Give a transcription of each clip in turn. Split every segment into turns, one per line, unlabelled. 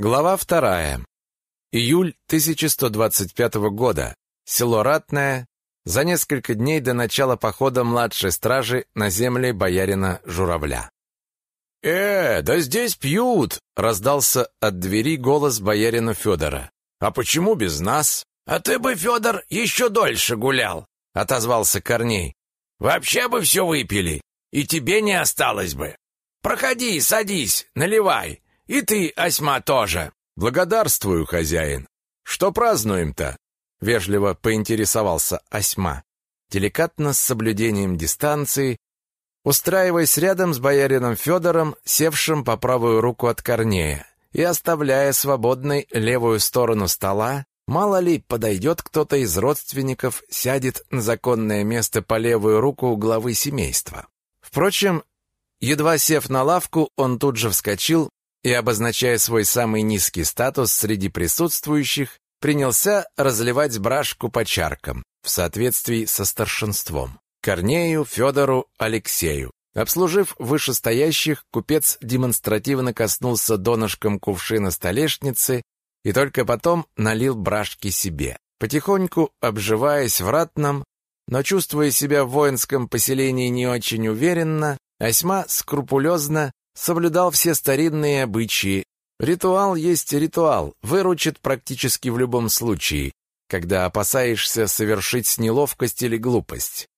Глава вторая. Июль 1125 года. Село Ратное. За несколько дней до начала похода младшей стражи на земли боярина Журавля. «Э, да здесь пьют!» — раздался от двери голос боярина Федора. «А почему без нас?» «А ты бы, Федор, еще дольше гулял!» — отозвался Корней. «Вообще бы все выпили, и тебе не осталось бы. Проходи, садись, наливай. И ты, Осьма, тоже. Благодарствую, хозяин. Что празднуем-то? Вежливо поинтересовался Осьма. Деликатно, с соблюдением дистанции, устраиваясь рядом с боярином Федором, севшим по правую руку от Корнея, и оставляя свободной левую сторону стола, мало ли подойдет кто-то из родственников, сядет на законное место по левую руку у главы семейства. Впрочем, едва сев на лавку, он тут же вскочил, и, обозначая свой самый низкий статус среди присутствующих, принялся разливать брашку по чаркам в соответствии со старшинством. Корнею, Федору, Алексею. Обслужив вышестоящих, купец демонстративно коснулся донышком кувшина столешницы и только потом налил брашки себе. Потихоньку, обживаясь в ратном, но чувствуя себя в воинском поселении не очень уверенно, Осьма скрупулезно соблюдал все старинные обычаи. Ритуал есть ритуал, выручит практически в любом случае, когда опасаешься совершить неловкость или глупость.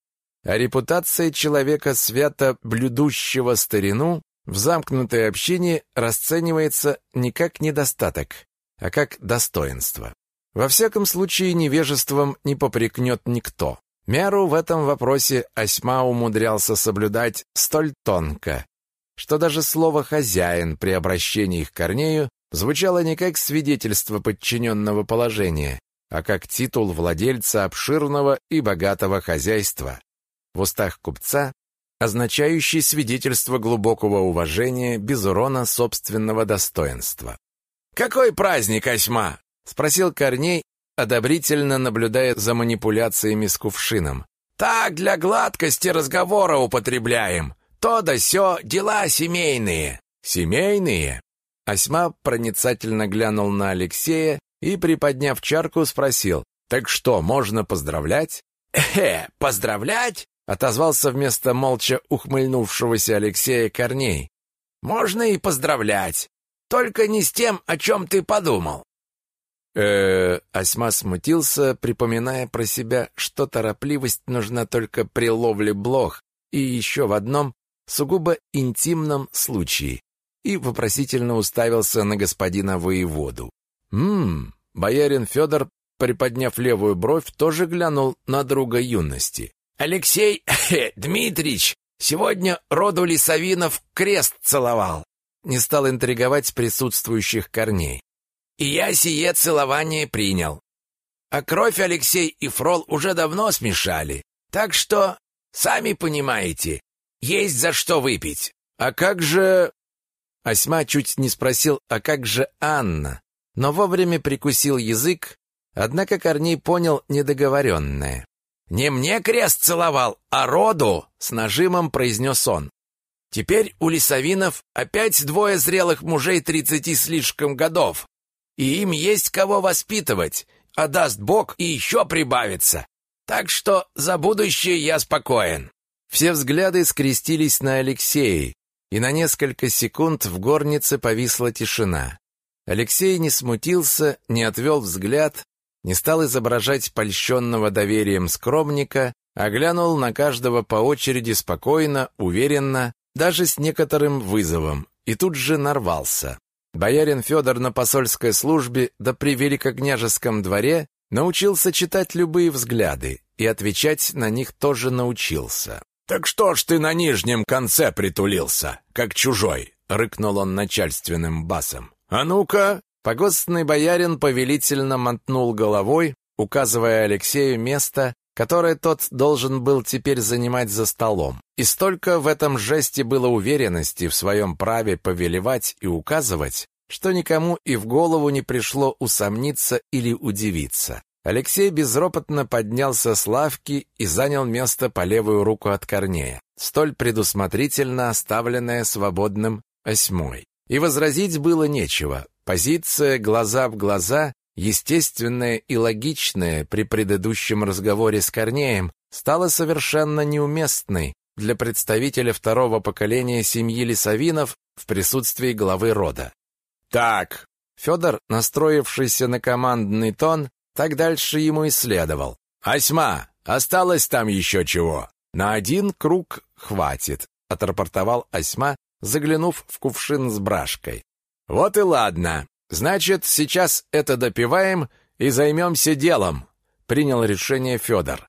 А репутация человека, свято блюдущего старину, в замкнутой общине расценивается не как недостаток, а как достоинство. Во всяком случае, невежеством не попрекнет никто. Меру в этом вопросе Осьма умудрялся соблюдать столь тонко, что даже слово «хозяин» при обращении к Корнею звучало не как свидетельство подчиненного положения, а как титул владельца обширного и богатого хозяйства. В устах купца означающий свидетельство глубокого уважения без урона собственного достоинства. «Какой праздник, Осьма?» — спросил Корней, одобрительно наблюдая за манипуляциями с кувшином. «Так, для гладкости разговора употребляем. То да сё, дела семейные. Семейные? Осьма проницательно глянул на Алексея и, приподняв чарку, спросил, «Так что, можно поздравлять?» «Э, поздравлять?» — отозвался вместо молча ухмыльнувшегося Алексея Корней. «Можно и поздравлять, только не с тем, о чем ты подумал». Э, Осьма смутился, припоминая про себя, что торопливость нужна только при ловле блох и еще в одном сугубо интимном случае и вопросительно уставился на господина воеводу. «Ммм!» Боярин Федор, приподняв левую бровь, тоже глянул на друга юности. «Алексей Дмитрич сегодня роду Лисовинов крест целовал!» Не стал интриговать присутствующих корней. «И я сие целование принял. А кровь Алексей и Фрол уже давно смешали, так что, сами понимаете, есть за что выпить. А как же... Осьма чуть не спросил, а как же Анна? Но вовремя прикусил язык, однако Корней понял недоговоренное. «Не мне крест целовал, а роду!» — с нажимом произнес он. «Теперь у лесовинов опять двое зрелых мужей тридцати слишком годов, и им есть кого воспитывать, а даст Бог и еще прибавится. Так что за будущее я спокоен». Все взгляды скрестились на Алексее, и на несколько секунд в горнице повисла тишина. Алексей не смутился, не отвел взгляд, не стал изображать польщенного доверием скромника, а глянул на каждого по очереди спокойно, уверенно, даже с некоторым вызовом, и тут же нарвался. Боярин Федор на посольской службе да при великокняжеском дворе научился читать любые взгляды и отвечать на них тоже научился. «Так что ж ты на нижнем конце притулился, как чужой?» — рыкнул он начальственным басом. «А ну-ка!» Погостный боярин повелительно мотнул головой, указывая Алексею место, которое тот должен был теперь занимать за столом. И столько в этом жесте было уверенности в своем праве повелевать и указывать, что никому и в голову не пришло усомниться или удивиться. Алексей безропотно поднялся с лавки и занял место по левую руку от Корнея, столь предусмотрительно оставленное свободным осьмой. И возразить было нечего. Позиция глаза в глаза, естественная и логичная при предыдущем разговоре с Корнеем, стала совершенно неуместной для представителя второго поколения семьи Лисовинов в присутствии главы рода. «Так!» Федор, настроившийся на командный тон, так дальше ему и следовал. «Осьма, осталось там еще чего?» «На один круг хватит», — отрапортовал Осьма, заглянув в кувшин с брашкой. «Вот и ладно. Значит, сейчас это допиваем и займемся делом», — принял решение Федор.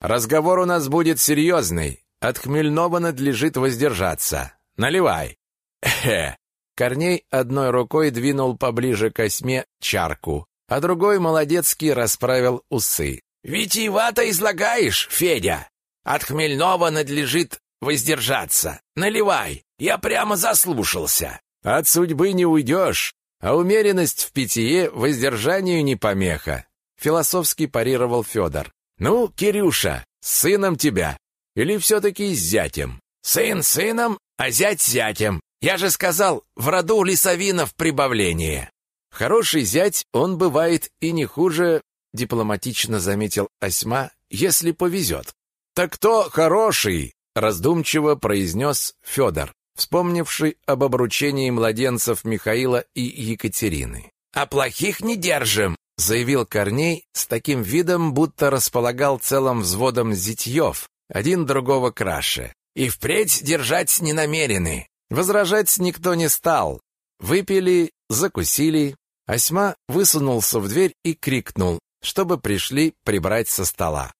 «Разговор у нас будет серьезный. От хмельного надлежит воздержаться. Наливай». «Эхе». Корней одной рукой двинул поближе к осьме чарку, а другой молодецкий расправил усы. «Витиевато излагаешь, Федя. От хмельного надлежит воздержаться. Наливай, я прямо заслушался. От судьбы не уйдешь, а умеренность в питье воздержанию не помеха. Философски парировал Федор. Ну, Кирюша, с сыном тебя. Или все-таки с зятем? Сын сыном, а зять зятем. Я же сказал, в роду лесовинов прибавление. Хороший зять, он бывает и не хуже, дипломатично заметил Осьма, если повезет. «Так кто хороший?» — раздумчиво произнес Федор, вспомнивший об обручении младенцев Михаила и Екатерины. «А плохих не держим», — заявил Корней с таким видом, будто располагал целым взводом зятьев, один другого краше. «И впредь держать не намерены». Возражать никто не стал. Выпили, закусили. Осьма высунулся в дверь и крикнул, чтобы пришли прибрать со стола.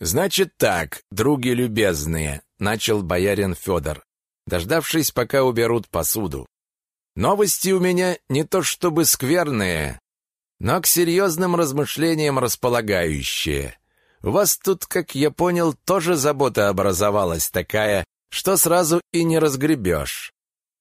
«Значит так, други любезные», — начал боярин Федор, дождавшись, пока уберут посуду. «Новости у меня не то чтобы скверные, но к серьезным размышлениям располагающие. У вас тут, как я понял, тоже забота образовалась такая, что сразу и не разгребешь.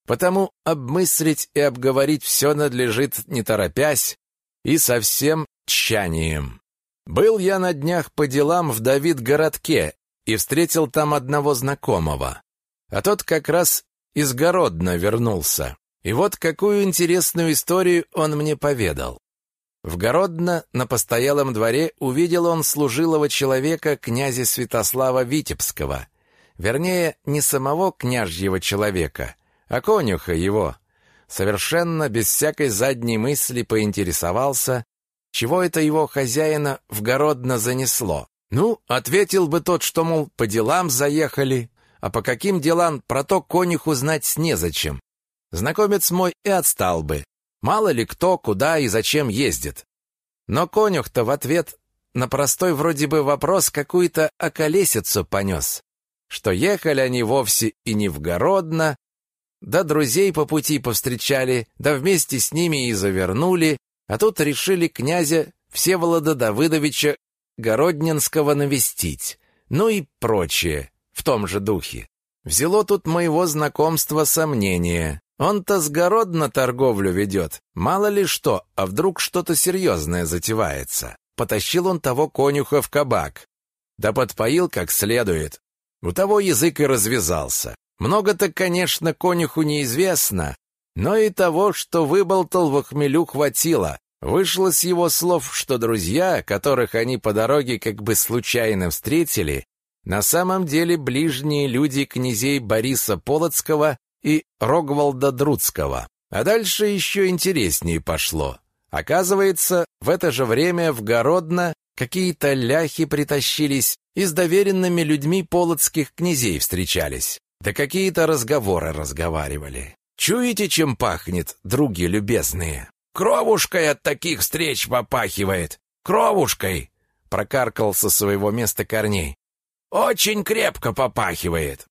Потому обмыслить и обговорить все надлежит не торопясь и со всем тщанием. Был я на днях по делам в Давид-городке и встретил там одного знакомого. А тот как раз из Городна вернулся. И вот какую интересную историю он мне поведал. В Городно на постоялом дворе увидел он служилого человека князя Святослава Витебского. Вернее, не самого княжьего человека, а конюха его. Совершенно без всякой задней мысли поинтересовался, чего это его хозяина в городно занесло. Ну, ответил бы тот, что, мол, по делам заехали, а по каким делам про то конюху знать незачем. Знакомец мой и отстал бы. Мало ли кто, куда и зачем ездит. Но конюх-то в ответ на простой вроде бы вопрос какую-то околесицу понес, что ехали они вовсе и не в Городно, да друзей по пути повстречали, да вместе с ними и завернули, а тут решили князя Всеволода Давыдовича Городненского навестить, ну и прочее, в том же духе. Взяло тут моего знакомства сомнение. Он-то с городно торговлю ведет, мало ли что, а вдруг что-то серьезное затевается. Потащил он того конюха в кабак, да подпоил как следует. У того язык и развязался. Много-то, конечно, конюху неизвестно, но и того, что выболтал в хмелю, хватило. Вышло с его слов, что друзья, которых они по дороге как бы случайно встретили, на самом деле ближние люди князей Бориса Полоцкого и Рогвалда Друцкого. А дальше еще интереснее пошло. Оказывается, в это же время в Городно какие-то ляхи притащились и с доверенными людьми полоцких князей встречались. Да какие-то разговоры разговаривали. Чуете, чем пахнет, други любезные? Кровушкой от таких встреч попахивает. Кровушкой, прокаркал со своего места Корней. Очень крепко попахивает.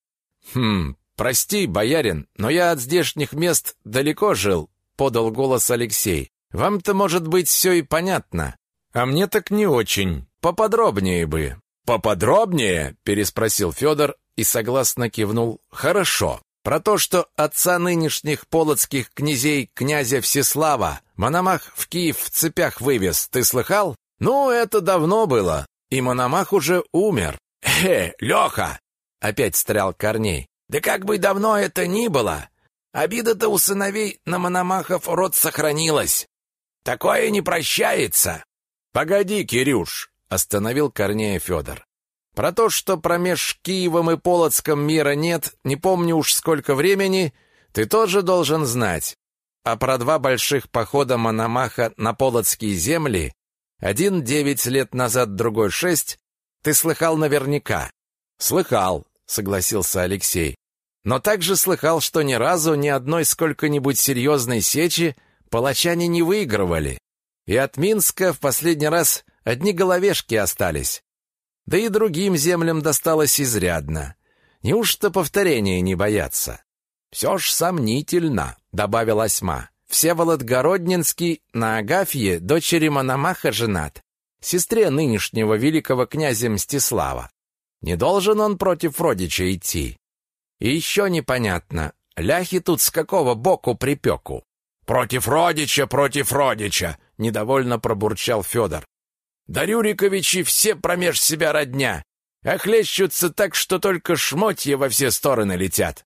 Хм, прости, боярин, но я от здешних мест далеко жил, подал голос Алексей. Вам-то, может быть, все и понятно. А мне так не очень. Поподробнее бы. Поподробнее? переспросил Федор и согласно кивнул. Хорошо. Про то, что отца нынешних полоцких князей князя Всеслава Мономах в Киев в цепях вывез, ты слыхал? Ну, это давно было, и Мономах уже умер. Э, Леха! Опять стрял Корней. Да как бы давно это ни было, Обида-то у сыновей на Мономахов род сохранилась. Такое не прощается. Погоди, Кирюш, остановил Корнея Федор. Про то, что промеж Киевом и Полоцком мира нет, не помню уж сколько времени, ты тоже должен знать. А про два больших похода Мономаха на Полоцкие земли, один девять лет назад, другой шесть, ты слыхал наверняка. Слыхал, согласился Алексей. Но также слыхал, что ни разу ни одной сколько-нибудь серьезной сечи палачане не выигрывали. И от Минска в последний раз одни головешки остались. Да и другим землям досталось изрядно. Неужто повторения не боятся? Все ж сомнительно, добавил Осьма. Всеволод Городнинский на Агафье, дочери Мономаха, женат, сестре нынешнего великого князя Мстислава. Не должен он против родича идти. И еще непонятно, ляхи тут с какого боку припеку? «Против родича, против родича!» — недовольно пробурчал Федор. «Да Рюриковичи все промеж себя родня, а так, что только шмотья во все стороны летят.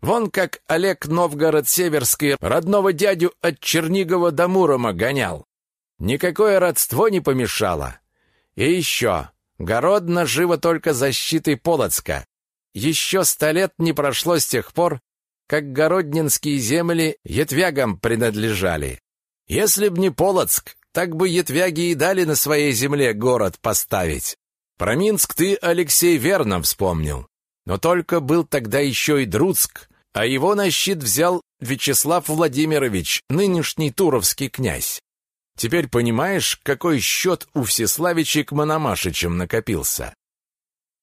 Вон как Олег Новгород-Северский родного дядю от Чернигова до Мурома гонял. Никакое родство не помешало. И еще, Городно живо только защитой Полоцка. Еще сто лет не прошло с тех пор, как городнинские земли ятвягам принадлежали. Если б не Полоцк, так бы ятвяги и дали на своей земле город поставить. Про Минск ты, Алексей, верно вспомнил. Но только был тогда еще и Друцк, а его на щит взял Вячеслав Владимирович, нынешний туровский князь. Теперь понимаешь, какой счет у Всеславичей к Мономашичам накопился?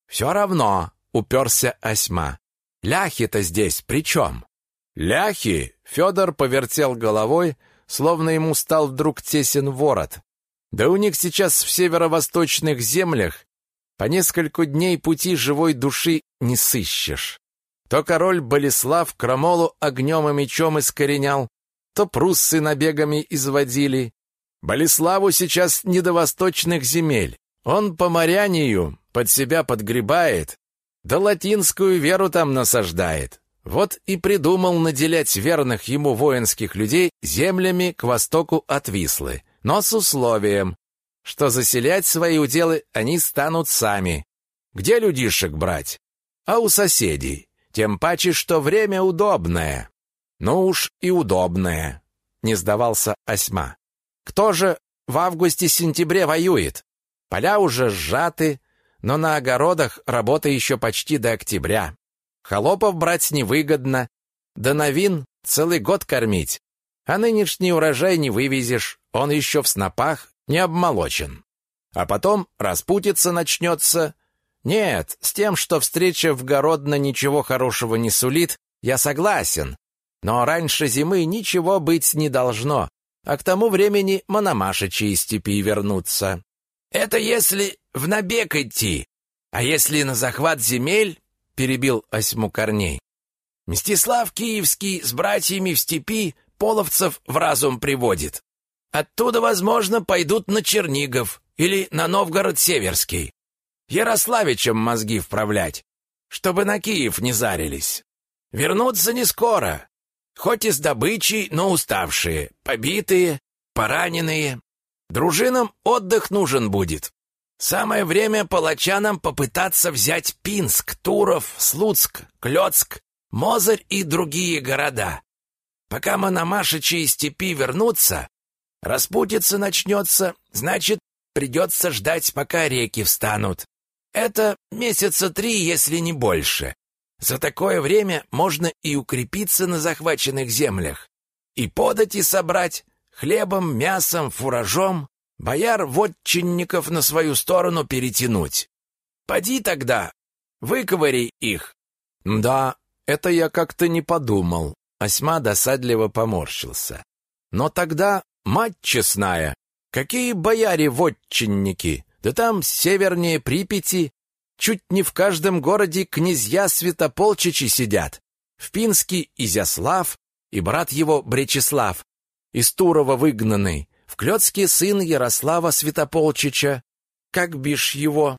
Все равно, уперся Осьма. Ляхи-то здесь при чем? Ляхи? Федор повертел головой, словно ему стал вдруг тесен ворот. Да у них сейчас в северо-восточных землях по нескольку дней пути живой души не сыщешь. То король Болеслав крамолу огнем и мечом искоренял, то пруссы набегами изводили. Болеславу сейчас не до восточных земель. Он по морянию под себя подгребает, да латинскую веру там насаждает. Вот и придумал наделять верных ему воинских людей землями к востоку от Вислы, но с условием, что заселять свои уделы они станут сами. Где людишек брать? А у соседей. Тем паче, что время удобное. Ну уж и удобное, не сдавался Осьма. Кто же в августе-сентябре воюет? Поля уже сжаты, но на огородах работа еще почти до октября. Холопов брать невыгодно, да новин целый год кормить. А нынешний урожай не вывезешь, он еще в снопах не обмолочен. А потом распутиться начнется. Нет, с тем, что встреча в Городно ничего хорошего не сулит, я согласен. Но раньше зимы ничего быть не должно, а к тому времени Мономашичи из степи вернутся. Это если в набег идти. А если на захват земель, перебил Осьму Корней. Мстислав Киевский с братьями в степи половцев в разум приводит. Оттуда, возможно, пойдут на Чернигов или на Новгород-Северский. Ярославичам мозги вправлять, чтобы на Киев не зарились. Вернутся не скоро, хоть и с добычей, но уставшие, побитые, пораненные. Дружинам отдых нужен будет. Самое время палачанам попытаться взять Пинск, Туров, Слуцк, Клёцк, Мозырь и другие города. Пока Мономашичи из степи вернутся, распутиться начнется, значит, придется ждать, пока реки встанут. Это месяца три, если не больше. За такое время можно и укрепиться на захваченных землях, и подать и собрать хлебом, мясом, фуражом, бояр вотчинников на свою сторону перетянуть. Поди тогда, выковыри их. Да, это я как-то не подумал. Осьма досадливо поморщился. Но тогда, мать честная, какие бояре-вотчинники? Да там севернее Припяти, чуть не в каждом городе князья святополчичи сидят. В Пинске Изяслав и брат его Бречеслав, из Турова выгнанный, в Клёцке сын Ярослава Святополчича. Как бишь его?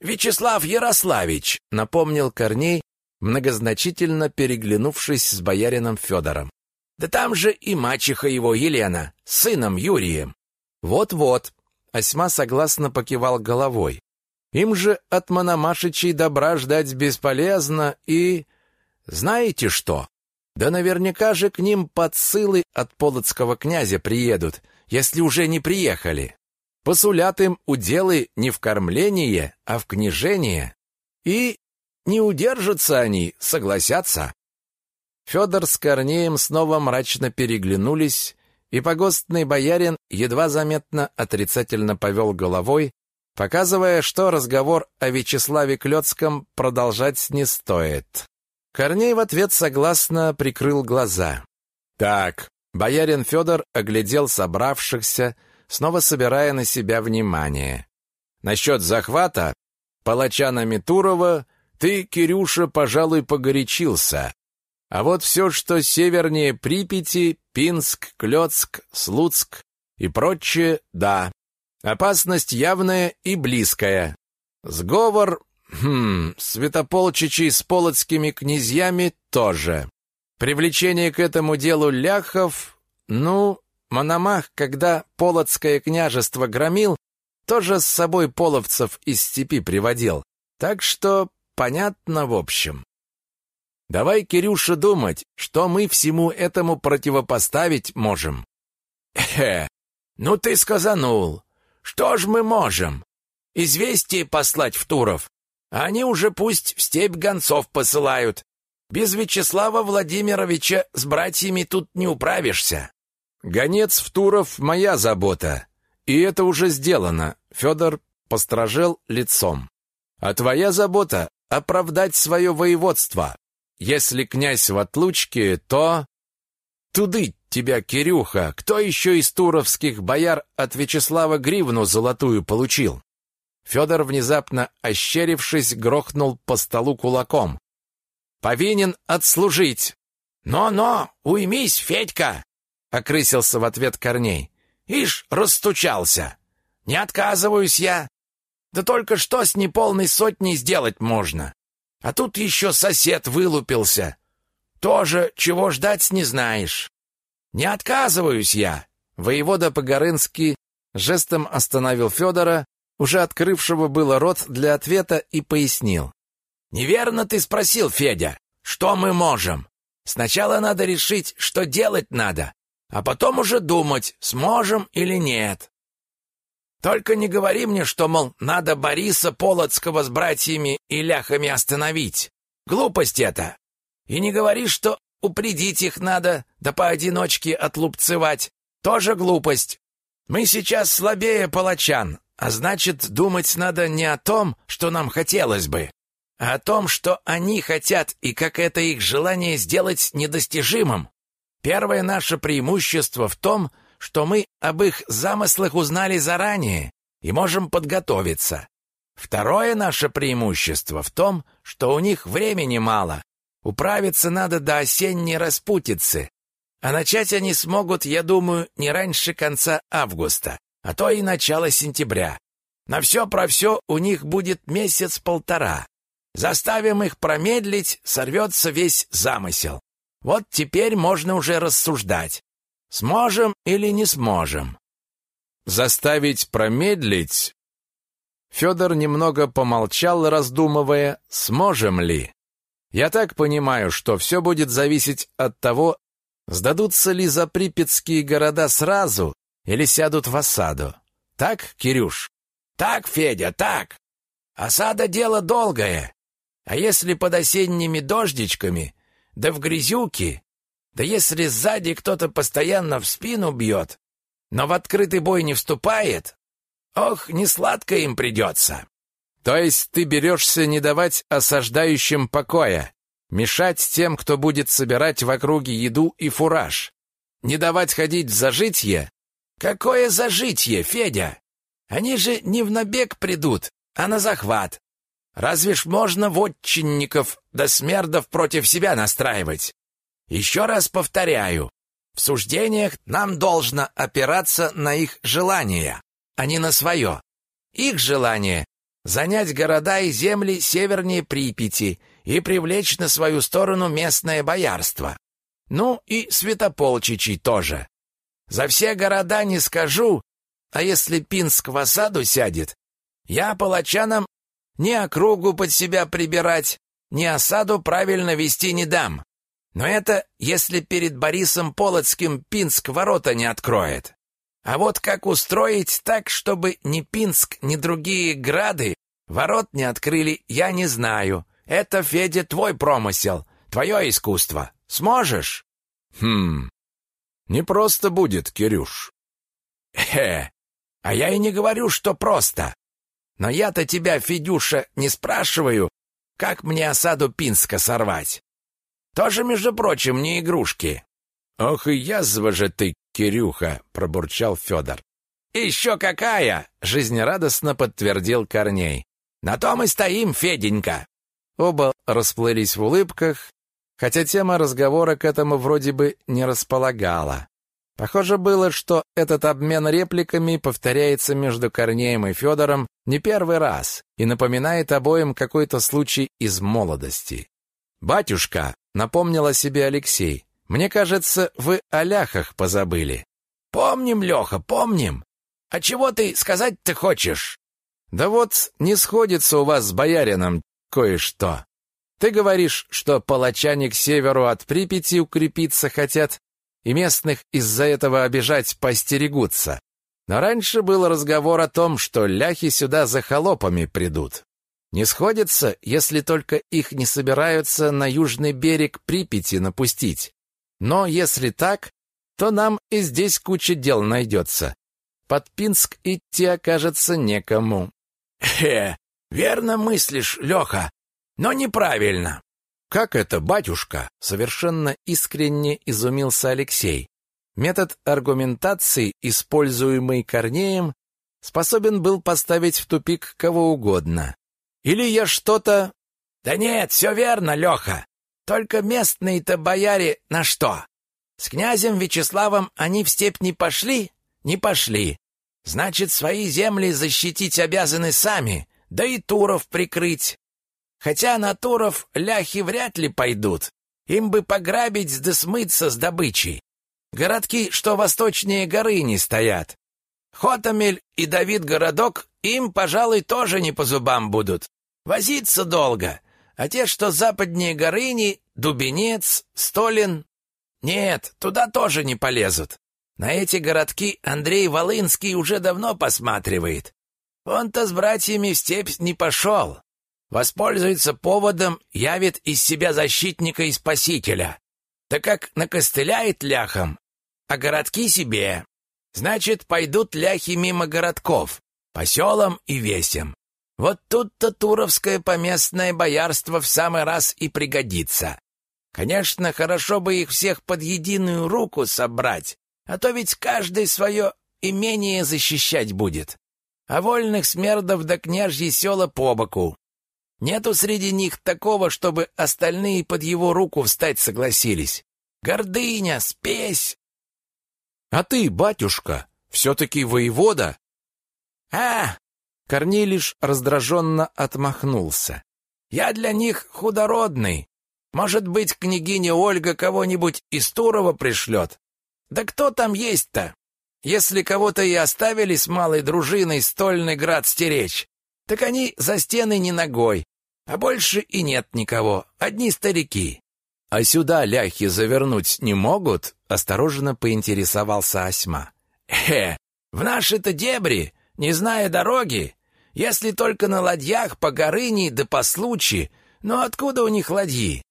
Вячеслав Ярославич, напомнил Корней, многозначительно переглянувшись с боярином Федором.
«Да там же и мачеха его, Елена, с сыном Юрием».
«Вот-вот», — Осьма согласно покивал головой. «Им же от Мономашичей добра ждать бесполезно и...» «Знаете что? Да наверняка же к ним подсылы от полоцкого князя приедут, если уже не приехали. Посулят им уделы не в кормление, а в княжение. И не удержатся они, согласятся. Федор с Корнеем снова мрачно переглянулись, и погостный боярин едва заметно отрицательно повел головой, показывая, что разговор о Вячеславе Клёцком продолжать не стоит. Корней в ответ согласно прикрыл глаза. «Так», — боярин Федор оглядел собравшихся, снова собирая на себя внимание. «Насчет захвата палача Намитурова ты, Кирюша, пожалуй, погорячился. А вот все, что севернее Припяти, Пинск, Клёцк, Слуцк и прочее, да. Опасность явная и близкая. Сговор, хм, святополчичей с полоцкими князьями тоже. Привлечение к этому делу ляхов, ну, Мономах, когда полоцкое княжество громил, тоже с собой половцев из степи приводил. Так что Понятно, в общем. Давай, Кирюша, думать, что мы всему этому противопоставить можем.
Хе, ну ты сказанул. Что ж мы можем? Известие послать в Туров. Они уже пусть в степь гонцов посылают. Без Вячеслава Владимировича с братьями тут не управишься.
Гонец в Туров — моя забота. И это уже сделано. Федор постражел лицом. А твоя забота оправдать свое воеводство. Если князь в отлучке, то... Туды тебя, Кирюха, кто еще из туровских бояр от Вячеслава гривну золотую получил? Федор, внезапно ощерившись, грохнул по столу кулаком. «Повинен отслужить!»
«Но-но, уймись, Федька!» — окрысился в ответ Корней. «Ишь, расстучался! Не отказываюсь я! Да только что с неполной сотней сделать можно? А тут еще сосед вылупился. Тоже чего ждать не знаешь. Не отказываюсь я.
Воевода Погорынский жестом остановил Федора, уже открывшего было рот для ответа, и пояснил.
«Неверно ты спросил, Федя. Что мы можем? Сначала надо решить, что делать надо, а потом уже думать, сможем или нет. Только не говори мне, что, мол, надо Бориса Полоцкого с братьями и ляхами остановить. Глупость это. И не говори, что упредить их надо, да поодиночке отлупцевать. Тоже глупость. Мы сейчас слабее палачан, а значит, думать надо не о том, что нам хотелось бы, о том, что они хотят и как это их желание сделать недостижимым. Первое наше преимущество в том, что мы об их замыслах узнали заранее и можем подготовиться. Второе наше преимущество в том, что у них времени мало. Управиться надо до осенней распутицы. А начать они смогут, я думаю, не раньше конца августа, а то и начала сентября. На все про все у них будет месяц-полтора. Заставим их промедлить, сорвется весь замысел. Вот теперь можно уже рассуждать. Сможем или не сможем?
Заставить промедлить? Федор немного помолчал, раздумывая, сможем ли. Я так понимаю, что все будет зависеть от того, сдадутся ли заприпятские города сразу или сядут в осаду. Так, Кирюш?
Так, Федя, так. Осада дело долгое. А если под осенними дождичками, да в грязюки, да если сзади кто-то постоянно в спину бьет, но в открытый бой не вступает, ох, не сладко им придется.
То есть ты берешься не давать осаждающим покоя, мешать тем, кто будет собирать в округе еду и фураж, не давать ходить в зажитье?
Какое зажитье, Федя? Они же не в набег придут, а на захват. Разве ж можно вотчинников да смердов против себя настраивать? Еще раз повторяю, в суждениях нам должно опираться на их желания, а не на свое. Их желание — занять города и земли севернее Припяти и привлечь на свою сторону местное боярство. Ну и святополчичей тоже. За все города не скажу, а если Пинск в осаду сядет, я палачанам ни округу под себя прибирать, ни осаду правильно вести не дам. Но это если перед Борисом Полоцким Пинск ворота не откроет. А вот как устроить так, чтобы ни Пинск, ни другие грады ворот не открыли, я не знаю. Это, Федя, твой промысел, твое искусство. Сможешь?
Хм, не просто будет, Кирюш.
Хе, а я и не говорю, что просто. Но я-то тебя, Федюша, не спрашиваю, как мне осаду Пинска сорвать. Тоже, между прочим, не игрушки.
Ох и язва же ты, Кирюха, пробурчал Федор.
Еще какая, жизнерадостно подтвердил Корней. На том и стоим, Феденька.
Оба расплылись в улыбках, хотя тема разговора к этому вроде бы не располагала. Похоже было, что этот обмен репликами повторяется между Корнеем и Федором не первый раз и напоминает обоим какой-то случай из молодости. «Батюшка», — напомнил о себе Алексей, — «мне кажется, вы о ляхах позабыли».
«Помним, Леха, помним. А чего ты сказать-то хочешь?»
«Да вот не сходится у вас с боярином кое-что. Ты говоришь, что палачане к северу от Припяти укрепиться хотят, и местных из-за этого обижать постерегутся. Но раньше был разговор о том, что ляхи сюда за холопами придут. Не сходится, если только их не собираются на южный берег Припяти напустить. Но если так, то нам и здесь куча дел найдется. Под Пинск идти окажется некому.
Хе, верно мыслишь, Леха, но неправильно.
«Как это, батюшка?» — совершенно искренне изумился Алексей. Метод аргументации, используемый Корнеем, способен был поставить в тупик кого угодно. «Или я что-то...»
«Да нет, все верно, Леха. Только местные-то бояре на что? С князем Вячеславом они в степь не пошли? Не пошли. Значит, свои земли защитить обязаны сами, да и Туров прикрыть. Хотя на Туров ляхи вряд ли пойдут. Им бы пограбить да смыться с добычей. Городки, что восточнее горы, не стоят. Хотамель и Давид городок им, пожалуй, тоже не по зубам будут. Возиться долго. А те, что западнее Горыни, Дубенец, Столин... Нет, туда тоже не полезут. На эти городки Андрей Волынский уже давно посматривает. Он-то с братьями в степь не пошел. Воспользуется поводом, явит из себя защитника и спасителя. Так как накостыляет ляхом, а городки себе. Значит, пойдут ляхи мимо городков, по селам и весям. Вот тут-то туровское поместное боярство в самый раз и пригодится. Конечно, хорошо бы их всех под единую руку собрать, а то ведь каждый свое имение защищать будет. А вольных смердов до княжьи села по боку. Нету среди них такого, чтобы остальные под его руку встать согласились. Гордыня, спесь.
А ты, батюшка, все-таки воевода?
А!
Корней лишь раздраженно отмахнулся.
Я для них худородный. Может быть, княгиня Ольга кого-нибудь из Турова пришлет? Да кто там есть-то? Если кого-то и оставили с малой дружиной стольный град стеречь, так они за стены не ногой, а больше и нет никого, одни старики.
А сюда ляхи завернуть не могут? Осторожно поинтересовался Осьма.
Э, в наши-то дебри, не зная дороги, если только на ладьях по Горыни да по Случи, но откуда у них ладьи?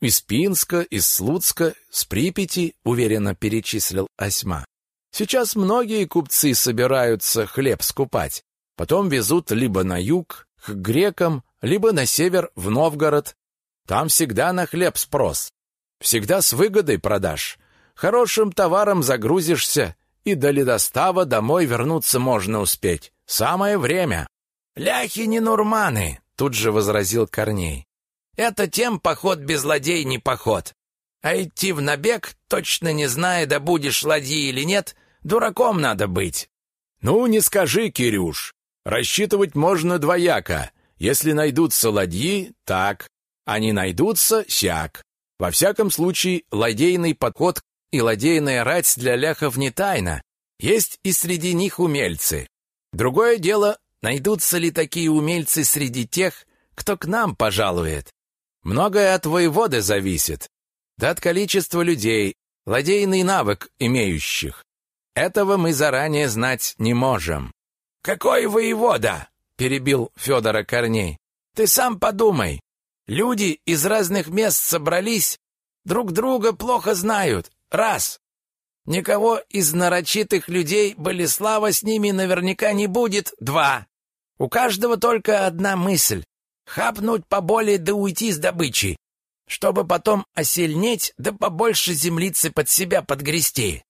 Из Пинска, из Слуцка, с Припяти, уверенно перечислил Осьма. Сейчас многие купцы собираются хлеб скупать, потом везут либо на юг, к грекам, либо на север, в Новгород. Там всегда на хлеб спрос. Всегда с выгодой продашь. Хорошим товаром загрузишься, и до ледостава домой вернуться можно успеть. Самое время.
«Ляхи не нурманы», — тут же возразил Корней. «Это тем поход без ладей не поход. А идти в набег, точно не зная, да будешь ладьи или нет, дураком надо быть».
«Ну, не скажи, Кирюш. Рассчитывать можно двояко. Если найдутся ладьи, так. а не найдутся сяк. Во всяком случае, ладейный подход и ладейная рать для ляхов не тайна. Есть и среди них умельцы. Другое дело, найдутся ли такие умельцы среди тех, кто к нам пожалует. Многое от воеводы зависит. Да от количества людей, ладейный навык имеющих. Этого мы заранее знать не можем.
«Какой воевода?» — перебил Федора Корней. «Ты сам подумай. Люди из разных мест собрались, друг друга плохо знают. Раз. Никого из нарочитых людей Болеслава с ними наверняка не будет. Два. У каждого только одна мысль — хапнуть поболее да уйти с добычей, чтобы потом осильнеть да побольше землицы под себя подгрести.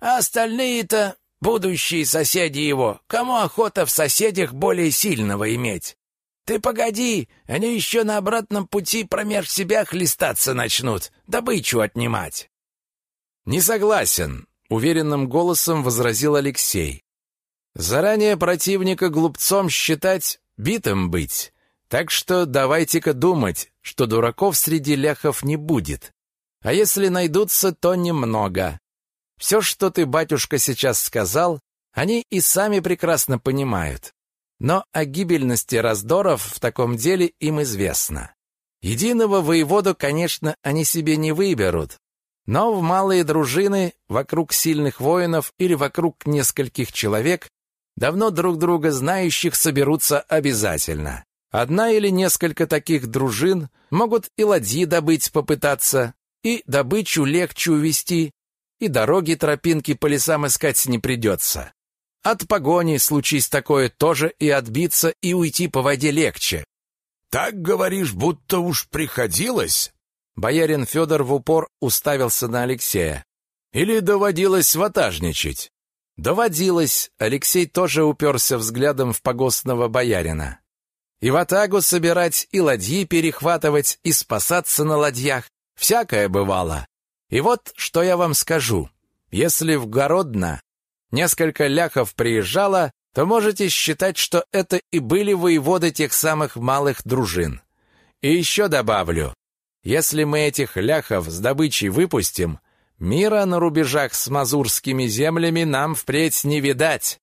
А остальные-то будущие соседи его, кому охота в соседях более сильного иметь? Ты погоди, они еще на обратном пути промеж себя хлестаться начнут, добычу отнимать.
Не согласен, уверенным голосом возразил Алексей. Заранее противника глупцом считать, битым быть. Так что давайте-ка думать, что дураков среди ляхов не будет. А если найдутся, то немного. Все, что ты, батюшка, сейчас сказал, они и сами прекрасно понимают. Но о гибельности раздоров в таком деле им известно. Единого воеводу, конечно, они себе не выберут, но в малые дружины, вокруг сильных воинов или вокруг нескольких человек, давно друг друга знающих соберутся обязательно. Одна или несколько таких дружин могут и ладьи добыть попытаться, и добычу легче увести, и дороги тропинки по лесам искать не придется. От погони, случись такое, тоже и отбиться, и уйти по воде легче.
«Так говоришь, будто уж приходилось?»
Боярин Федор в упор уставился на Алексея. «Или доводилось ватажничать?» «Доводилось». Алексей тоже уперся взглядом в погостного боярина. «И ватагу собирать, и ладьи перехватывать, и спасаться на ладьях. Всякое бывало. И вот, что я вам скажу. Если в Городно несколько ляхов приезжало, то можете считать, что это и были воеводы тех самых малых дружин. И еще добавлю, если мы этих ляхов с добычей выпустим, мира на рубежах с мазурскими землями нам впредь не видать.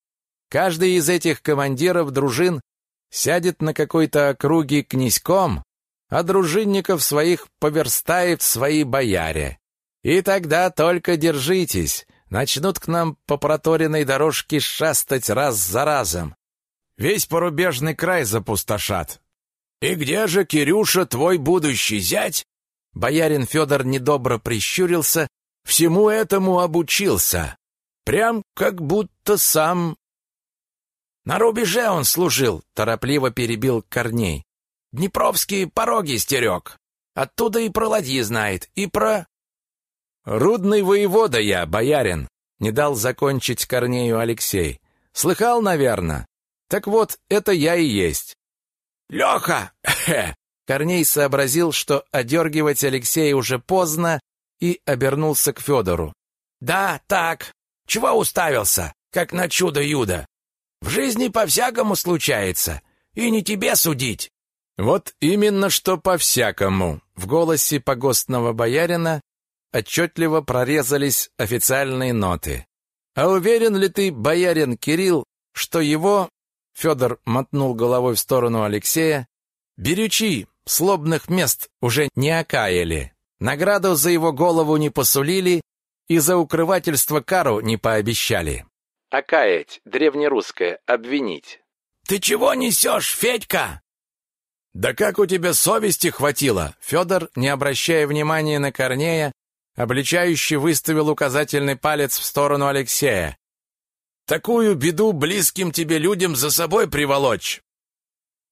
Каждый из этих командиров дружин сядет на какой-то округе князьком, а дружинников своих поверстает свои бояре. И тогда только держитесь, начнут к нам по проторенной дорожке шастать раз за разом. Весь порубежный край запустошат.
И где же, Кирюша, твой будущий зять?
Боярин Федор недобро прищурился, всему этому обучился. Прям как будто сам...
На рубеже он служил, торопливо перебил Корней. Днепровские пороги стерег. Оттуда и про ладьи знает, и про...
«Рудный воевода я, боярин», — не дал закончить Корнею Алексей. «Слыхал, наверное? Так вот, это я и есть».
«Леха!»
Корней сообразил, что одергивать Алексея уже поздно, и обернулся к Федору.
«Да, так. Чего уставился, как на чудо-юдо? В жизни по-всякому случается, и не тебе судить».
«Вот именно что по-всякому!» В голосе погостного боярина отчетливо прорезались официальные ноты. «А уверен ли ты, боярин Кирилл, что его...» Федор мотнул головой в сторону Алексея. «Берючи, слобных мест уже не окаяли. Награду за его голову не посулили и за укрывательство кару не пообещали». «Окаять» — древнерусское, обвинить.
«Ты чего несешь, Федька?»
«Да как у тебя совести хватило?» Федор, не обращая внимания на Корнея, обличающе выставил указательный палец в сторону Алексея. «Такую беду близким тебе людям за собой приволочь!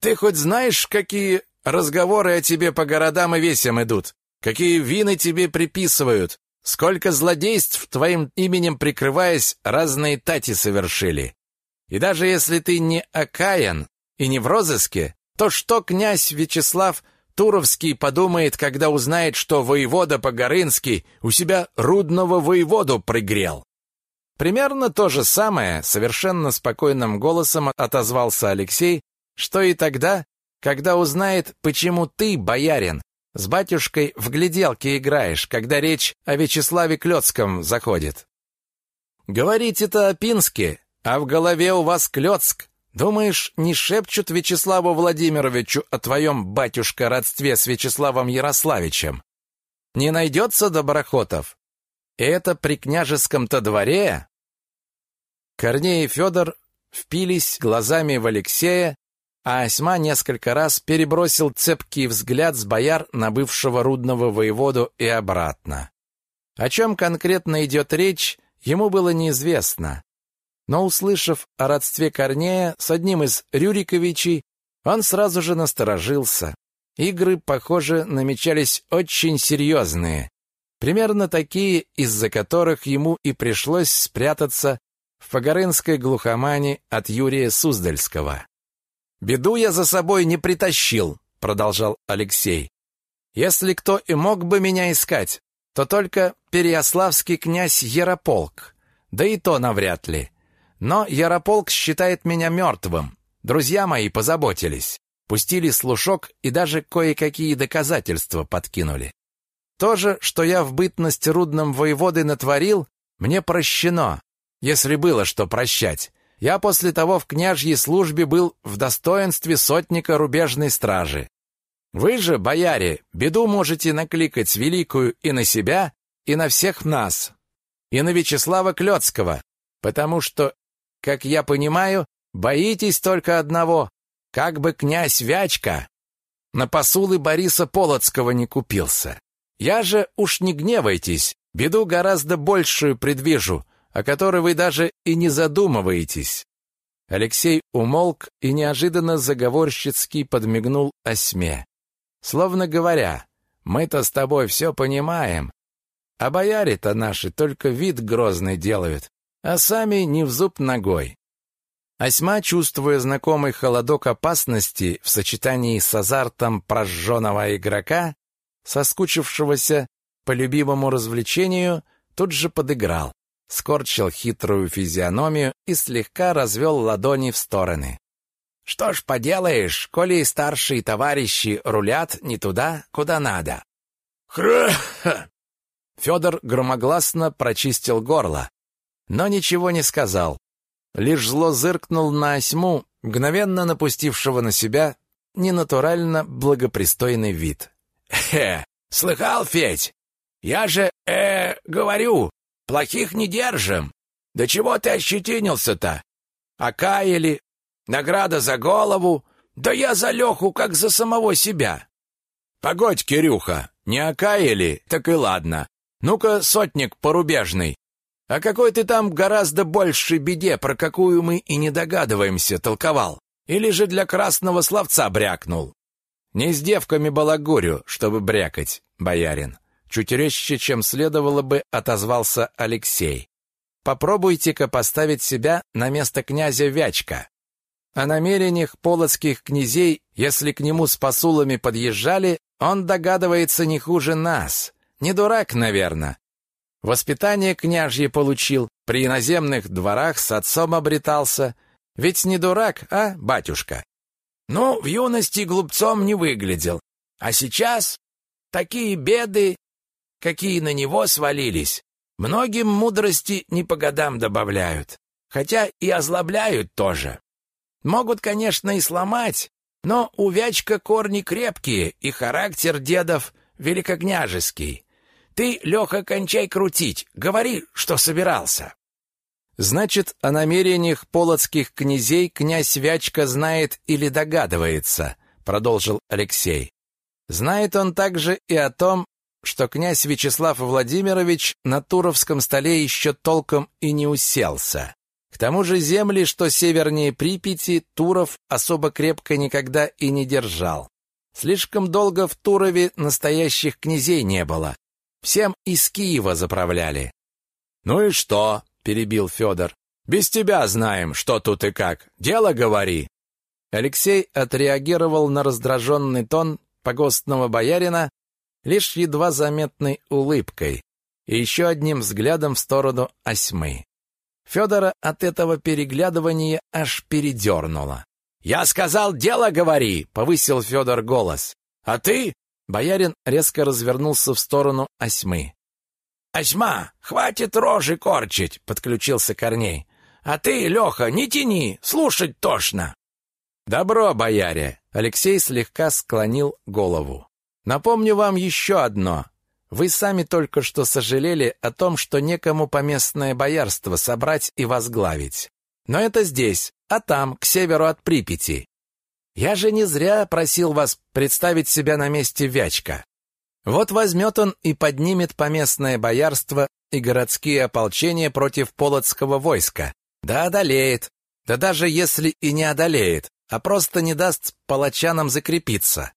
Ты хоть знаешь, какие разговоры о тебе по городам и весям идут? Какие вины тебе приписывают? Сколько злодейств твоим именем прикрываясь, разные тати совершили? И даже если ты не окаян и не в розыске, то что князь Вячеслав Туровский подумает, когда узнает, что воевода Погорынский у себя рудного воеводу пригрел. Примерно то же самое, совершенно спокойным голосом отозвался Алексей, что и тогда, когда узнает, почему ты, боярин, С батюшкой в гляделки играешь, когда речь о Вячеславе Клёцком заходит. Говорите-то о Пинске, а в голове у вас Клёцк. Думаешь, не шепчут Вячеславу Владимировичу о твоем батюшка-родстве с Вячеславом Ярославичем? Не найдется доброхотов? Это при княжеском-то дворе? Корней и Федор впились глазами в Алексея, а Осьма несколько раз перебросил цепкий взгляд с бояр на бывшего рудного воеводу и обратно. О чем конкретно идет речь, ему было неизвестно. Но, услышав о родстве Корнея с одним из Рюриковичей, он сразу же насторожился. Игры, похоже, намечались очень серьезные, примерно такие, из-за которых ему и пришлось спрятаться в Погорынской глухомане от Юрия Суздальского. «Беду я за собой не притащил», — продолжал Алексей. «Если кто и мог бы меня искать, то только Переяславский князь Ярополк, да и то навряд ли. Но Ярополк считает меня мертвым. Друзья мои позаботились, пустили слушок и даже кое-какие доказательства подкинули. То же, что я в бытность рудным воеводой натворил, мне прощено, если было что прощать. Я после того в княжьей службе был в достоинстве сотника рубежной стражи. Вы же, бояре, беду можете накликать великую и на себя, и на всех нас, и на Вячеслава Клёцкого, потому что, как я понимаю, боитесь только одного, как бы князь Вячка на посулы Бориса Полоцкого не купился. Я же уж не гневайтесь, беду гораздо большую предвижу, о которой вы даже и не задумываетесь. Алексей умолк и неожиданно заговорщицки подмигнул осьме. Словно говоря, мы-то с тобой все понимаем, а бояре-то наши только вид грозный делают, а сами не в зуб ногой. Осьма, чувствуя знакомый холодок опасности в сочетании с азартом прожженного игрока, соскучившегося по любимому развлечению, тут же подыграл скорчил хитрую физиономию и слегка развел ладони в стороны. «Что ж поделаешь, коли старшие товарищи рулят не туда, куда надо». «Хра!» Федор громогласно прочистил горло, но ничего не сказал. Лишь зло зыркнул на осьму, мгновенно напустившего на себя ненатурально благопристойный вид. «Хе, слыхал, Федь? Я же, э, говорю, Плохих не держим. Да чего ты ощетинился-то? Окаяли? Награда за голову? Да я за Леху, как за самого себя. Погодь, Кирюха, не окаяли, так и ладно. Ну-ка, сотник порубежный. А какой ты там гораздо большей беде, про какую мы и не догадываемся, толковал? Или же для красного словца брякнул? Не с девками балагурю, чтобы брякать, боярин. Чуть резче, чем следовало бы, отозвался Алексей. Попробуйте-ка поставить себя на место князя Вячка. О намерениях полоцких князей, если к нему с посулами подъезжали, он догадывается не хуже нас. Не дурак, наверное. Воспитание княжье получил, при иноземных дворах с отцом обретался. Ведь не дурак, а, батюшка? Ну, в юности глупцом не выглядел. А сейчас такие беды какие на него свалились. Многим мудрости не по годам добавляют, хотя и озлобляют тоже. Могут, конечно, и сломать, но у Вячка корни крепкие и характер дедов великокняжеский. Ты, Леха, кончай крутить, говори, что собирался. Значит, о намерениях полоцких князей князь Вячка знает или догадывается, продолжил Алексей. Знает он также и о том, что князь Вячеслав Владимирович на Туровском столе еще толком и не уселся. К тому же земли, что севернее Припяти, Туров особо крепко никогда и не держал. Слишком долго в Турове настоящих князей не было. Всем из Киева заправляли. «Ну и что?» — перебил Федор. «Без тебя знаем, что тут и как. Дело говори». Алексей отреагировал на раздраженный тон погостного боярина лишь едва заметной улыбкой и еще одним взглядом в сторону осьмы. Федора от этого переглядывания аж передернуло. «Я сказал, дело говори!» — повысил Федор голос. «А ты Боярин резко развернулся в сторону Осьмы.
«Осьма, хватит рожи корчить!» — подключился Корней. «А ты, Леха, не тяни, слушать тошно!»
«Добро, бояре!» — Алексей слегка склонил голову. «Напомню вам еще одно. Вы сами только что сожалели о том, что некому поместное боярство собрать и возглавить. Но это здесь, а там, к северу от Припяти. Я же не зря просил вас представить себя на месте Вячка. Вот возьмет он и поднимет поместное боярство и городские ополчения против полоцкого войска. Да одолеет. Да даже если и не одолеет, а просто не даст палачанам закрепиться.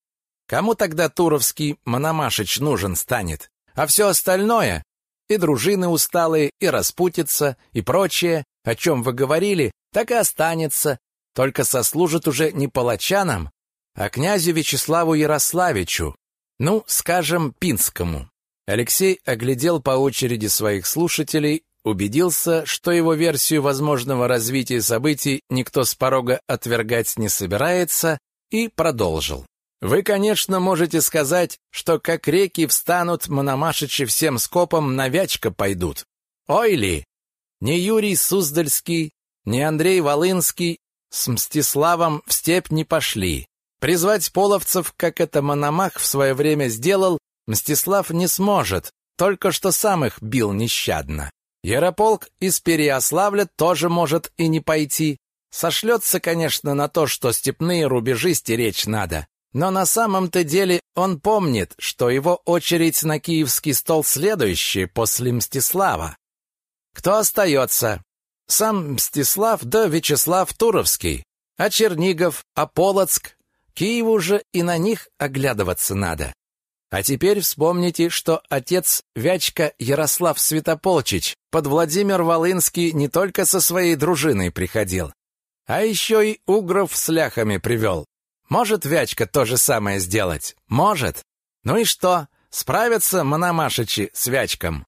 Кому тогда Туровский Мономашич нужен станет? А все остальное, и дружины усталые, и распутица, и прочее, о чем вы говорили, так и останется, только сослужит уже не палачанам, а князю Вячеславу Ярославичу, ну, скажем, Пинскому. Алексей оглядел по очереди своих слушателей, убедился, что его версию возможного развития событий никто с порога отвергать не собирается, и продолжил. Вы, конечно, можете сказать, что как реки встанут, Мономашичи всем скопом на Вячка пойдут. Ой ли! Ни Юрий Суздальский, ни Андрей Волынский с Мстиславом в степь не пошли. Призвать половцев, как это Мономах в свое время сделал, Мстислав не сможет, только что сам их бил нещадно. Ярополк из Переяславля тоже может и не пойти. Сошлется, конечно, на то, что степные рубежи стеречь надо, но на самом-то деле он помнит, что его очередь на киевский стол следующая после Мстислава. Кто остается? Сам Мстислав да Вячеслав Туровский. А Чернигов, а Полоцк? Киеву же и на них оглядываться надо. А теперь вспомните, что отец Вячка Ярослав Святополчич под Владимир Волынский не только со своей дружиной приходил, а еще и угров с ляхами привел. Может Вячка то же самое сделать? Может. Ну и что? Справятся Мономашичи с Вячком?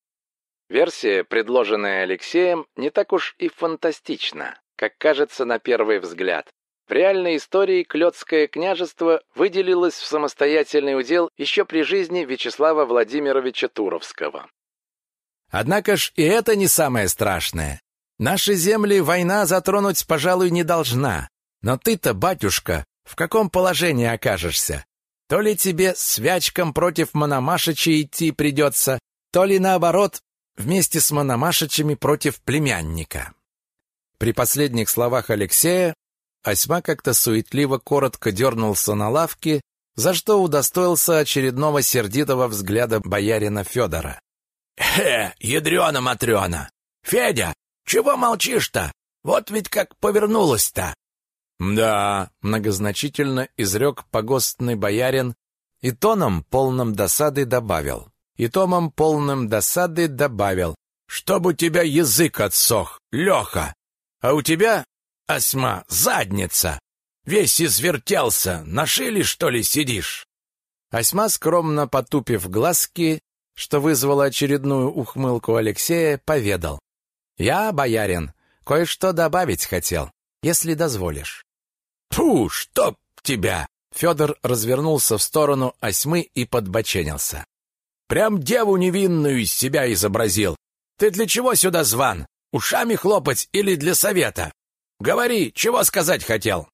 Версия, предложенная Алексеем, не так уж и фантастична, как кажется на первый взгляд. В реальной истории Клёцкое княжество выделилось в самостоятельный удел еще при жизни Вячеслава Владимировича Туровского. Однако ж и это не самое страшное. Наши земли война затронуть, пожалуй, не должна. Но ты-то, батюшка, в каком положении окажешься. То ли тебе с Вячком против Мономашича идти придется, то ли наоборот, вместе с Мономашичами против племянника. При последних словах Алексея Осьма как-то суетливо коротко дернулся на лавке, за что удостоился очередного сердитого взгляда боярина Федора.
«Э, ядрена-матрена! Федя, чего молчишь-то? Вот ведь как повернулось-то!»
«Да», — многозначительно изрек погостный боярин и тоном, полным досады, добавил. И томом, полным досады, добавил.
«Чтоб у тебя язык отсох, Леха! А у тебя, осьма, задница! Весь извертелся, на шиле, что ли, сидишь?»
Осьма, скромно потупив глазки, что вызвало очередную ухмылку Алексея, поведал. «Я, боярин, кое-что добавить хотел, если дозволишь».
«Фу, чтоб тебя!»
Федор развернулся в сторону осьмы и подбоченился.
«Прям деву невинную из себя изобразил. Ты для чего сюда зван? Ушами хлопать или для совета? Говори, чего сказать хотел?»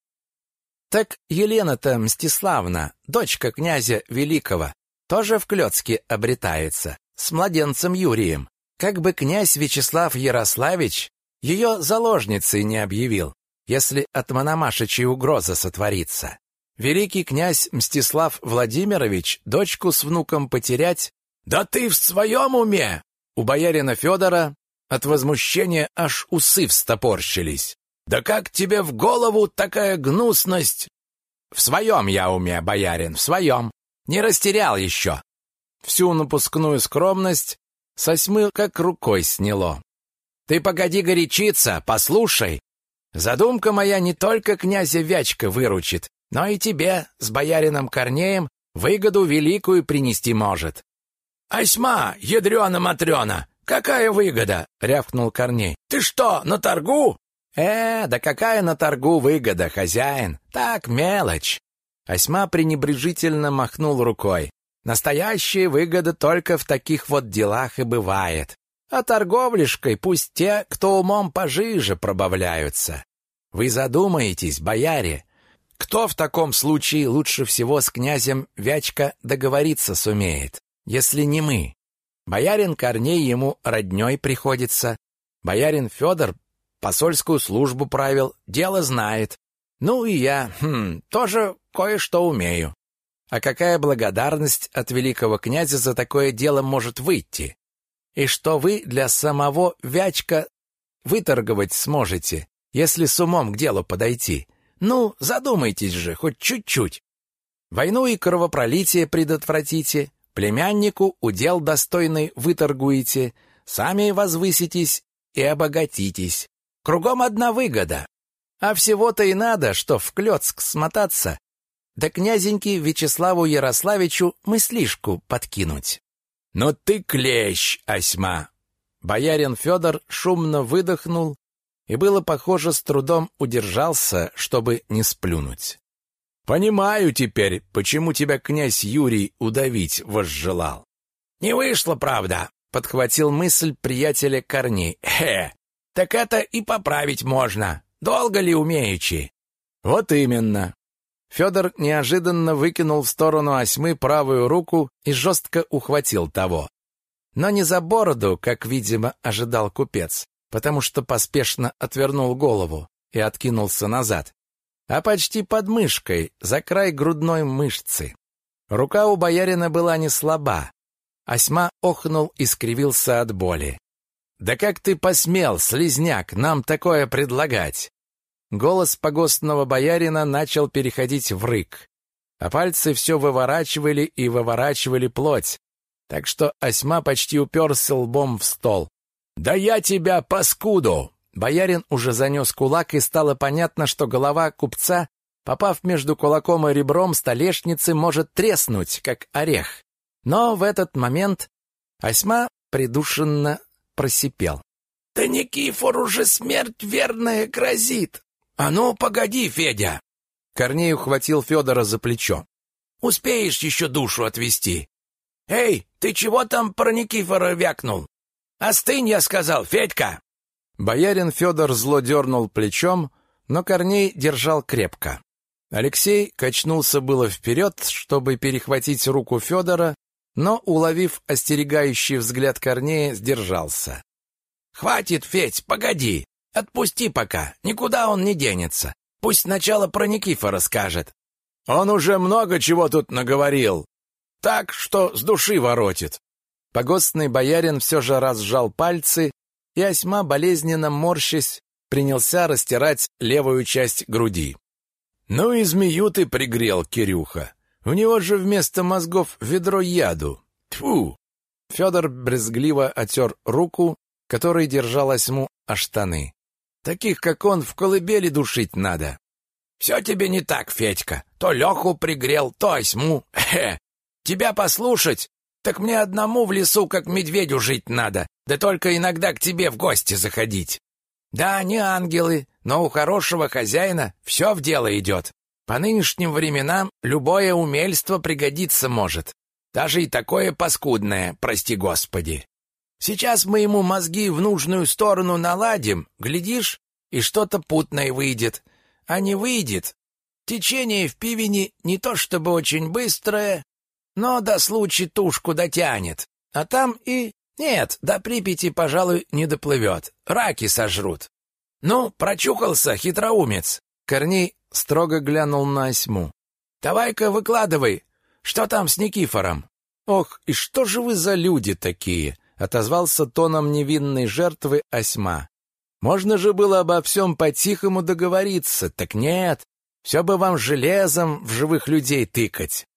«Так Елена-то Мстиславна, дочка князя Великого, тоже в Клёцке обретается, с младенцем Юрием. Как бы князь Вячеслав Ярославич ее заложницей не объявил если от Мономашичей угроза сотворится. Великий князь Мстислав Владимирович дочку с внуком потерять...
«Да ты в своем уме?»
У боярина Федора от возмущения аж усы встопорщились.
«Да как тебе в голову такая гнусность?»
«В своем я уме, боярин, в своем. Не растерял еще». Всю напускную скромность сосьмы как рукой сняло. «Ты погоди горячиться, послушай. Задумка моя не только князя Вячка выручит, но и тебе с боярином Корнеем выгоду великую принести может.
«Осьма, ядрена-матрена, какая выгода?» — рявкнул Корней. «Ты что, на торгу?»
«Э, да какая на торгу выгода, хозяин? Так, мелочь!» Осьма пренебрежительно махнул рукой. Настоящая выгода только в таких вот делах и бывает. А торговлишкой пусть те, кто умом пожиже, пробавляются. Вы задумаетесь, бояре, кто в таком случае лучше всего с князем Вячка договориться сумеет, если не мы? Боярин Корней ему роднёй приходится. Боярин Федор посольскую службу правил, дело знает. Ну и я, хм, тоже кое-что умею. А какая благодарность от великого князя за такое дело может выйти? И что вы для самого Вячка выторговать сможете, если с умом к делу подойти? Ну, задумайтесь же, хоть чуть-чуть. Войну и кровопролитие предотвратите, племяннику удел достойный выторгуете, сами возвыситесь и обогатитесь. Кругом одна выгода. А всего-то и надо, что в Клёцк смотаться, да князеньке Вячеславу Ярославичу мыслишку подкинуть. «Но ты клещ, Осьма!» Боярин Федор шумно выдохнул и было похоже с трудом удержался, чтобы не сплюнуть. «Понимаю теперь, почему тебя князь Юрий удавить возжелал».
«Не вышло, правда», — подхватил мысль приятеля Корней. «Хе, так это и поправить можно. Долго ли умеючи?»
«Вот именно. Федор неожиданно выкинул в сторону осьмы правую руку и жестко ухватил того. Но не за бороду, как, видимо, ожидал купец, потому что поспешно отвернул голову и откинулся назад, а почти под мышкой, за край грудной мышцы. Рука у боярина была не слаба. Осьма охнул и скривился от боли. «Да как ты посмел, слезняк, нам такое предлагать? Голос погостного боярина начал переходить в рык, а пальцы все выворачивали и выворачивали плоть, так что осьма почти уперся лбом в стол. «Да я тебя, паскуду!» Боярин уже занес кулак, и стало понятно, что голова купца, попав между кулаком и ребром столешницы, может треснуть, как орех. Но в этот момент осьма придушенно просипел.
«Да Никифор уже смерть верная грозит! «А ну, погоди, Федя!»
Корней ухватил Федора за плечо.
«Успеешь еще душу отвести!» «Эй, ты чего там про Никифора вякнул?» «Остынь, я сказал, Федька!»
Боярин Федор зло дернул плечом, но Корней держал крепко. Алексей качнулся было вперед, чтобы перехватить руку Федора, но, уловив остерегающий взгляд Корнея, сдержался.
«Хватит, Федь, погоди! Отпусти пока, никуда он не денется. Пусть сначала про Никифора скажет. Он уже много чего тут наговорил. Так, что с души воротит.
Погостный боярин все же разжал пальцы, и осьма, болезненно морщась, принялся растирать левую часть груди. «Ну и змею ты пригрел, Кирюха. У него же вместо мозгов ведро яду. Тьфу!» Федор брезгливо отер руку, которой держал осьму о штаны. Таких, как он, в колыбели душить надо.
Все тебе не так, Федька. То Леху пригрел, то осьму. Хе. Тебя послушать, так мне одному в лесу, как медведю, жить надо. Да только иногда к тебе в гости заходить. Да, они ангелы, но у хорошего хозяина все в дело идет. По нынешним временам любое умельство пригодиться может. Даже и такое паскудное, прости господи. Сейчас мы ему мозги в нужную сторону наладим, глядишь, и что-то путное выйдет. А не выйдет. Течение в пивине не то чтобы очень быстрое, но до случая тушку дотянет. А там и... Нет, до Припяти, пожалуй, не доплывет. Раки сожрут. Ну, прочухался, хитроумец.
Корней строго глянул на осьму.
Давай-ка выкладывай, что там с Никифором?
Ох, и что же вы за люди такие? отозвался тоном невинной жертвы Осьма. Можно же было обо всем по-тихому договориться, так нет. Все бы вам железом в живых людей тыкать.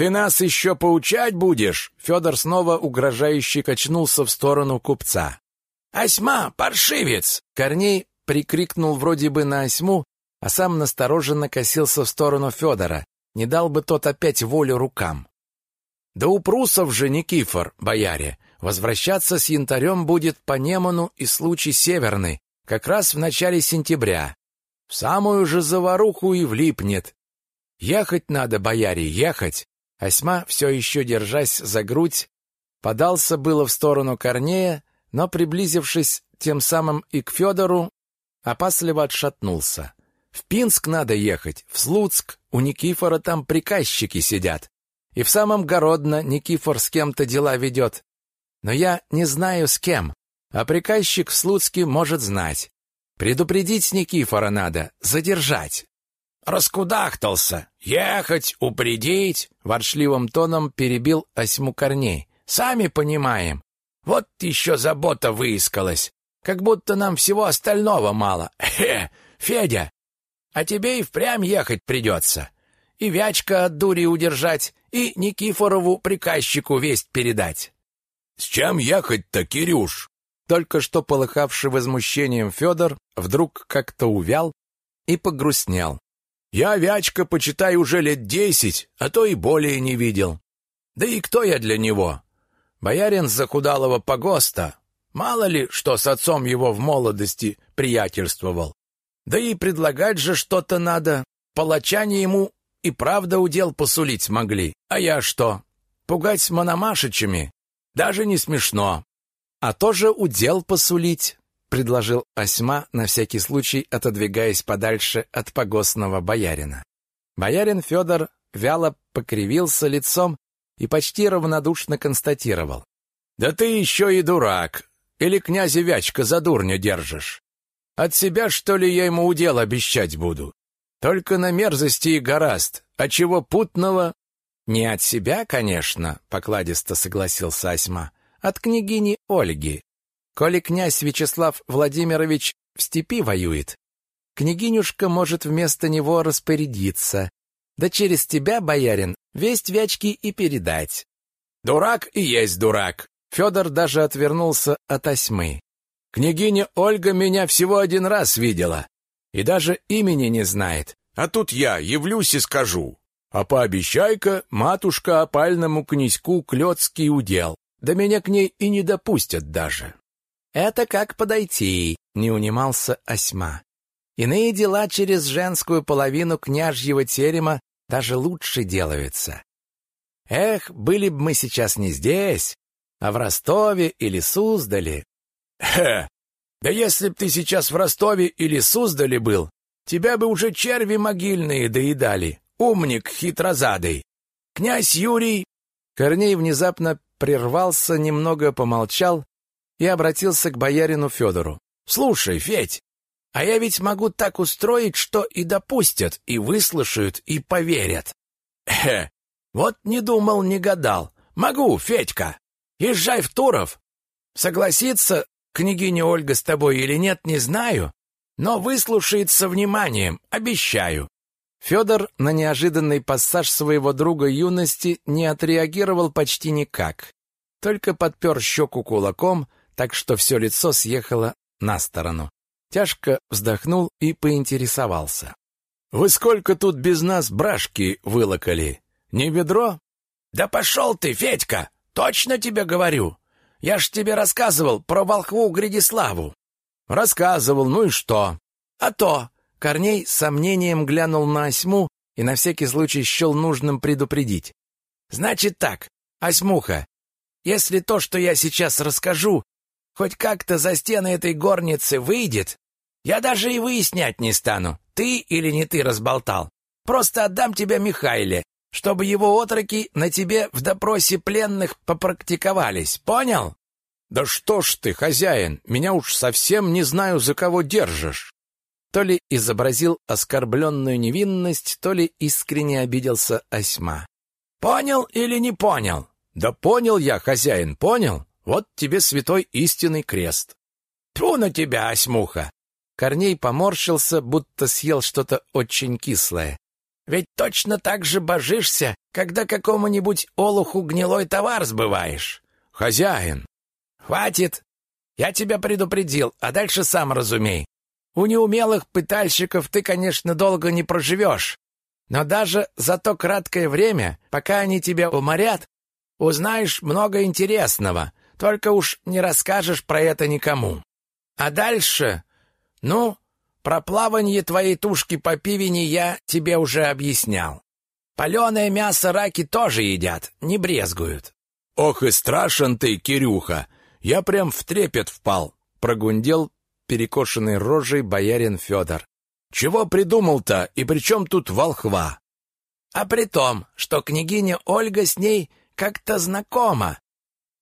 Ты нас еще поучать будешь? Федор снова угрожающе качнулся в сторону купца.
Осьма, паршивец!
Корней прикрикнул вроде бы на Осьму, а сам настороженно косился в сторону Федора. Не дал бы тот опять волю рукам. Да у прусов же Никифор, бояре, Возвращаться с янтарем будет по Неману и случай северный, как раз в начале сентября. В самую же заваруху и влипнет. Ехать надо, бояре, ехать. Осьма, все еще держась за грудь, подался было в сторону Корнея, но, приблизившись тем самым и к Федору, опасливо отшатнулся. «В Пинск надо ехать, в Слуцк, у Никифора там приказчики сидят. И в самом Городно Никифор с кем-то дела ведет. Но я не знаю с кем, а приказчик в Слуцке может знать. Предупредить Никифора надо, задержать».
«Раскудахтался! Ехать, упредить!» Ворчливым тоном перебил осьму корней. «Сами понимаем. Вот еще забота выискалась. Как будто нам всего остального мало. Хе, Федя, а тебе и впрямь ехать придется. И Вячка от дури удержать, и Никифорову приказчику весть передать.
С чем ехать-то, Кирюш? Только что полыхавший возмущением Федор вдруг как-то увял и погрустнел. Я Вячка, почитай, уже лет десять, а то и более не видел. Да и кто я для него? Боярин захудалого погоста. Мало ли, что с отцом его в молодости приятельствовал. Да и предлагать же что-то надо. Палачане ему и правда удел посулить смогли. А я что? Пугать мономашичами? Даже не смешно. А тоже удел посулить, предложил Осьма, на всякий случай отодвигаясь подальше от погостного боярина. Боярин Федор вяло покривился лицом и почти равнодушно констатировал. «Да ты еще и дурак! Или князя Вячка за дурню держишь? От себя, что ли, я ему удел обещать буду? Только на мерзости и гораст, а чего путного?» «Не от себя, конечно», — покладисто согласился Осьма, «от княгини Ольги. Коли князь Вячеслав Владимирович в степи воюет, княгинюшка может вместо него распорядиться, да через тебя, боярин, весть Вячки и передать. Дурак и есть дурак. Федор даже отвернулся от осьмы. Княгиня Ольга меня всего один раз видела и даже имени не знает. А тут я явлюсь и скажу. А пообещай-ка, матушка опальному князьку клёцкий удел. Да меня к ней и не допустят даже. Это как подойти, не унимался Осьма. Иные дела через женскую половину княжьего терема даже лучше делаются. Эх, были бы мы сейчас не здесь, а в Ростове или Суздале. Хе, да если б ты сейчас в Ростове или Суздале был, тебя бы уже черви могильные доедали. Умник хитрозадый. Князь Юрий... Корней внезапно прервался, немного помолчал и обратился к боярину Федору. «Слушай, Федь, а я ведь могу так устроить, что и допустят, и выслушают, и поверят. Хе, вот не думал, не гадал. Могу, Федька. Езжай в Туров. Согласится княгиня Ольга с тобой или нет, не знаю, но выслушает со вниманием, обещаю. Федор на неожиданный пассаж своего друга юности не отреагировал почти никак. Только подпер щеку кулаком, так что все лицо съехало на сторону. Тяжко вздохнул и поинтересовался. «Вы сколько тут без нас брашки вылокали? Не ведро?» «Да пошел ты, Федька! Точно тебе говорю! Я ж тебе рассказывал про волхву Гридиславу!» «Рассказывал, ну и что?» «А то!» Корней с сомнением глянул на осьму и на всякий случай счел нужным предупредить. «Значит так, осьмуха, если то, что я сейчас расскажу, хоть как-то за стены этой горницы выйдет, я даже и выяснять не стану, ты или не ты разболтал. Просто отдам тебя Михайле, чтобы его отроки на тебе в допросе пленных попрактиковались. Понял? Да что ж ты, хозяин, меня уж совсем не знаю, за кого держишь. То ли изобразил оскорбленную невинность, то ли искренне обиделся Осьма. Понял или не понял? Да понял я, хозяин, понял. Вот тебе святой истинный крест. Тьфу на тебя, Осьмуха! Корней поморщился, будто съел что-то очень кислое. Ведь точно так же божишься, когда какому-нибудь олуху гнилой товар сбываешь. Хозяин. Хватит. Я тебя предупредил, а дальше сам разумей. У неумелых пытальщиков ты, конечно, долго не проживешь. Но даже за то краткое время, пока они тебя уморят, узнаешь много интересного, только уж не расскажешь про это никому. А дальше... Ну, про плавание твоей тушки по пивени я тебе уже объяснял.
Паленое мясо раки тоже едят, не брезгуют.
Ох и страшен ты, Кирюха! Я прям в трепет впал, прогундел перекошенной рожей боярин Федор. Чего придумал-то, и при чем тут волхва?
А при том, что княгиня Ольга с ней как-то знакома,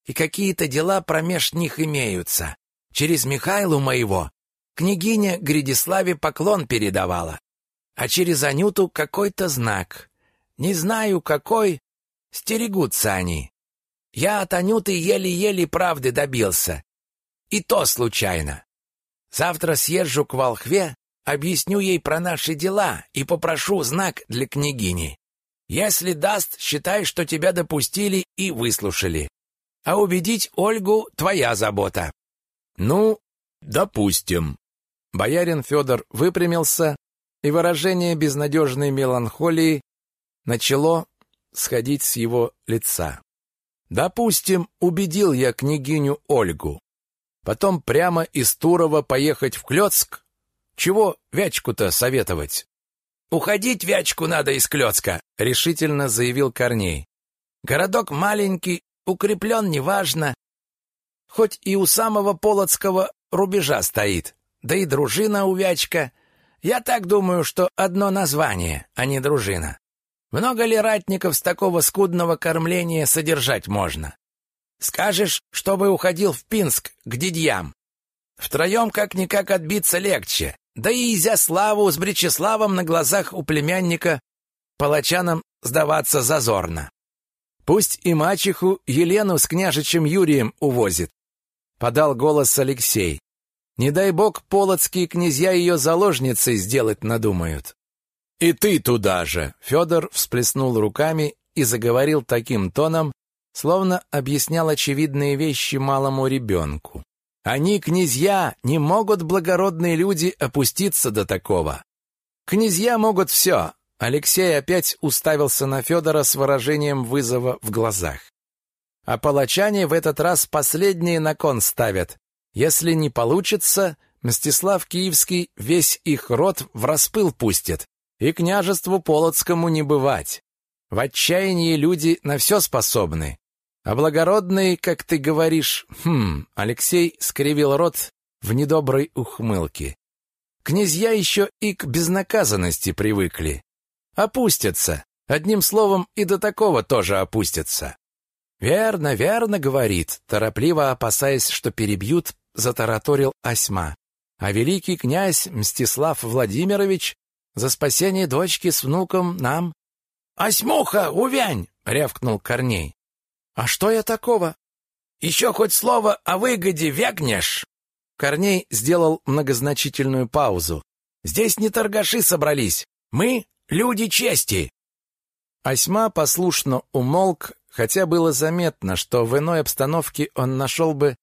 и какие-то дела промеж них имеются. Через Михайлу моего княгиня Гридиславе поклон передавала, а через Анюту какой-то знак. Не знаю, какой, стерегутся они. Я от Анюты еле-еле правды добился. И то случайно. Завтра съезжу к Волхве, объясню ей про наши дела и попрошу знак для княгини. Если даст, считай, что тебя допустили и выслушали. А убедить Ольгу — твоя забота.
Ну, допустим. Боярин Федор выпрямился, и выражение безнадежной меланхолии начало сходить с его лица. Допустим, убедил я княгиню Ольгу. Потом прямо из Турова поехать в Клёцк? Чего Вячку-то советовать?
«Уходить Вячку надо из Клёцка», — решительно заявил Корней. «Городок маленький, укреплен неважно. Хоть и у самого Полоцкого рубежа стоит, да и дружина у Вячка. Я так думаю, что одно название, а не дружина. Много ли ратников с такого скудного кормления содержать можно? Скажешь, чтобы уходил в Пинск, к дядьям. Втроем как-никак отбиться легче. Да и Изяславу с Бречеславом на глазах у племянника палачанам сдаваться зазорно. Пусть и мачеху Елену с княжичем Юрием увозит. Подал голос Алексей. Не дай бог полоцкие князья ее заложницей сделать надумают.
«И ты туда же!» Федор всплеснул руками и заговорил таким тоном, словно объяснял очевидные вещи малому ребенку. «Они, князья, не могут благородные люди опуститься до такого. Князья могут все!» Алексей опять уставился на Федора с выражением вызова в глазах. А палачане в этот раз последние на кон ставят. Если не получится, Мстислав Киевский весь их род в распыл пустит, и княжеству Полоцкому не бывать. В отчаянии люди на все способны. А благородные, как ты говоришь, хм, Алексей скривил рот в недоброй ухмылке. Князья еще и к безнаказанности привыкли. Опустятся. Одним словом, и до такого тоже опустятся. Верно, верно, говорит, торопливо опасаясь, что перебьют, затараторил Осьма. А великий князь Мстислав Владимирович за спасение дочки с внуком нам...» «Осьмуха, увянь!» — рявкнул Корней. «А что я такого?» «Еще хоть слово о выгоде вякнешь!» Корней сделал многозначительную паузу. «Здесь не торгаши собрались. Мы — люди чести!» Осьма послушно умолк, хотя было заметно, что в иной обстановке он нашел бы,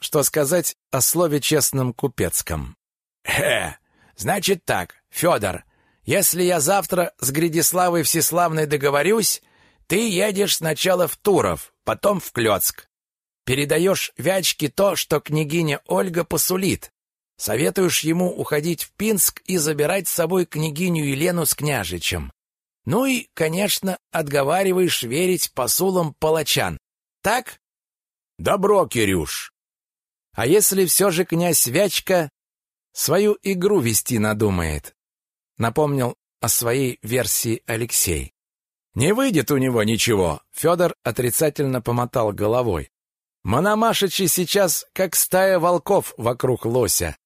что сказать о слове честном купецком. «Хе! Значит так, Федор, если я завтра с Гридиславой Всеславной договорюсь, ты едешь сначала в Туров, потом в Клёцк. Передаешь Вячке то, что княгиня Ольга посулит. Советуешь ему уходить в Пинск и забирать с собой княгиню Елену с княжичем. Ну и, конечно, отговариваешь верить посулам палачан. Так? Добро, Кирюш.
А если все же князь Вячка свою игру вести надумает. Напомнил о своей версии Алексей.
Не выйдет у него ничего, Федор отрицательно помотал головой. Мономашичи сейчас как стая волков вокруг лося.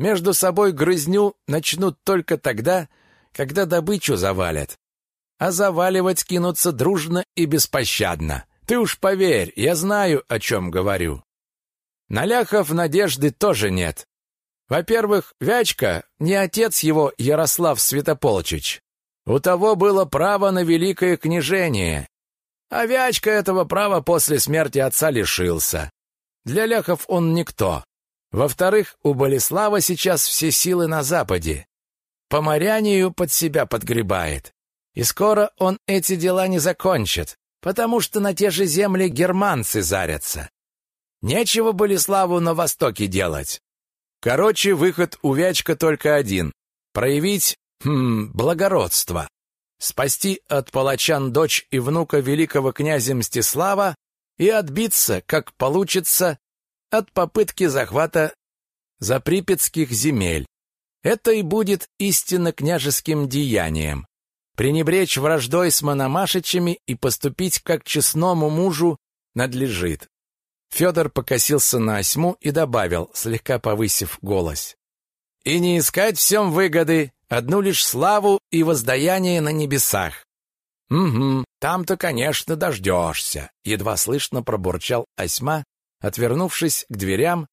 Между собой грызню начнут только тогда, когда добычу завалят. А заваливать кинутся дружно и беспощадно. Ты уж поверь, я знаю, о чем говорю. На ляхов надежды тоже нет. Во-первых, Вячка не отец его Ярослав Святополчич. У того было право на великое княжение. А Вячка этого права после смерти отца лишился. Для ляхов он никто. Во-вторых, у Болеслава сейчас все силы на западе. По морянию под себя подгребает. И скоро он эти дела не закончит, потому что на те же земли германцы зарятся. Нечего Болеславу на востоке делать. Короче, выход у Вячка только один — проявить, хм, благородство. спасти от палачан дочь и внука великого князя Мстислава и отбиться, как получится, от попытки захвата заприпятских земель. Это и будет истинно княжеским деянием. Пренебречь враждой с Мономашичами и поступить как честному мужу надлежит. Федор покосился на осьму и добавил, слегка повысив голос. «И не искать всем выгоды, одну лишь славу и воздаяние на небесах». «Угу, там-то, конечно, дождешься», — едва слышно пробурчал осьма, отвернувшись к дверям,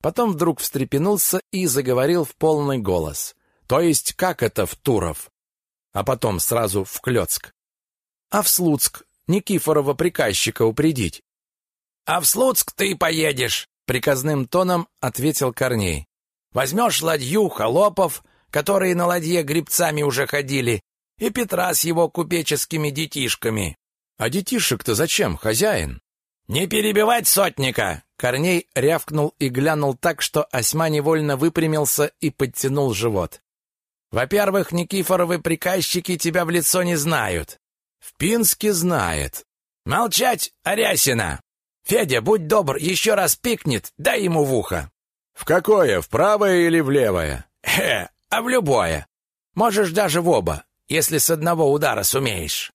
потом вдруг встрепенулся и заговорил в полный голос. «То есть как это в Туров?» А потом сразу в Клёцк. «А в Слуцк Никифорова приказчика упредить?»
«А в Слуцк ты поедешь», — приказным тоном ответил Корней. «Возьмешь ладью холопов, которые на ладье грибцами уже ходили, и Петра с его купеческими детишками».
«А детишек-то зачем, хозяин?»
«Не перебивать сотника!»
Корней рявкнул и глянул так, что Осьма невольно выпрямился и подтянул живот.
«Во-первых, Никифоровы приказчики тебя в лицо не знают».
«В Пинске знает».
«Молчать, Арясина!» «Федя, будь добр, еще раз пикнет, дай ему в ухо».
«В какое, в правое или в левое?»
«Э, а в любое. Можешь даже в оба, если с одного удара сумеешь».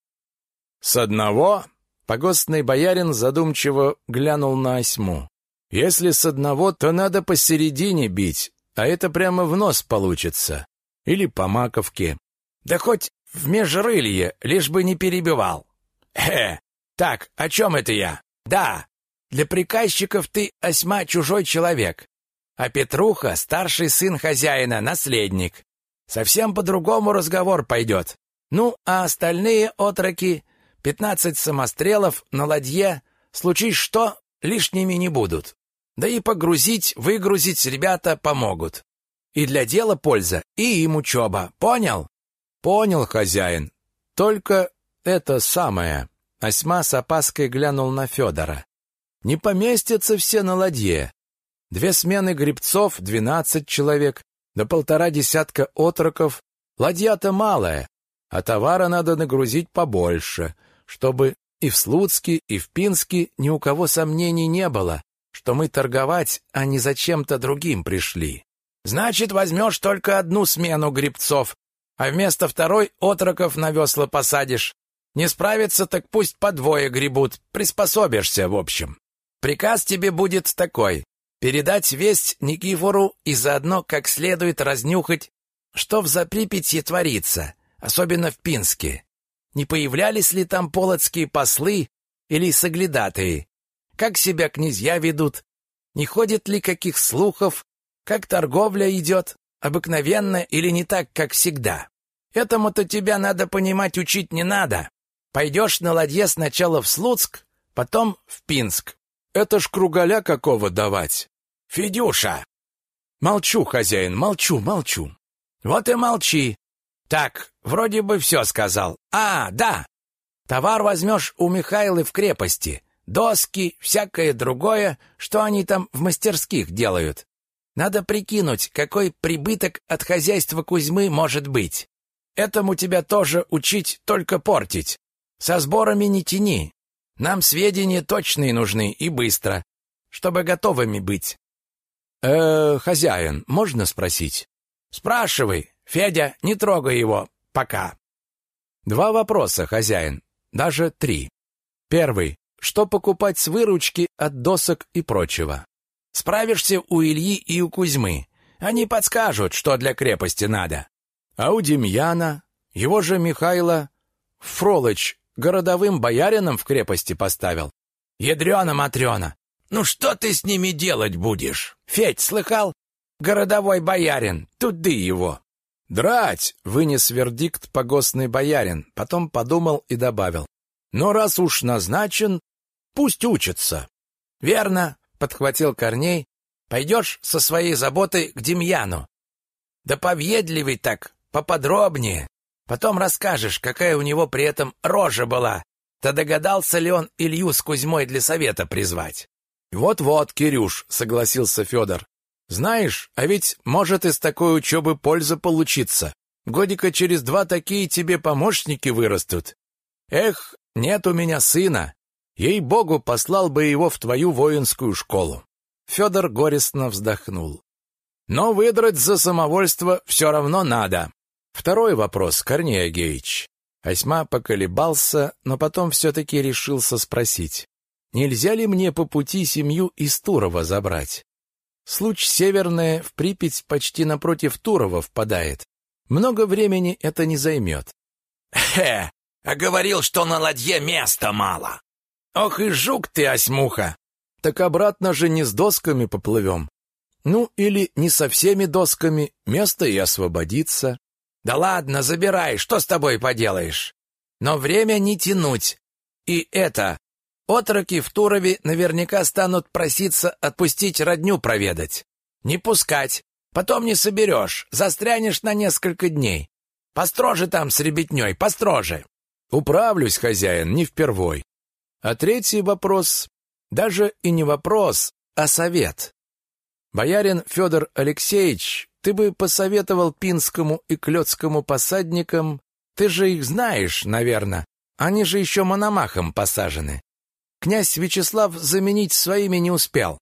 «С одного?» Погостный боярин задумчиво глянул на осьму. «Если с одного, то надо посередине бить, а это прямо в нос получится. Или по маковке.
Да хоть в межрылье, лишь бы не перебивал. Э, так, о чем это я? Да, для приказчиков ты, осьма, чужой человек. А Петруха — старший сын хозяина, наследник. Совсем по-другому разговор пойдет. Ну, а остальные отроки Пятнадцать самострелов на ладье, случись что, лишними не будут. Да и погрузить, выгрузить ребята помогут. И для дела польза, и им учеба. Понял?
Понял, хозяин. Только это самое. Осьма с опаской глянул на Федора. Не поместятся все на ладье. Две смены гребцов, двенадцать человек, да полтора десятка отроков. Ладья-то малая, а товара надо нагрузить побольше чтобы и в Слуцке, и в Пинске ни у кого сомнений не было, что мы торговать, а не за чем-то другим пришли.
Значит, возьмешь только одну смену грибцов, а вместо второй отроков на весла посадишь. Не справится, так пусть по двое гребут, приспособишься, в общем. Приказ тебе будет такой — передать весть Никифору и заодно как следует разнюхать, что в Заприпятье творится, особенно в Пинске. Не появлялись ли там полоцкие послы или соглядатые? Как себя князья ведут? Не ходит ли каких слухов? Как торговля идет? Обыкновенно или не так, как всегда? Этому-то тебя, надо понимать, учить не надо. Пойдешь на ладье сначала в Слуцк, потом в Пинск.
Это ж кругаля какого давать?
Федюша!
Молчу, хозяин, молчу, молчу.
Вот и молчи. Так, вроде бы все сказал. А, да. Товар возьмешь у Михайлы в крепости. Доски, всякое другое, что они там в мастерских делают. Надо прикинуть, какой прибыток от хозяйства Кузьмы может быть. Этому тебя тоже учить, только портить. Со сборами не тяни. Нам сведения точные нужны и быстро, чтобы готовыми быть.
Э, хозяин, можно спросить?
Спрашивай, Федя, не трогай его пока.
Два вопроса, хозяин, даже три. Первый. Что покупать с выручки от досок и прочего?
Справишься у Ильи и у Кузьмы. Они подскажут, что для крепости надо.
А у Демьяна, его же Михайла Фролыч городовым боярином в крепости поставил.
Ядрена-матрена, ну что ты с ними делать будешь? Федь, слыхал? Городовой боярин, туды его.
«Драть!» — вынес вердикт погостный боярин, потом подумал и добавил. «Но раз уж назначен, пусть учится».
«Верно», — подхватил Корней. «Пойдешь со своей заботой к Демьяну. Да поведливый так, поподробнее. Потом расскажешь, какая у него при этом рожа была. Да догадался ли он Илью с Кузьмой для совета призвать?»
«Вот-вот, Кирюш», — согласился Федор. Знаешь, а ведь может из такой учебы польза получиться.
Годика через два такие тебе помощники вырастут. Эх, нет у меня сына. Ей-богу, послал бы его в твою воинскую школу.
Федор горестно вздохнул.
Но выдрать за самовольство все равно надо.
Второй вопрос, Корней Агеич. Осьма поколебался, но потом все-таки решился спросить. Нельзя ли мне по пути семью из Турова забрать? Случ Северная в Припять почти напротив Турова впадает. Много времени это не займет.
Хе, а говорил, что на ладье места мало. Ох и жук ты, осьмуха.
Так обратно же не с досками поплывем. Ну, или не со всеми досками, место и освободится.
Да ладно, забирай, что с тобой поделаешь? Но время не тянуть. И это, отроки в Турове наверняка станут проситься отпустить родню проведать. Не пускать, потом не соберешь, застрянешь на несколько дней. Построже там с ребятней, построже.
Управлюсь, хозяин, не впервой. А третий вопрос, даже и не вопрос, а совет. Боярин Федор Алексеевич ты бы посоветовал пинскому и клёцкому посадникам, ты же их знаешь, наверное, они же еще мономахом посажены. Князь Вячеслав заменить своими не успел.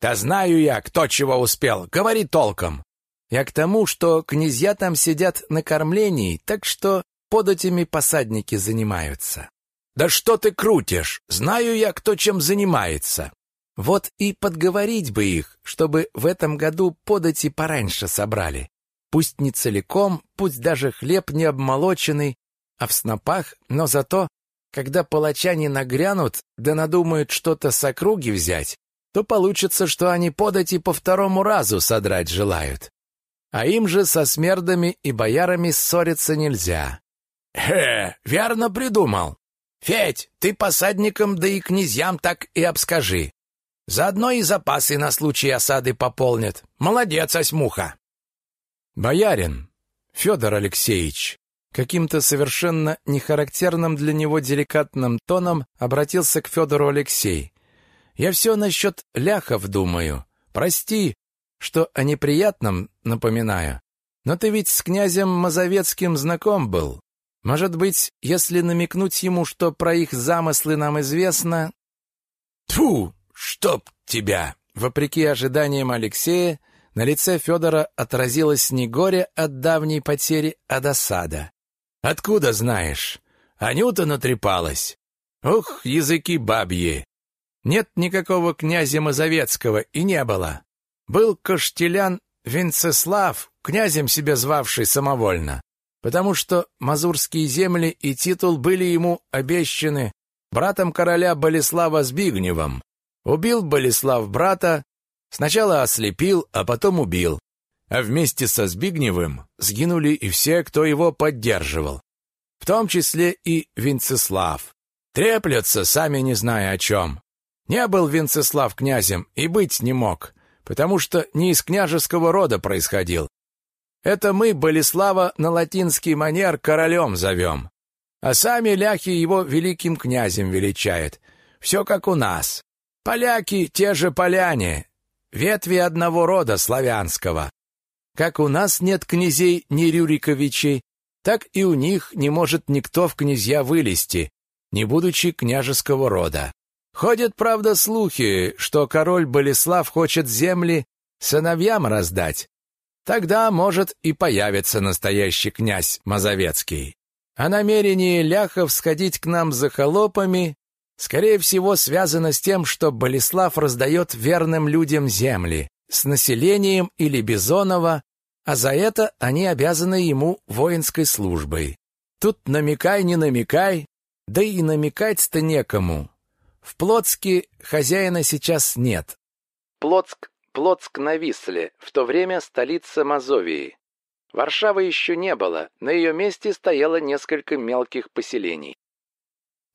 Да знаю я, кто чего успел, говори толком.
Я к тому, что князья там сидят на кормлении, так что под этими посадники занимаются.
Да что ты крутишь? Знаю я, кто чем занимается.
Вот и подговорить бы их, чтобы в этом году подати пораньше собрали. Пусть не целиком, пусть даже хлеб не обмолоченный, а в снопах, но зато, когда палачане нагрянут, да надумают что-то с округи взять, то получится, что они подати по второму разу содрать желают. А им же со смердами и боярами ссориться нельзя.
«Э, верно придумал. Федь, ты посадникам да и князьям так и обскажи. Заодно и запасы на случай осады пополнят. Молодец, осьмуха.
Боярин, Федор Алексеевич, каким-то совершенно нехарактерным для него деликатным тоном обратился к Федору Алексей. Я все насчет ляхов думаю. Прости, что о неприятном напоминаю. Но ты ведь с князем Мазовецким знаком был. Может быть, если намекнуть ему, что про их замыслы нам известно...
Тьфу! «Чтоб тебя!»
Вопреки ожиданиям Алексея, на лице Федора отразилось не горе от давней потери, а досада.
«Откуда знаешь? Анюта натрепалась. Ух, языки бабьи!
Нет никакого князя Мазовецкого и не было. Был Каштелян Венцеслав, князем себя звавший самовольно, потому что мазурские земли и титул были ему обещаны братом короля Болеслава Збигневым. Убил Болеслав брата, сначала ослепил, а потом убил. А вместе со Збигневым сгинули и все, кто его поддерживал. В том числе и Венцеслав. Треплются, сами не зная о чем. Не был Венцеслав князем и быть не мог, потому что не из княжеского рода происходил. Это мы Болеслава на латинский манер королем зовем. А сами ляхи его великим князем величают. Все как у нас. Поляки те же поляне, ветви одного рода славянского. Как у нас нет князей ни Рюриковичей, так и у них не может никто в князья вылезти, не будучи княжеского рода. Ходят, правда, слухи, что король Болеслав хочет земли сыновьям раздать. Тогда, может, и появится настоящий князь Мазовецкий. А намерение ляхов сходить к нам за холопами скорее всего, связано с тем, что Болеслав раздает верным людям земли, с населением или Бизонова, а за это они обязаны ему воинской службой. Тут намекай, не намекай, да и намекать-то некому. В Плотске хозяина сейчас нет. Плотск, Плотск на Висле, в то время столица Мазовии. Варшавы еще не было, на ее месте стояло несколько мелких поселений.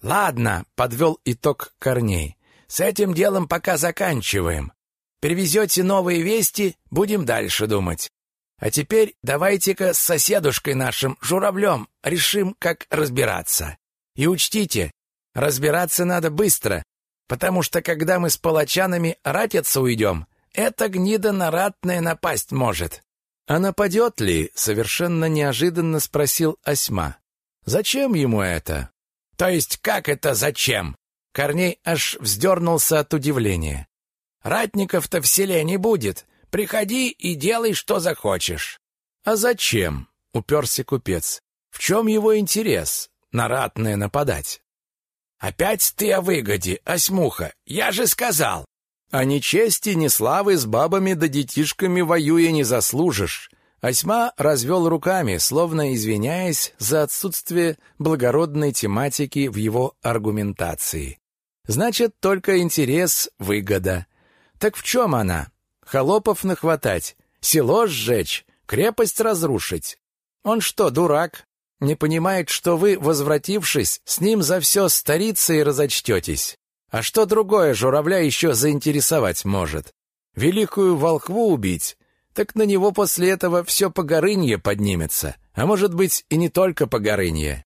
«Ладно», — подвел итог Корней. «С этим делом пока заканчиваем. Привезете новые вести, будем дальше думать. А теперь давайте-ка с соседушкой нашим, Журавлем, решим, как разбираться. И учтите, разбираться надо быстро, потому что когда мы с палачанами ратиться уйдем, эта гнида на ратное напасть может.
А нападет ли? Совершенно неожиданно спросил Осьма. Зачем ему это?
То есть как это зачем?
Корней аж вздернулся от удивления.
Ратников-то в селе не будет. Приходи и делай, что захочешь.
А зачем? Уперся купец. В чем его интерес? На ратное нападать.
Опять ты о выгоде, осьмуха. Я же сказал.
А ни чести, ни славы с бабами да детишками воюя не заслужишь. Осьма развел руками, словно извиняясь за отсутствие благородной тематики в его аргументации. Значит, только интерес, выгода. Так в чем она? Холопов нахватать, село сжечь, крепость разрушить. Он что, дурак? Не понимает, что вы, возвратившись, с ним за все старицей разочтетесь. А что другое журавля еще заинтересовать может? Великую волхву убить? Так на него после этого все погорынье поднимется. А может быть, и не только погорынье.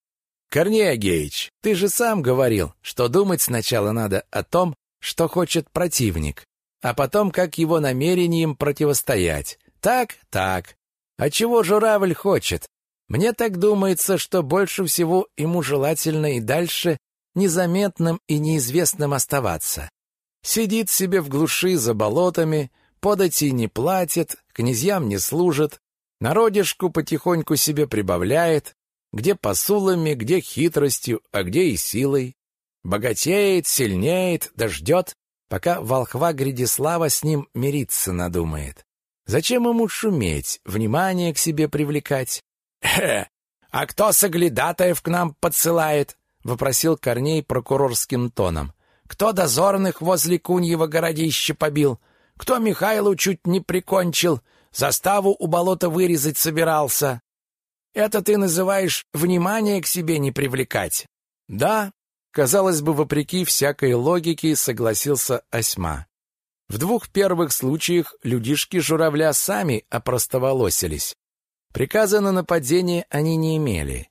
Корней Агеич, ты же сам говорил, что думать сначала надо о том, что хочет противник а потом как его намерениям противостоять. Так, так. А чего журавль хочет? Мне так думается, что больше всего ему желательно и дальше незаметным и неизвестным оставаться. Сидит себе в глуши за болотами, подати не платит, князьям не служит, народишку потихоньку себе прибавляет, где посулами, где хитростью, а где и силой. Богатеет, сильнеет, дождет, пока волхва Гридислава с ним мириться надумает. Зачем ему шуметь, внимание к себе привлекать?
«Э, а кто соглядатаев к нам подсылает?» — вопросил Корней прокурорским тоном. «Кто дозорных возле Куньего городища побил? Кто Михайлу чуть не прикончил? Заставу у болота вырезать собирался? Это ты называешь внимание к себе не привлекать?»
«Да, Казалось бы, вопреки всякой логике согласился Осьма. В двух первых случаях людишки журавля сами опростоволосились. Приказа на нападение они не имели.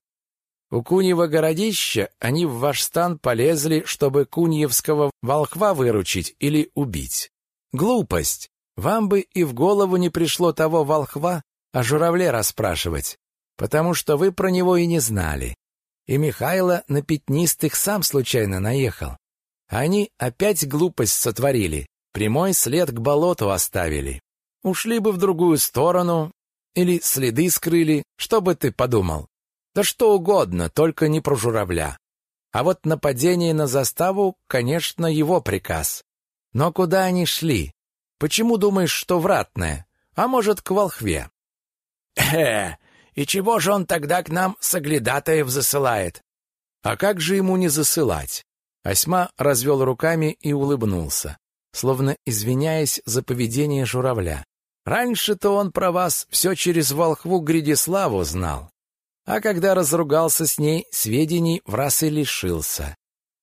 У Куньева городища они в ваш стан полезли, чтобы куньевского волхва выручить или убить. Глупость! Вам бы и в голову не пришло того волхва о журавле расспрашивать, потому что вы про него и не знали. И Михайло на пятнистых сам случайно наехал. Они опять глупость сотворили, прямой след к болоту оставили. Ушли бы в другую сторону или следы скрыли, что бы ты подумал? Да что угодно, только не про журавля. А вот нападение на заставу, конечно, его приказ. Но куда они шли? Почему думаешь, что вратное? А может, к волхве?
Э, и чего же он тогда к нам соглядатаев засылает?
А как же ему не засылать? Осьма развел руками и улыбнулся, словно извиняясь за поведение журавля. Раньше-то он про вас все через волхву Гридиславу знал. А когда разругался с ней, сведений в раз и лишился.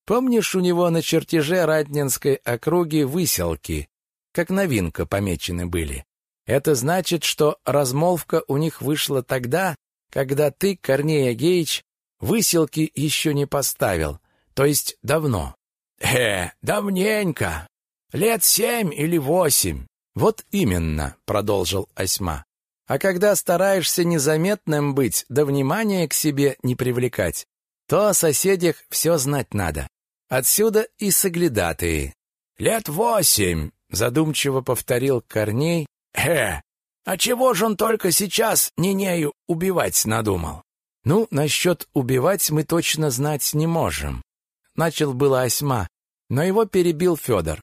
Помнишь, у него на чертеже Ратнинской округи выселки, как новинка помечены были? Это значит, что размолвка у них вышла тогда, когда ты, Корней Агеич, выселки еще не поставил, то есть давно.
Э, давненько. Лет семь или восемь.
Вот именно, продолжил Осьма. А когда стараешься незаметным быть, да внимания к себе не привлекать, то о соседях все знать надо. Отсюда и соглядатые.
Лет восемь,
задумчиво повторил Корней,
Э, а чего же он только сейчас Нинею убивать надумал?
Ну, насчет убивать мы точно знать не можем. Начал было Осьма, но его перебил Федор.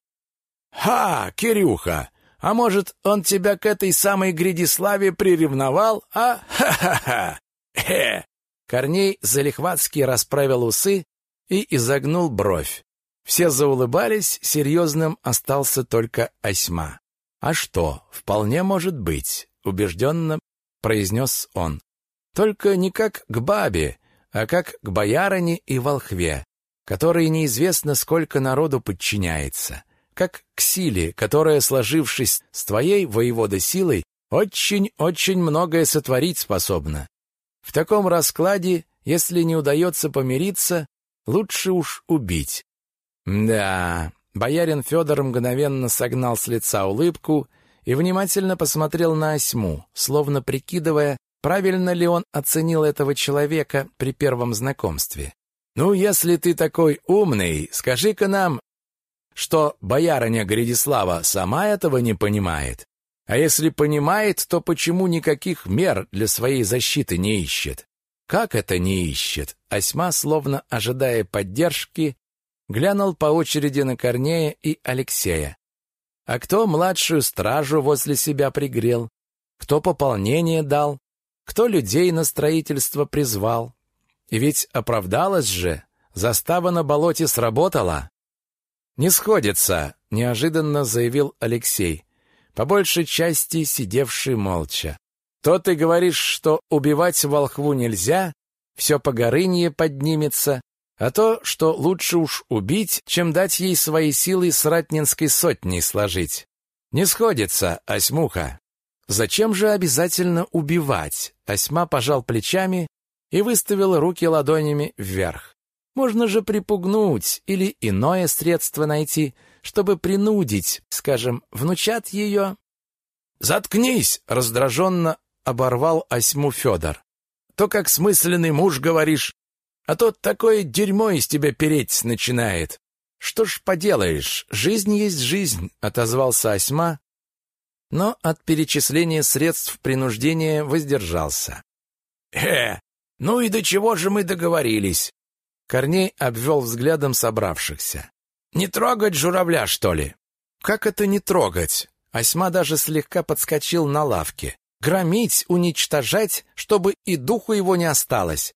«Ха, Кирюха, а может, он тебя к этой самой Гридиславе приревновал, а? Ха-ха-ха! Э!»
Корней залихватски расправил усы и изогнул бровь. Все заулыбались, серьезным остался только Осьма. «А что, вполне может быть», — убежденно произнес он. «Только не как к бабе, а как к боярине и волхве, которой неизвестно сколько народу подчиняется, как к силе, которая, сложившись с твоей воевода силой, очень-очень многое сотворить способна. В таком раскладе, если не удается помириться, лучше уж убить. Да, Боярин Федор мгновенно согнал с лица улыбку и внимательно посмотрел на Осьму, словно прикидывая, правильно ли он оценил этого человека при первом знакомстве. «Ну, если ты такой умный, скажи-ка нам, что боярыня Гридислава сама этого не понимает. А если понимает, то почему никаких мер для своей защиты не ищет? Как это не ищет? Осьма, словно ожидая поддержки, глянул по очереди на Корнея и Алексея. А кто младшую стражу возле себя пригрел? Кто пополнение дал? Кто людей на строительство призвал? И ведь оправдалось же, застава на болоте сработала. «Не сходится», — неожиданно заявил Алексей, по большей части сидевший молча. То ты говоришь, что убивать волхву нельзя, все погорынье поднимется, а то, что лучше уж убить, чем дать ей свои силы с ратнинской сотней сложить. Не сходится, осьмуха. Зачем же обязательно убивать? Осьма пожал плечами и выставил руки ладонями вверх. Можно же припугнуть или иное средство найти, чтобы принудить, скажем, внучат ее. «Заткнись!» — раздраженно оборвал осьму Федор. «То как смысленный муж говоришь, а то такое дерьмо из тебя переть начинает. Что ж поделаешь, жизнь есть жизнь», — отозвался осьма, но от перечисления средств принуждения воздержался. «Э, ну и до чего же мы договорились?» Корней обвел взглядом собравшихся. «Не трогать журавля, что ли?» «Как это не трогать?» Осьма даже слегка подскочил на лавке. «Громить, уничтожать, чтобы и духу его не осталось.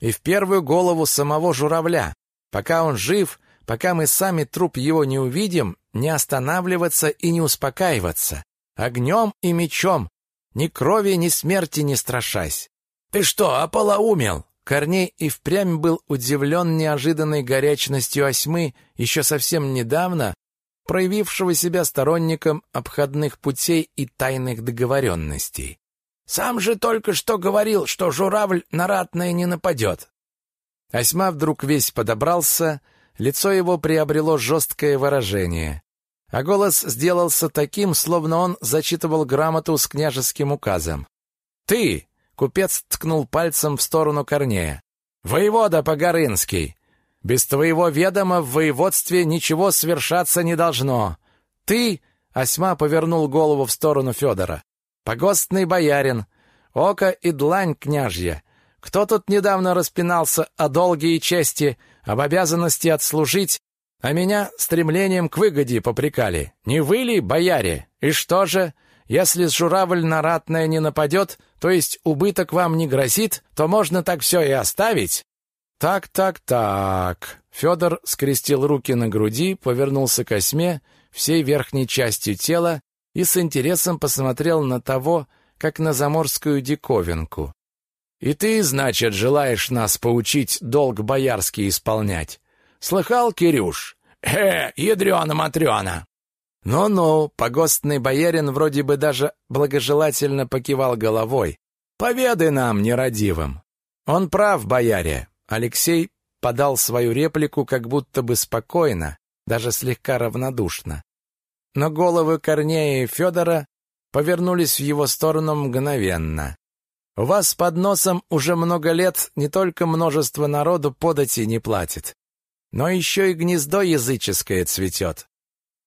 И в первую голову самого журавля. Пока он жив, пока мы сами труп его не увидим, не останавливаться и не успокаиваться. Огнем и мечом, ни крови, ни смерти не страшась. «Ты что, ополоумел?» Корней и впрямь был удивлен неожиданной горячностью осьмы, еще совсем недавно проявившего себя сторонником обходных путей и тайных договоренностей. «Сам же только что говорил, что журавль на ратное не нападет». Осьма вдруг весь подобрался, лицо его приобрело жесткое выражение, а голос сделался таким, словно он зачитывал грамоту с княжеским указом. «Ты!» Купец ткнул пальцем в сторону Корнея. «Воевода Погорынский! Без твоего ведома в воеводстве ничего свершаться не должно. Ты...» — Осьма повернул голову в сторону Федора. «Погостный боярин, око и длань княжья. Кто тут недавно распинался о долге и чести, об обязанности отслужить, а меня стремлением к выгоде попрекали? Не вы ли, бояре? И что же?» Если журавль на ратное не нападет, то есть убыток вам не грозит, то можно так все и оставить». «Так, так, так...» Федор скрестил руки на груди, повернулся к осьме всей верхней частью тела и с интересом посмотрел на того, как на заморскую диковинку. «И ты, значит, желаешь нас поучить долг боярский исполнять? Слыхал, Кирюш? Э, ядрёна-матрёна!» «Ну-ну», — погостный боярин вроде бы даже благожелательно покивал головой. «Поведай нам, нерадивым». «Он прав, бояре». Алексей подал свою реплику как будто бы спокойно, даже слегка равнодушно. Но головы Корнея и Федора повернулись в его сторону мгновенно. «У вас под носом уже много лет не только множество народу подати не платит, но еще и гнездо языческое цветет.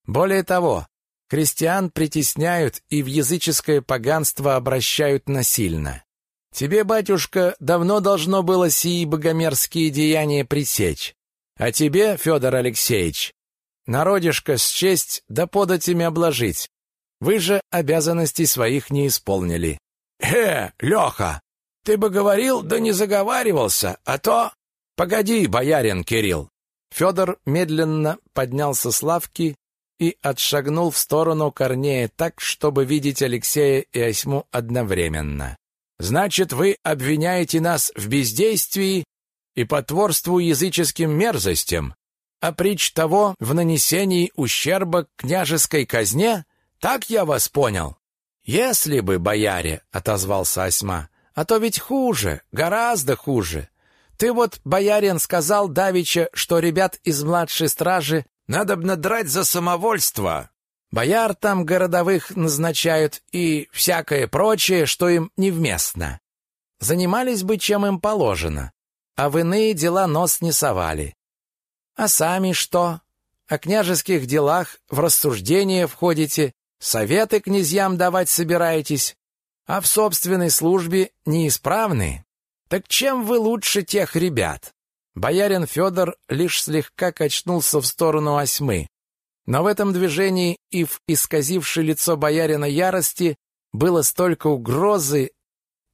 Более того, христиан притесняют и в языческое поганство обращают насильно. Тебе, батюшка, давно должно было сии богомерзкие деяния пресечь. А тебе, Федор Алексеевич, народишко счесть да податями обложить. Вы же обязанностей своих не исполнили. Э, Леха, ты бы говорил, да не заговаривался, а то... Погоди, боярин Кирилл. Федор медленно поднялся с лавки и отшагнул в сторону Корнея так, чтобы видеть Алексея и Осьму одновременно. «Значит, вы обвиняете нас в бездействии и потворству языческим мерзостям, а притч того в нанесении ущерба княжеской казне? Так я вас понял?» «Если бы, бояре», — отозвался Осьма, — «а то ведь хуже, гораздо хуже. Ты вот, боярин, сказал Давича, что ребят из младшей стражи Надобно драть за самовольство. Бояр там городовых назначают и всякое прочее, что им невместно. Занимались бы, чем им положено, а в иные дела нос не совали. А сами что? О княжеских делах в рассуждение входите, советы князьям давать собираетесь, а в собственной службе неисправны. Так чем вы лучше тех ребят? Боярин Федор лишь слегка качнулся в сторону осьмы. Но в этом движении и в исказившей лицо боярина ярости было столько угрозы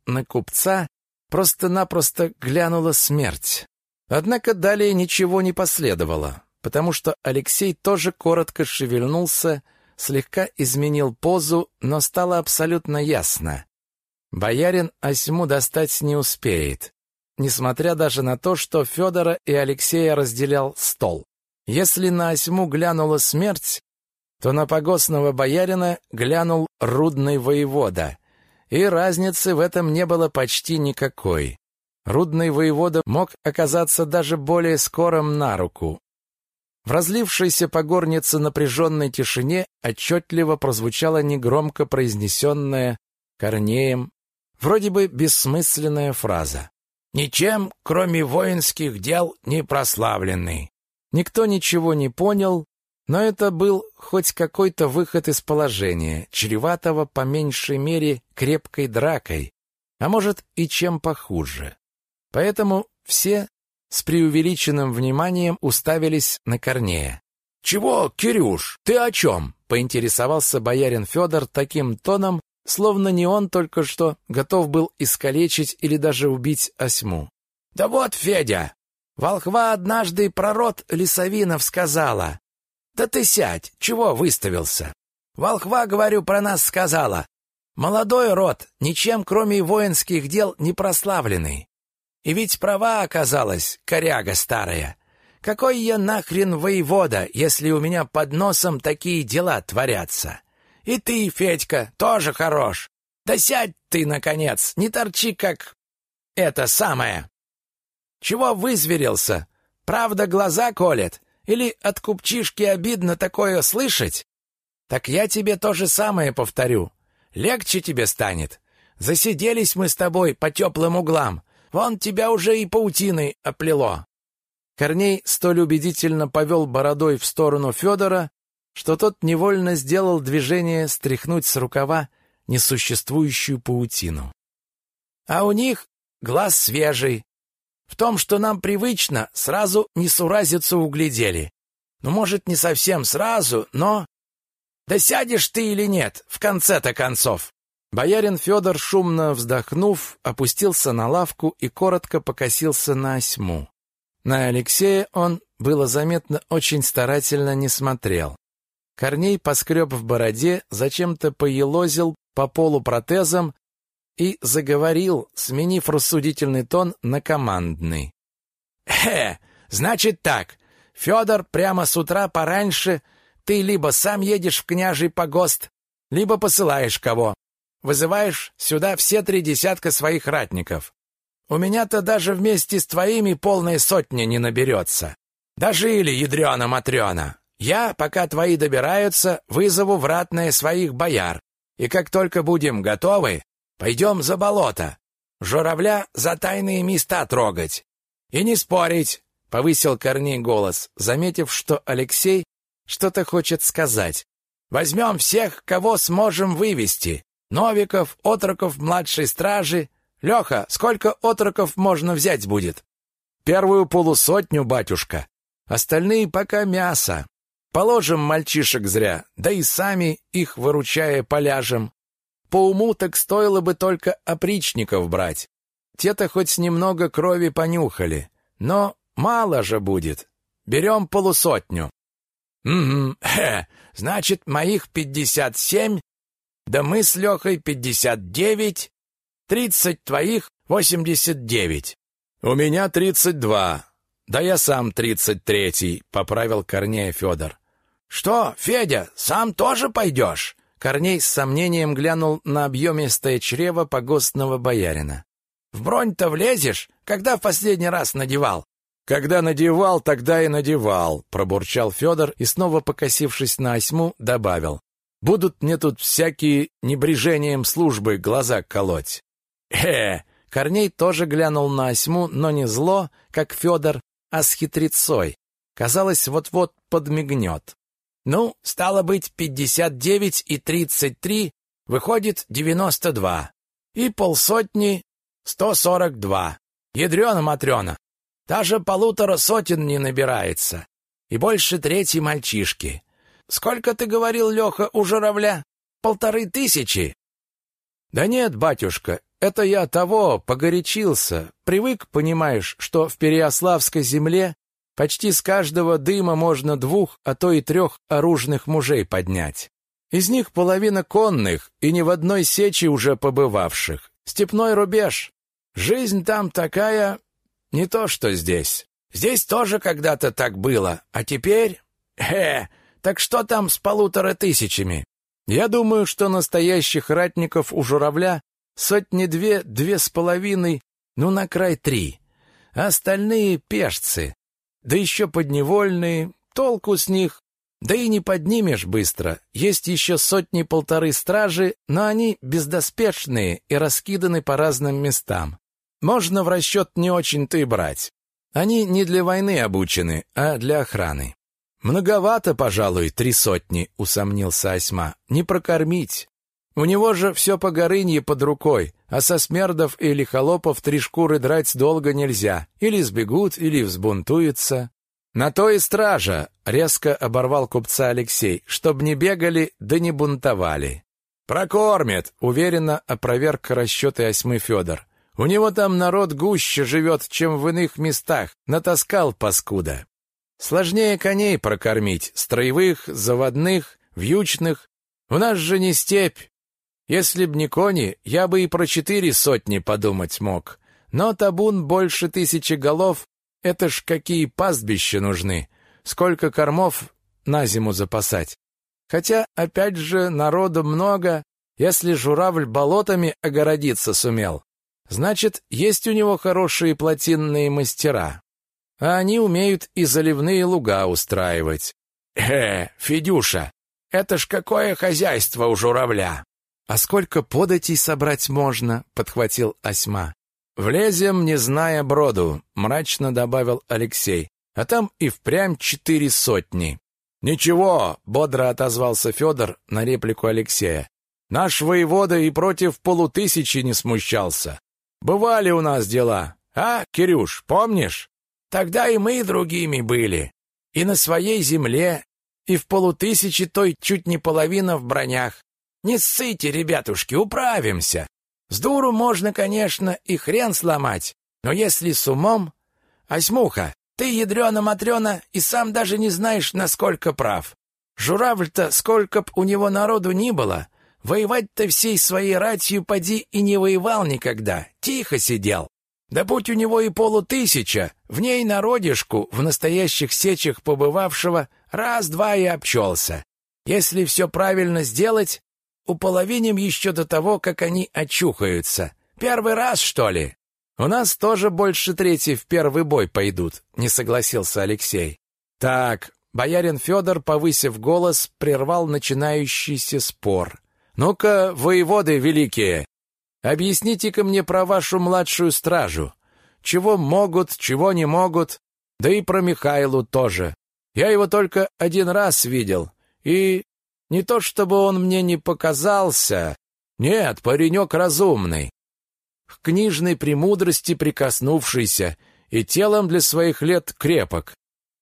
на купца, просто-напросто глянула смерть. Однако далее ничего не последовало, потому что Алексей тоже коротко шевельнулся, слегка изменил позу, но стало абсолютно ясно. Боярин осьму достать не успеет, несмотря даже на то, что Федора и Алексея разделял стол. Если на осьму глянула смерть, то на погостного боярина глянул рудный воевода, и разницы в этом не было почти никакой. Рудный воевода мог оказаться даже более скорым на руку. В разлившейся по горнице напряженной тишине отчетливо прозвучала негромко произнесенная Корнеем, вроде бы бессмысленная фраза. «Ничем, кроме воинских дел, не прославленный». Никто ничего не понял, но это был хоть какой-то выход из положения, чреватого по меньшей мере крепкой дракой, а может и чем похуже. Поэтому все с преувеличенным вниманием уставились на Корнея. «Чего, Кирюш, ты о чем?» — поинтересовался боярин Федор таким тоном, словно не он только что готов был искалечить или даже убить осьму. «Да вот, Федя, волхва однажды про род Лисовинов сказала. Да ты сядь, чего выставился? Волхва, говорю, про нас сказала. Молодой род, ничем кроме воинских дел не прославленный. И ведь права оказалась, коряга старая. Какой я нахрен воевода, если у меня под носом такие дела творятся? И ты, Федька, тоже хорош. Да сядь ты, наконец, не торчи, как... это самое. Чего вызверился? Правда глаза колет? Или от купчишки обидно такое слышать? Так я тебе то же самое повторю. Легче тебе станет. Засиделись мы с тобой по теплым углам. Вон тебя уже и паутиной оплело. Корней столь убедительно повел бородой в сторону Федора, что тот невольно сделал движение стряхнуть с рукава несуществующую паутину. А у них глаз свежий. В том, что нам привычно, сразу несуразицу углядели. Ну, может, не совсем сразу, но... Да сядешь ты или нет, в конце-то концов. Боярин Федор, шумно вздохнув, опустился на лавку и коротко покосился на осьму. На Алексея он, было заметно, очень старательно не смотрел. Корней поскреб в бороде, зачем-то поелозил по полу протезом и заговорил, сменив рассудительный тон на командный. «Э, значит так, Федор, прямо с утра пораньше ты либо сам едешь в княжий погост, либо посылаешь кого вызываешь сюда все три десятка своих ратников. У меня-то даже вместе с твоими полной сотни не наберется. Дожили, ядрена-матрена. Я, пока твои добираются, вызову в ратное своих бояр. И как только будем готовы, пойдем за болото. Журавля за тайные места трогать. И не спорить, — повысил Корней голос, заметив, что Алексей что-то хочет сказать. Возьмем всех, кого сможем вывести. Новиков, отроков младшей стражи. Леха, сколько отроков можно взять будет? Первую полусотню, батюшка. Остальные пока мясо. Положим мальчишек зря, да и сами их выручая поляжем. По уму так стоило бы только опричников брать. Те-то хоть немного крови понюхали. Но мало же будет. Берем полусотню. Угу, хе, значит, моих пятьдесят семь да мы с Лехой пятьдесят девять, тридцать твоих восемьдесят девять. У меня тридцать два. Да я сам тридцать третий, поправил Корнея Федор. Что, Федя, сам тоже пойдешь? Корней с сомнением глянул на объемистое чрево погостного боярина. В бронь-то влезешь? Когда в последний раз надевал? Когда надевал, тогда и надевал, пробурчал Федор и снова покосившись на осьму, добавил: Будут мне тут всякие небрежением службы глаза колоть.
Э,
Корней тоже глянул на осьму, но не зло, как Федор, а с хитрецой. Казалось, вот-вот подмигнет.
Ну, стало быть, пятьдесят девять и тридцать три выходит девяносто два. И полсотни сто сорок два. Ядрёна-матрёна. Даже полутора сотен не набирается. И больше трети мальчишки. Сколько ты говорил, Леха, у журавля? Полторы тысячи?
Да нет, батюшка, это я того, погорячился. Привык, понимаешь, что в Переяславской земле почти с каждого дыма можно двух, а то и трех оружных мужей поднять. Из них половина конных и ни в одной сечи уже побывавших. Степной рубеж. Жизнь там такая, не то что здесь. Здесь тоже когда-то так было, а теперь... Э, так что там с полутора тысячами? Я думаю, что настоящих ратников у журавля сотни две, две с половиной, ну, на край три. А остальные пешцы. Да еще подневольные, толку с них. Да и не поднимешь быстро. Есть еще сотни-полторы стражи, но они бездоспешные и раскиданы по разным местам. Можно в расчет не очень-то и брать. Они не для войны обучены, а для охраны. «Многовато, пожалуй, три сотни», — усомнился Осьма. «Не прокормить. У него же все по горынье под рукой, а со смердов или холопов три шкуры драть долго нельзя. Или сбегут, или взбунтуются». «На то и стража», — резко оборвал купца Алексей, «чтоб не бегали, да не бунтовали». «Прокормят», — уверенно опроверг расчеты Осьмы Федор. «У него там народ гуще живет, чем в иных местах, натаскал паскуда». Сложнее коней прокормить, строевых, заводных, вьючных. У нас же не степь. Если б не кони, я бы и про четыре сотни подумать мог. Но табун больше тысячи голов — это ж какие пастбища нужны. Сколько кормов на зиму запасать. Хотя, опять же, народу много. Если журавль болотами огородиться сумел, значит, есть у него хорошие плотинные мастера а они умеют и заливные луга устраивать.
Э, Федюша, это ж какое хозяйство у журавля.
А сколько податей собрать можно, подхватил Осьма. Влезем, не зная броду, мрачно добавил Алексей. А там и впрямь четыре сотни. Ничего, бодро отозвался Федор на реплику Алексея. Наш воевода и против полутысячи не смущался. Бывали у нас дела. А, Кирюш, помнишь?
Тогда и мы другими были. И на своей земле, и в полутысячи той чуть не половина в бронях. Не ссыте, ребятушки, управимся. С дуру можно, конечно, и хрен сломать, но если с умом... Осьмуха, ты, ядрена-матрена, и сам даже не знаешь, насколько прав. Журавль-то, сколько б у него народу ни было, воевать-то всей своей ратью поди и не воевал никогда, тихо сидел. Да будь у него и полутысяча, в ней народишку, в настоящих сечах побывавшего, раз-два и обчелся. Если все правильно сделать, уполовиним еще до того, как они очухаются. Первый раз, что ли? У нас тоже больше трети в первый бой пойдут, не согласился Алексей. Так, боярин Федор, повысив голос, прервал начинающийся спор. Ну-ка, воеводы великие, Объясните-ка мне про вашу младшую стражу. Чего могут, чего не могут, да и про Михайлу тоже. Я его только один раз видел, и не то чтобы он мне не показался. Нет, паренек разумный. К книжной премудрости прикоснувшийся и телом для своих лет крепок.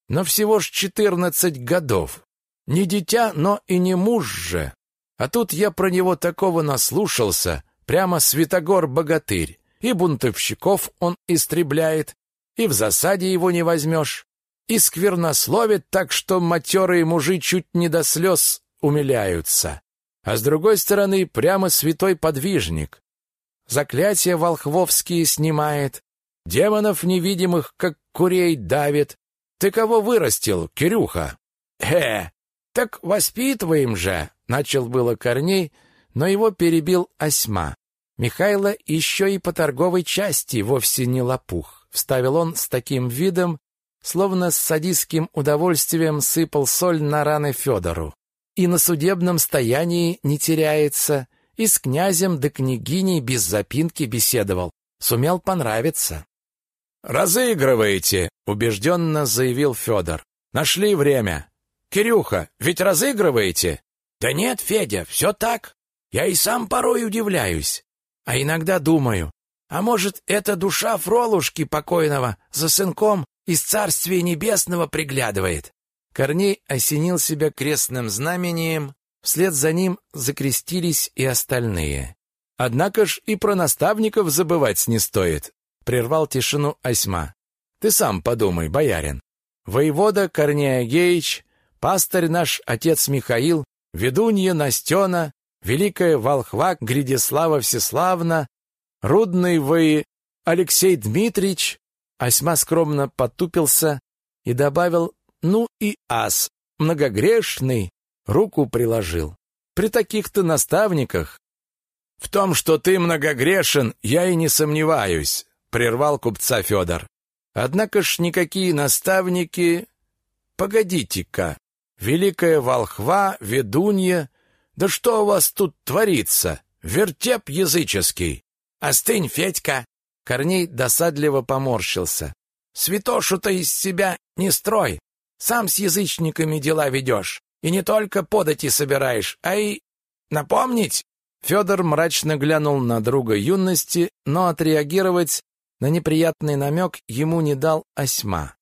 Но всего ж четырнадцать годов. Не дитя, но и не муж же. А тут я про него такого наслушался, Прямо Святогор-богатырь. И бунтовщиков он истребляет, и в засаде его не возьмешь, и сквернословит так, что матерые мужи чуть не до слез умиляются. А с другой стороны, прямо святой подвижник. Заклятия волхвовские снимает, демонов невидимых, как курей, давит. Ты кого вырастил, Кирюха? Э, так воспитываем же, начал было Корней, но его перебил Осьма. Михайло еще и по торговой части вовсе не лопух, вставил он с таким видом, словно с садистским удовольствием сыпал соль на раны Федору.
и на судебном стоянии не теряется, и с князем да княгиней без запинки беседовал. Сумел понравиться.
«Разыгрываете», — убежденно заявил Федор. «Нашли время. Кирюха, ведь разыгрываете?» «Да нет, Федя, все так. Я и сам порой удивляюсь. А иногда думаю, а может, это душа Фролушки покойного за сынком из Царствия Небесного приглядывает?»
Корней осенил себя крестным знамением, вслед за ним закрестились и остальные. Однако ж и про наставников забывать не стоит, прервал тишину Осьма. Ты сам подумай, боярин. Воевода Корней Агеич, пастырь наш отец Михаил, ведунья Настена, великая волхва Гридислава Всеславна, рудный вы Алексей Дмитрич, Осьма скромно потупился и добавил ну и ас, многогрешный, руку приложил. При таких-то наставниках...
В том, что ты многогрешен, я и не сомневаюсь, прервал купца Федор.
Однако ж никакие наставники... Погодите-ка, великая волхва, ведунья... Да что у вас тут творится? Вертеп языческий. Остынь, Федька. Корней досадливо поморщился. Святошу-то из себя не строй. Сам с язычниками дела ведешь. И не только подати собираешь, а и... Напомнить?» Федор мрачно глянул на друга юности, но отреагировать на неприятный намек ему не дал осьма.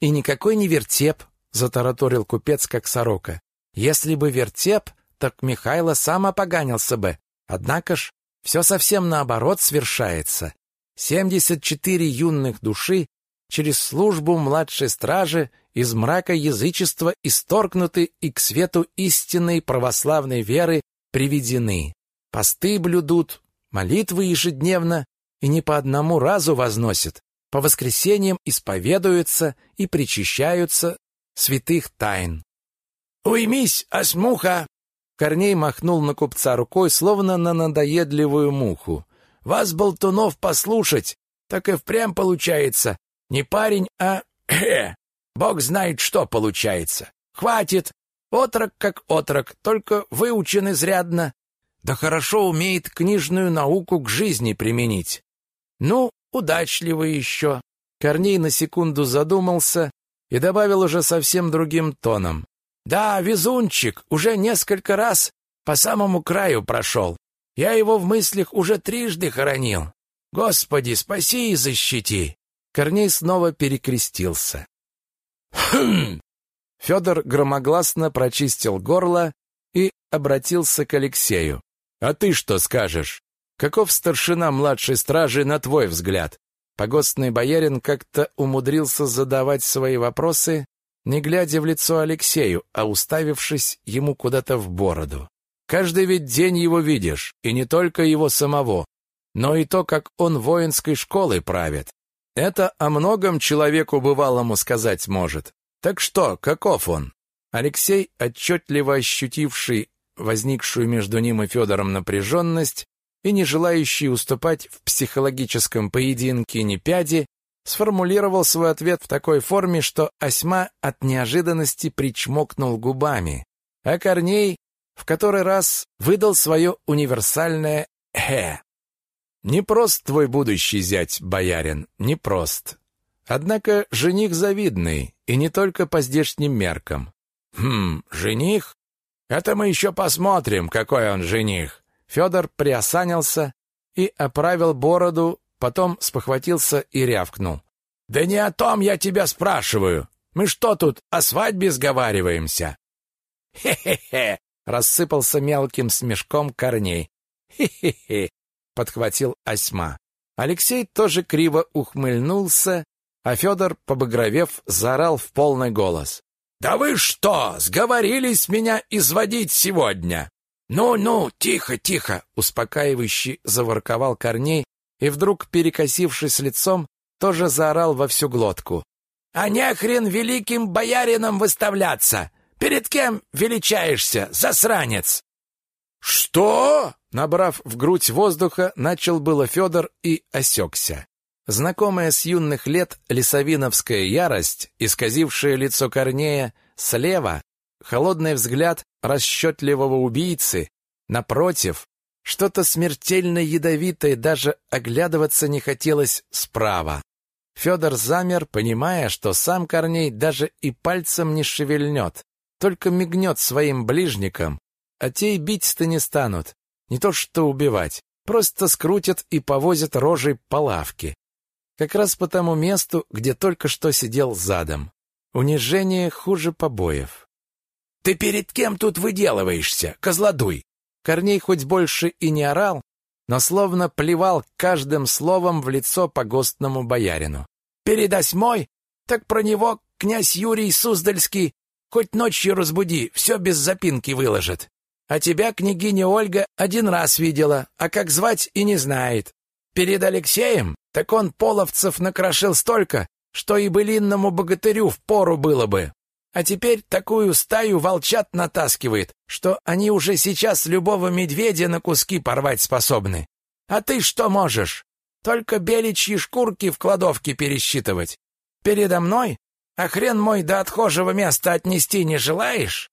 «И никакой не вертеп», — затараторил купец, как сорока. «Если бы вертеп, так Михайло сам опоганился бы. Однако ж, все совсем наоборот свершается. Семьдесят четыре юных души через службу младшей стражи из мрака язычества исторгнуты и к свету истинной православной веры приведены. Посты блюдут, молитвы ежедневно и не по одному разу возносят, по воскресеньям исповедуются и причащаются святых тайн.
«Уймись, осмуха!»
Корней махнул на купца рукой, словно на надоедливую муху.
«Вас, болтунов, послушать, так и впрямь получается, не парень, а... Э, бог знает, что получается. Хватит. Отрок как отрок, только выучен изрядно. Да хорошо умеет книжную науку к жизни применить. Ну, удачливый еще.
Корней на секунду задумался и добавил уже совсем другим тоном.
Да, везунчик, уже несколько раз по самому краю прошел. Я его в мыслях уже трижды хоронил. Господи, спаси и защити.
Корней снова перекрестился. «Хм!» Федор громогласно прочистил горло и обратился к Алексею. «А ты что скажешь? Каков старшина младшей стражи, на твой взгляд?» Погостный боярин как-то умудрился задавать свои вопросы, не глядя в лицо Алексею, а уставившись ему куда-то в бороду. «Каждый ведь день его видишь, и не только его самого, но и то, как он воинской школой правит. Это о многом человеку бывалому сказать может. Так что, каков он? Алексей, отчетливо ощутивший возникшую между ним и Федором напряженность и не желающий уступать в психологическом поединке ни пяди, сформулировал свой ответ в такой форме, что Осьма от неожиданности причмокнул губами, а Корней в который раз выдал свое универсальное «э». Непрост твой будущий зять, боярин, непрост. Однако жених завидный, и не только по здешним меркам.
Хм, жених? Это мы еще посмотрим, какой он жених.
Федор приосанился и оправил бороду, потом спохватился и рявкнул.
Да не о том я тебя спрашиваю. Мы что тут, о свадьбе сговариваемся?
Хе-хе-хе, рассыпался мелким смешком Корней. Хе-хе-хе, подхватил Осьма. Алексей тоже криво ухмыльнулся, а Федор, побагровев, заорал в полный голос.
«Да вы что, сговорились меня изводить сегодня?»
«Ну-ну, тихо, тихо!» — успокаивающий заворковал Корней и вдруг, перекосившись лицом, тоже заорал во всю глотку.
«А нехрен великим боярином выставляться! Перед кем величаешься, засранец?»
«Что?» Набрав в грудь воздуха, начал было Федор и осекся. Знакомая с юных лет лесовиновская ярость, исказившая лицо Корнея слева, холодный взгляд расчетливого убийцы, напротив, что-то смертельно ядовитое, даже оглядываться не хотелось справа. Федор замер, понимая, что сам Корней даже и пальцем не шевельнет, только мигнет своим ближникам, а те и бить-то не станут, не то что убивать, просто скрутят и повозят рожей по лавке. Как раз по тому месту, где только что сидел задом. Унижение хуже побоев.
«Ты перед кем тут выделываешься, козлодуй?»
Корней хоть больше и не орал, но словно плевал каждым словом в лицо погостному боярину.
«Перед осьмой? Так про него князь Юрий Суздальский хоть ночью разбуди, все без запинки выложит. А тебя княгиня Ольга один раз видела, а как звать и не знает. Перед Алексеем? Так он половцев накрошил столько, что и былинному богатырю впору было бы. А теперь такую стаю волчат натаскивает, что они уже сейчас любого медведя на куски порвать способны. А ты что можешь? Только беличьи шкурки в кладовке пересчитывать. Передо мной? А хрен мой до отхожего места отнести не желаешь?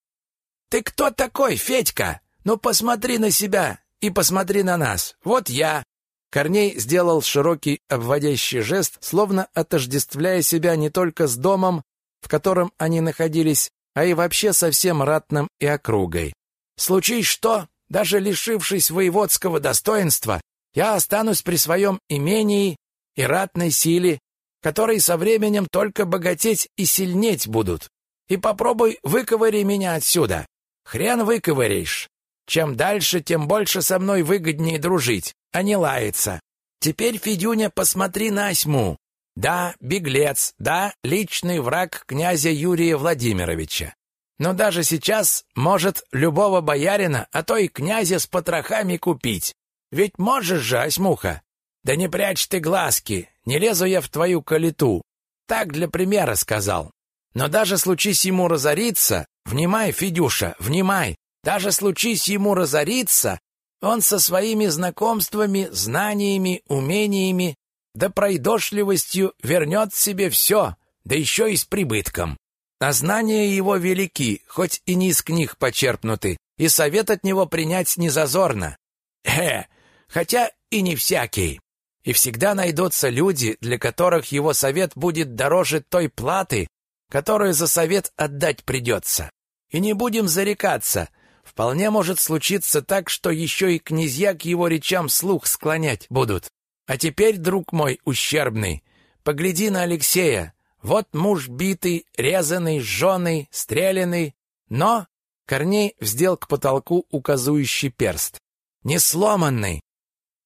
Ты кто такой, Федька? Ну посмотри на себя и посмотри на нас. Вот я.
Корней сделал широкий обводящий жест, словно отождествляя себя не только с домом, в котором они находились, а и вообще со всем ратным и округой.
Случись что, даже лишившись воеводского достоинства, я останусь при своем имении и ратной силе, которые со временем только богатеть и сильнеть будут. И попробуй выковыри меня отсюда. Хрен выковыришь. Чем дальше, тем больше со мной выгоднее дружить, а не лаяться. Теперь, Федюня, посмотри на осьму. Да, беглец, да, личный враг князя Юрия Владимировича. Но даже сейчас может любого боярина, а то и князя с потрохами купить. Ведь можешь же, осьмуха. Да не прячь ты глазки, не лезу я в твою калиту. Так для примера сказал. Но даже случись ему разориться, внимай, Федюша, внимай, даже случись ему разориться, он со своими знакомствами, знаниями, умениями да пройдошливостью вернет себе все, да еще и с прибытком. А знания его велики, хоть и не из книг почерпнуты, и совет от него принять не зазорно. Э, хотя и не всякий. И всегда найдутся люди, для которых его совет будет дороже той платы, которую за совет отдать придется. И не будем зарекаться, вполне может случиться так, что еще и князья к его речам слух склонять будут. А теперь, друг мой ущербный, погляди на Алексея. Вот муж битый, резанный, жженый, стреляный, но Корней вздел к потолку указующий перст. Не сломанный.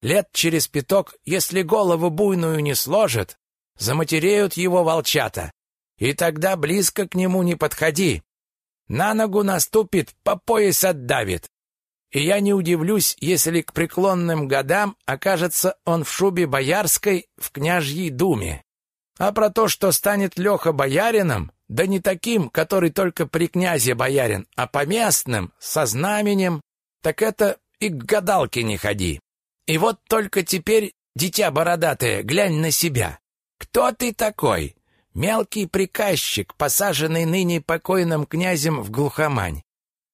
Лет через пяток, если голову буйную не сложит, заматереют его волчата. И тогда близко к нему не подходи. На ногу наступит, по пояс отдавит. И я не удивлюсь, если к преклонным годам окажется он в шубе боярской в княжьей думе. А про то, что станет Леха боярином, да не таким, который только при князе боярин, а поместным, со знаменем, так это и к гадалке не ходи. И вот только теперь, дитя бородатое, глянь на себя. Кто ты такой? Мелкий приказчик, посаженный ныне покойным князем в глухомань.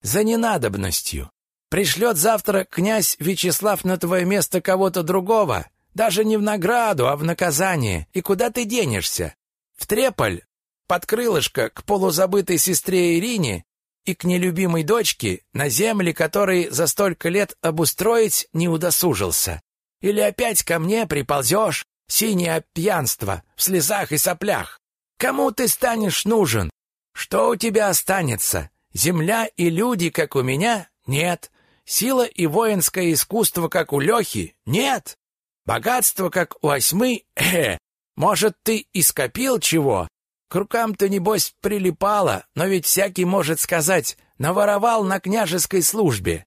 За ненадобностью. Пришлет завтра князь Вячеслав на твое место кого-то другого, даже не в награду, а в наказание. И куда ты денешься? В Треполь, под крылышко к полузабытой сестре Ирине и к нелюбимой дочке, на земли, которые за столько лет обустроить не удосужился. Или опять ко мне приползешь, синее пьянство, в слезах и соплях. Кому ты станешь нужен? Что у тебя останется? Земля и люди, как у меня? Нет. Сила и воинское искусство, как у Лехи? Нет. Богатство, как у Осьмы? Э, может, ты и скопил чего? К рукам-то, небось, прилипало, но ведь всякий может сказать, наворовал на княжеской службе.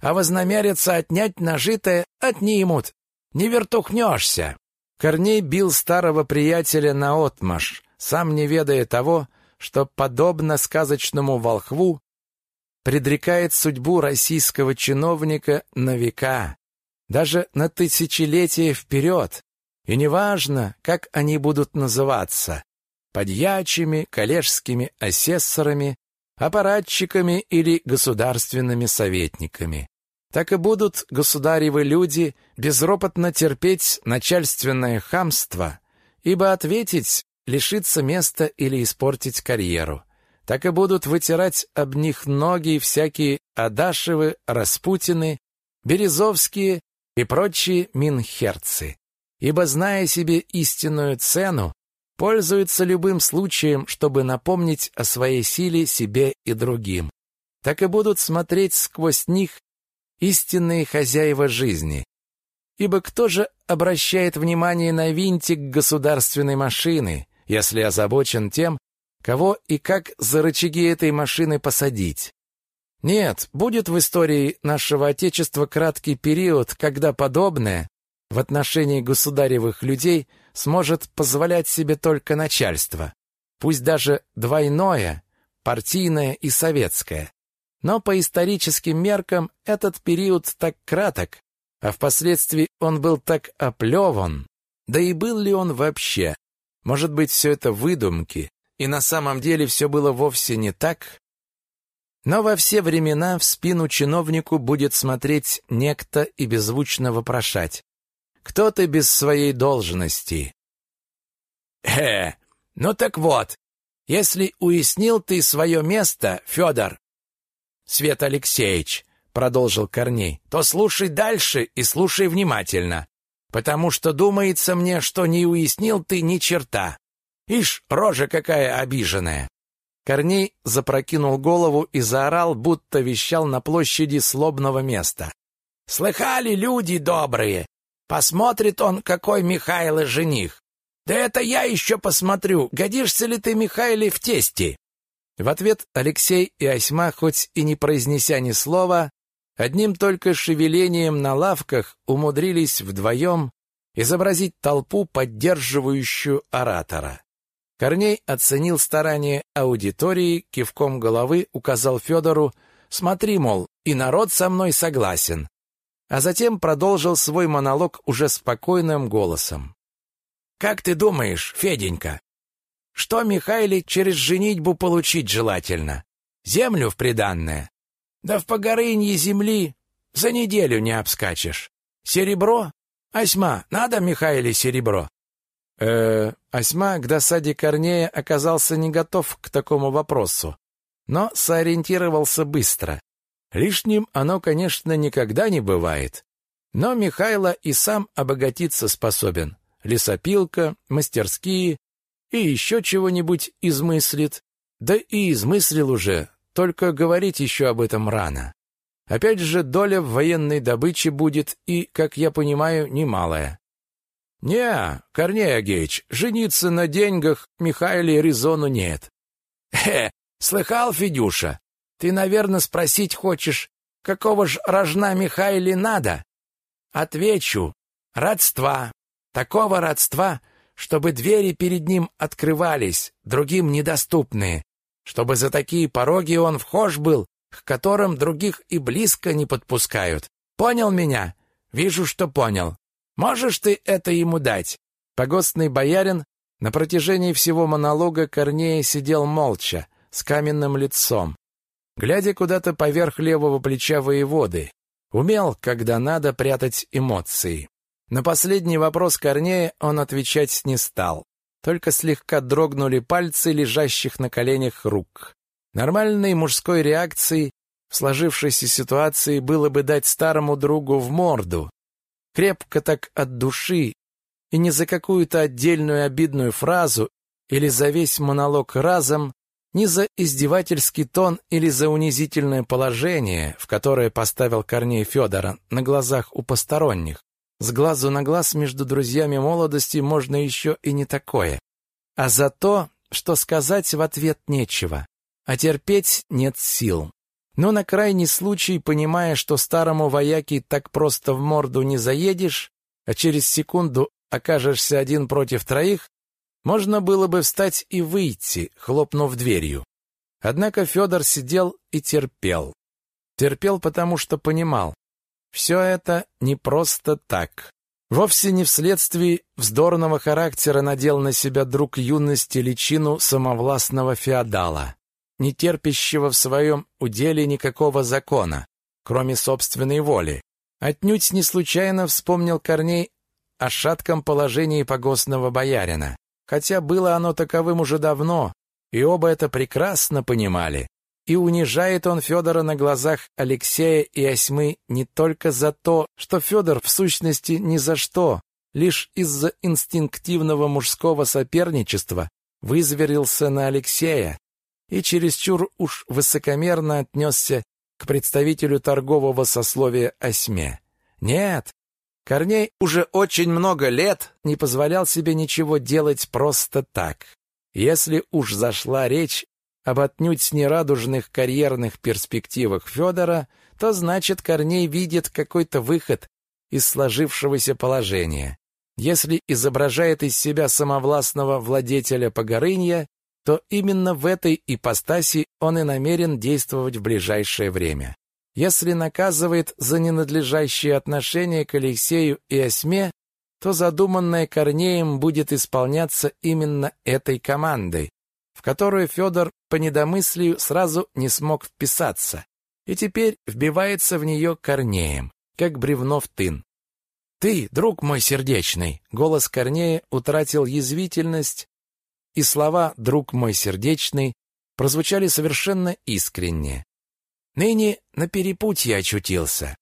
А вознамерятся отнять нажитое отнимут. Не вертухнешься.
Корней бил старого приятеля наотмашь, сам не ведая того, что, подобно сказочному волхву, предрекает судьбу российского чиновника на века, даже на тысячелетия вперед. И неважно, как они будут называться – подьячими, коллежскими асессорами, аппаратчиками или государственными советниками. Так и будут государевы люди безропотно терпеть начальственное хамство, ибо ответить лишиться места или испортить карьеру. Так и будут вытирать об них ноги всякие Адашевы, Распутины, Березовские и прочие минхерцы. Ибо, зная себе истинную цену, пользуются любым случаем, чтобы напомнить о своей силе себе и другим. Так и будут смотреть сквозь них истинные хозяева жизни. Ибо кто же обращает внимание на винтик государственной машины, если озабочен тем, кого и как за рычаги этой машины посадить? Нет, будет в истории нашего Отечества краткий период, когда подобное в отношении государевых людей сможет позволять себе только начальство, пусть даже двойное, партийное и советское. Но по историческим меркам этот период так краток, а впоследствии он был так оплеван. Да и был ли он вообще? Может быть, все это выдумки, и на самом деле все было вовсе не так? Но во все времена в спину чиновнику будет смотреть некто и беззвучно вопрошать. «Кто ты без своей должности?»
«Э, ну так вот, если уяснил ты свое место, Федор, Свет Алексеевич, продолжил Корней, то слушай дальше и слушай внимательно, потому что думается мне, что не уяснил ты ни черта. Ишь, рожа какая обиженная.
Корней запрокинул голову и заорал, будто вещал на площади слобного места.
«Слыхали, люди добрые? Посмотрит он, какой Михайло жених. Да это я еще посмотрю, годишься ли ты, Михайле, в тесте?»
В ответ Алексей и Осьма, хоть и не произнеся ни слова, одним только шевелением на лавках умудрились вдвоем изобразить толпу, поддерживающую оратора. Корней оценил старания аудитории, кивком головы указал Федору «Смотри, мол, и народ со мной согласен», а затем продолжил свой монолог уже спокойным голосом.
«Как ты думаешь, Феденька, что Михайле через женитьбу получить желательно? Землю в приданное? Да в погорынье земли за неделю не обскачешь. Серебро? Осьма, надо Михайле серебро?
Э Осьма к досаде Корнея оказался не готов к такому вопросу, но сориентировался быстро. Лишним оно, конечно, никогда не бывает. Но Михайло и сам обогатиться способен. Лесопилка, мастерские, и еще чего-нибудь измыслит. Да и измыслил уже, только говорить еще об этом рано. Опять же, доля в военной добыче будет и, как я понимаю, немалая. Не, Корней Агеич, жениться на деньгах Михаиле резону нет.
Хе, слыхал, Федюша? Ты, наверное, спросить хочешь, какого ж рожна Михаиле надо? Отвечу, родства. Такого родства, чтобы двери перед ним открывались, другим недоступные, чтобы за такие пороги он вхож был, к которым других и близко не подпускают. Понял меня? Вижу, что понял. Можешь ты это ему дать?»
Погостный боярин на протяжении всего монолога Корнея сидел молча, с каменным лицом, глядя куда-то поверх левого плеча воеводы. Умел, когда надо, прятать эмоции. На последний вопрос Корнея он отвечать не стал. Только слегка дрогнули пальцы лежащих на коленях рук. Нормальной мужской реакцией в сложившейся ситуации было бы дать старому другу в морду. Крепко так от души, и не за какую-то отдельную обидную фразу или за весь монолог разом, ни за издевательский тон или за унизительное положение, в которое поставил Корней Федора на глазах у посторонних. С глазу на глаз между друзьями молодости можно еще и не такое. А за то, что сказать в ответ нечего, а терпеть нет сил. Но на крайний случай, понимая, что старому вояке так просто в морду не заедешь, а через секунду окажешься один против троих, можно было бы встать и выйти, хлопнув дверью. Однако Федор сидел и терпел. Терпел, потому что понимал, все это не просто так. Вовсе не вследствие вздорного характера надел на себя друг юности личину самовластного феодала. Не терпящего в своем уделе никакого закона, кроме собственной воли. Отнюдь не случайно вспомнил Корней о шатком положении погостного боярина, хотя было оно таковым уже давно, и оба это прекрасно понимали. И унижает он Федора на глазах Алексея и Осьмы не только за то, что Федор в сущности ни за что, лишь из-за инстинктивного мужского соперничества вызверился на Алексея и чересчур уж высокомерно отнесся к представителю торгового сословия Осьме. Нет, Корней уже очень много лет не позволял себе ничего делать просто так. Если уж зашла речь об отнюдь нерадужных карьерных перспективах Федора, то значит Корней видит какой-то выход из сложившегося положения. Если изображает из себя самовластного владетеля Погорынья, то именно в этой ипостаси он и намерен действовать в ближайшее время. Если наказывает за ненадлежащие отношения к Алексею и Осьме, то задуманное Корнеем будет исполняться именно этой командой, в которую Федор по недомыслию сразу не смог вписаться, и теперь вбивается в нее Корнеем, как бревно в тын. «Ты, друг мой сердечный!» Голос Корнея утратил язвительность, и слова «друг мой сердечный» прозвучали совершенно искренне. «Ныне на перепутье очутился.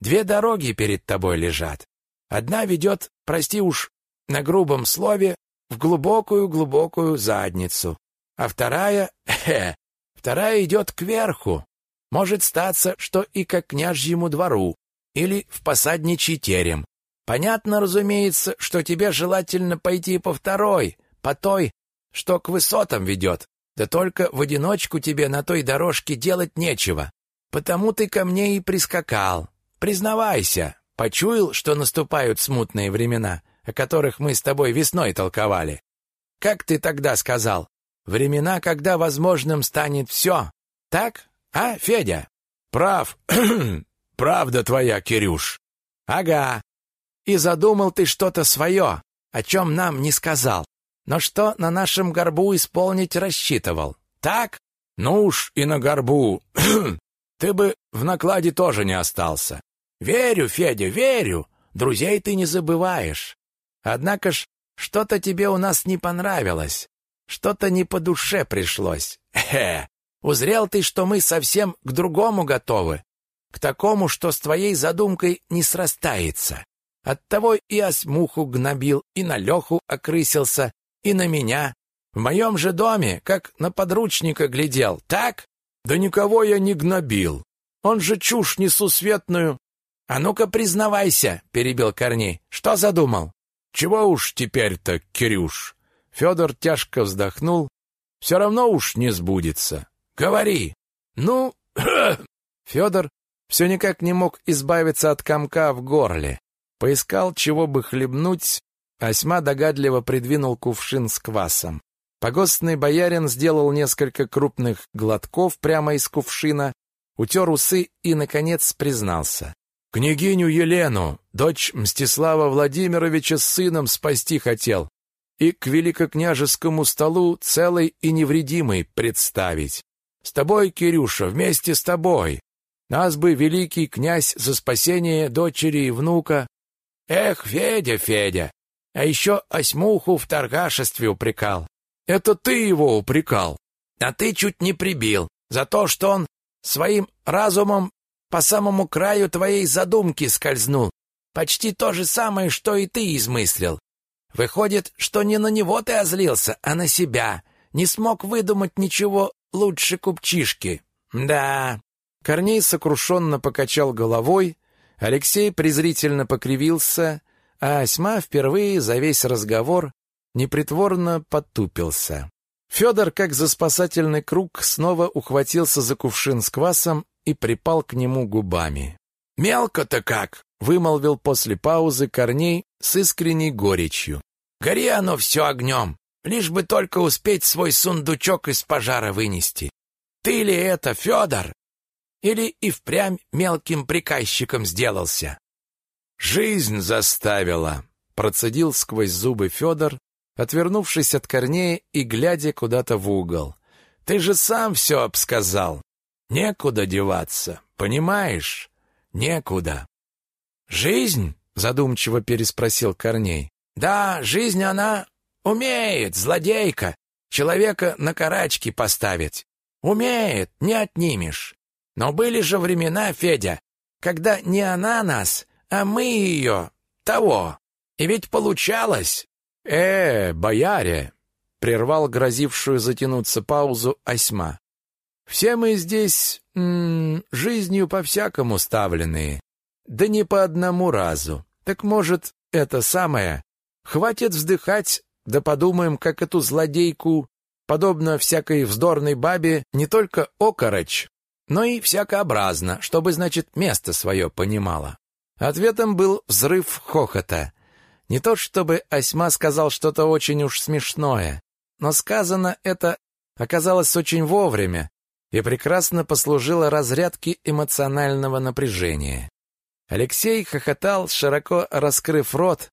Две дороги перед тобой лежат. Одна ведет, прости уж, на грубом слове, в глубокую-глубокую задницу, а вторая, хе, вторая идет кверху. Может статься, что и к княжьему двору, или в посадничий терем. Понятно, разумеется, что тебе желательно пойти по второй, по той, что к высотам ведет. Да только в одиночку тебе на той дорожке делать нечего. Потому ты ко мне и прискакал. Признавайся, Почуял, что наступают смутные времена, о которых мы с тобой весной толковали. Как ты тогда сказал? Времена, когда возможным станет все. Так? А, Федя? Прав. Правда твоя, Кирюш. Ага. И задумал ты что-то свое, о чем нам не сказал. Но что на нашем горбу исполнить рассчитывал? Так? Ну уж и на горбу. ты бы в накладе тоже не остался. Верю, Федя, верю. Друзей ты не забываешь. Однако ж что-то тебе у нас не понравилось. Что-то не по душе пришлось. Хе. Узрел ты, что мы совсем к другому готовы, к такому, что с твоей задумкой не срастается. Оттого и осьмуху гнобил, и на Леху окрысился, и на меня. В моем же доме, как на подручника глядел, так? Да никого я не гнобил. Он же чушь несусветную «А ну-ка признавайся», — перебил Корней. «Что задумал?» «Чего уж теперь-то, Кирюш?» Федор тяжко вздохнул. «Все равно уж не сбудется. Говори». «Ну...» Федор все никак не мог избавиться от комка в горле. Поискал, чего бы хлебнуть, Осьма догадливо придвинул кувшин с квасом. Погостный боярин сделал несколько крупных глотков прямо из кувшина, утер усы и, наконец, признался. Княгиню Елену, дочь Мстислава Владимировича с сыном спасти хотел и к великокняжескому столу целой и невредимой представить. С тобой, Кирюша, вместе с тобой. Нас бы великий князь за спасение дочери и внука. Эх, Федя, Федя, а еще осьмуху в торгашестве упрекал. Это ты его упрекал. А ты чуть не прибил за то, что он своим разумом по самому краю твоей задумки скользнул. Почти то же самое, что и ты измыслил. Выходит, что не на него ты озлился, а на себя. Не смог выдумать ничего лучше купчишки. Да. Корней сокрушенно покачал головой, Алексей презрительно покривился, а Осьма впервые за весь разговор непритворно потупился. Федор, как за спасательный круг, снова ухватился за кувшин с квасом и припал к нему губами. «Мелко-то как!» — вымолвил после паузы Корней с искренней горечью. «Гори оно все огнем, лишь бы только успеть свой сундучок из пожара вынести. Ты ли это, Федор? Или и впрямь мелким приказчиком сделался?» «Жизнь заставила!» — процедил сквозь зубы Федор, отвернувшись от Корнея и глядя куда-то в угол.
Ты же сам все обсказал. Некуда деваться, понимаешь? Некуда. Жизнь? Задумчиво переспросил Корней. Да, жизнь она умеет, злодейка. Человека на карачки поставить. Умеет, не отнимешь. Но были же времена, Федя, когда не она нас, а мы ее, того. И ведь получалось. Э, бояре, прервал грозившую затянуться паузу Осьма. Все мы здесь м -м, жизнью по-всякому ставленные, да не по одному разу. Так может, это самое? Хватит вздыхать, да подумаем, как эту злодейку, подобно всякой вздорной бабе, не только окорочь, но и всякообразно, чтобы, значит, место свое понимала. Ответом был взрыв хохота. Не то чтобы Осьма сказал что-то очень уж смешное, но сказано это оказалось очень вовремя и прекрасно послужило разрядке эмоционального напряжения. Алексей хохотал, широко раскрыв рот,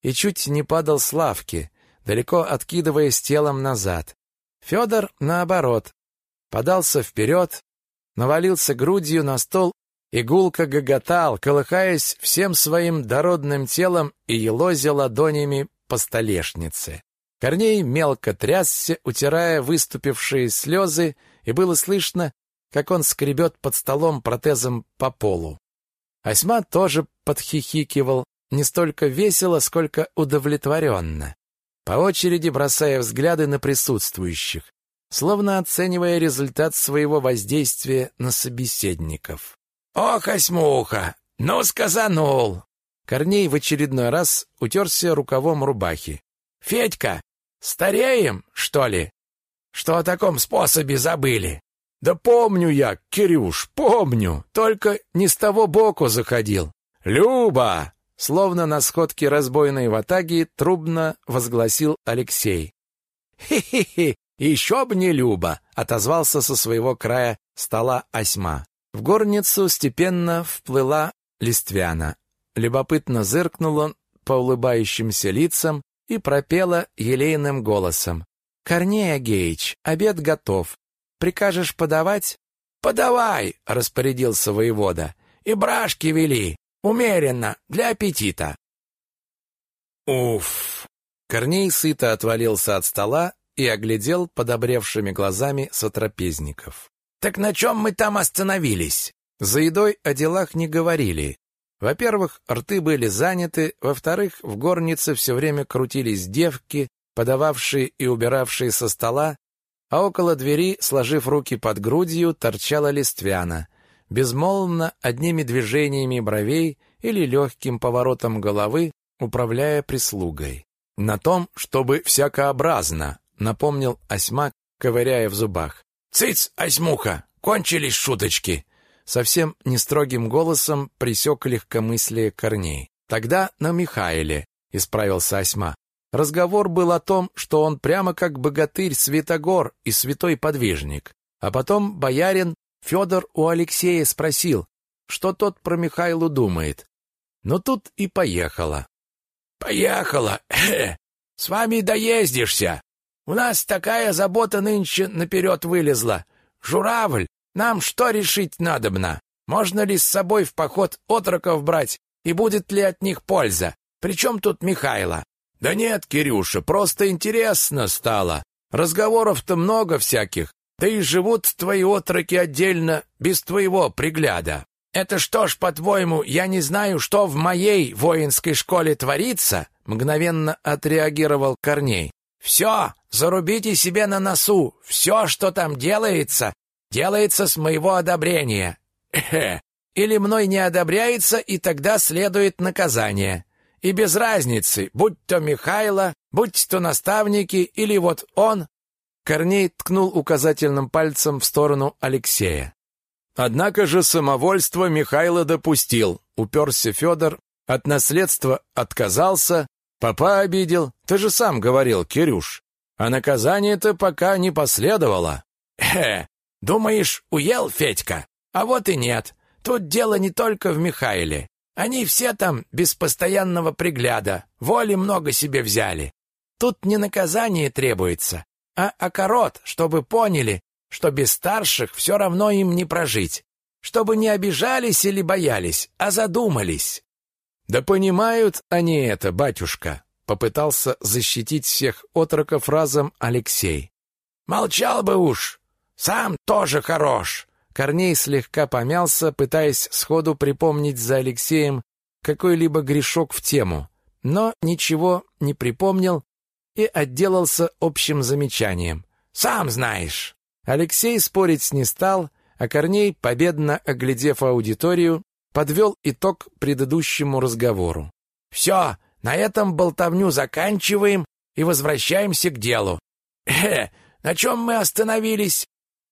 и чуть не падал с лавки, далеко откидываясь телом назад. Федор, наоборот, подался вперед, навалился грудью на стол и гулко гоготал, колыхаясь всем своим дородным телом и елозя ладонями по столешнице. Корней мелко трясся, утирая выступившие слезы, и было слышно, как он скребет под столом протезом по полу. Осьма тоже подхихикивал, не столько весело, сколько удовлетворенно, по очереди бросая взгляды на присутствующих, словно оценивая результат своего воздействия на собеседников. «Ох, осьмуха! Ну, сказанул!» Корней в очередной раз утерся рукавом рубахи. «Федька, стареем, что ли? Что о таком способе забыли?» «Да помню я, Кирюш, помню, только не с того боку заходил». «Люба!» Словно на сходке разбойной ватаги трубно возгласил Алексей. «Хе-хе-хе, еще б не Люба!» — отозвался со своего края стола Осьма. В горницу степенно вплыла Листвяна. Любопытно зыркнул по улыбающимся лицам и пропела елейным голосом. «Корней Агеич, обед готов. Прикажешь подавать?» «Подавай!» — распорядился воевода. «И брашки вели. Умеренно, для аппетита».
«Уф!» Корней сыто отвалился от стола и оглядел подобревшими глазами сотрапезников.
«Так на чем мы там остановились?»
За едой о делах не говорили. Во-первых, рты были заняты, во-вторых, в горнице все время крутились девки, подававшие и убиравшие со стола, а около двери, сложив руки под грудью, торчала листвяна, безмолвно одними движениями бровей или легким поворотом головы, управляя прислугой. «На том, чтобы всякообразно», — напомнил Осьмак, ковыряя в зубах.
«Цыц, Осьмуха, кончились шуточки!»
Совсем не строгим голосом присек легкомыслие Корней. «Тогда на Михаиле», — исправился Осьма. Разговор был о том, что он прямо как богатырь Святогор и святой подвижник. А потом боярин Федор у Алексея спросил, что тот про Михайлу думает. Но тут и поехала.
«Поехала! С вами доездишься! У нас такая забота нынче наперед вылезла. Журавль, нам что решить надобно? Можно ли с собой в поход отроков брать, и будет ли от них польза? Причем тут Михайло? Да нет, Кирюша, просто интересно стало. Разговоров-то много всяких. Да и живут твои отроки отдельно, без твоего пригляда. Это что ж, по-твоему, я не знаю, что в моей воинской школе творится? Мгновенно отреагировал Корней. Все, зарубите себе на носу. Все, что там делается, делается с моего одобрения. Или мной не одобряется, и тогда следует наказание. И без разницы, будь то Михайло, будь то наставники или вот он. Корней ткнул указательным пальцем в сторону Алексея. Однако же самовольство Михайло допустил. Уперся Федор, от наследства отказался, папа обидел. Ты же сам говорил, Кирюш. А наказание-то пока не последовало. Э, думаешь, уел Федька? А вот и нет. Тут дело не только в Михаиле. Они все там без постоянного пригляда, воли много себе взяли. Тут не наказание требуется, а окорот, чтобы поняли, что без старших все равно им не прожить. Чтобы не обижались или боялись, а задумались.
Да понимают они это, батюшка, попытался защитить всех отроков разом Алексей.
Молчал бы уж. Сам тоже хорош.
Корней слегка помялся, пытаясь сходу припомнить за Алексеем какой-либо грешок в тему, но ничего не припомнил и отделался общим замечанием.
«Сам знаешь».
Алексей спорить не стал, а Корней, победно оглядев аудиторию, подвел итог предыдущему разговору.
«Все, на этом болтовню заканчиваем и возвращаемся к делу. Э, на чем мы остановились?»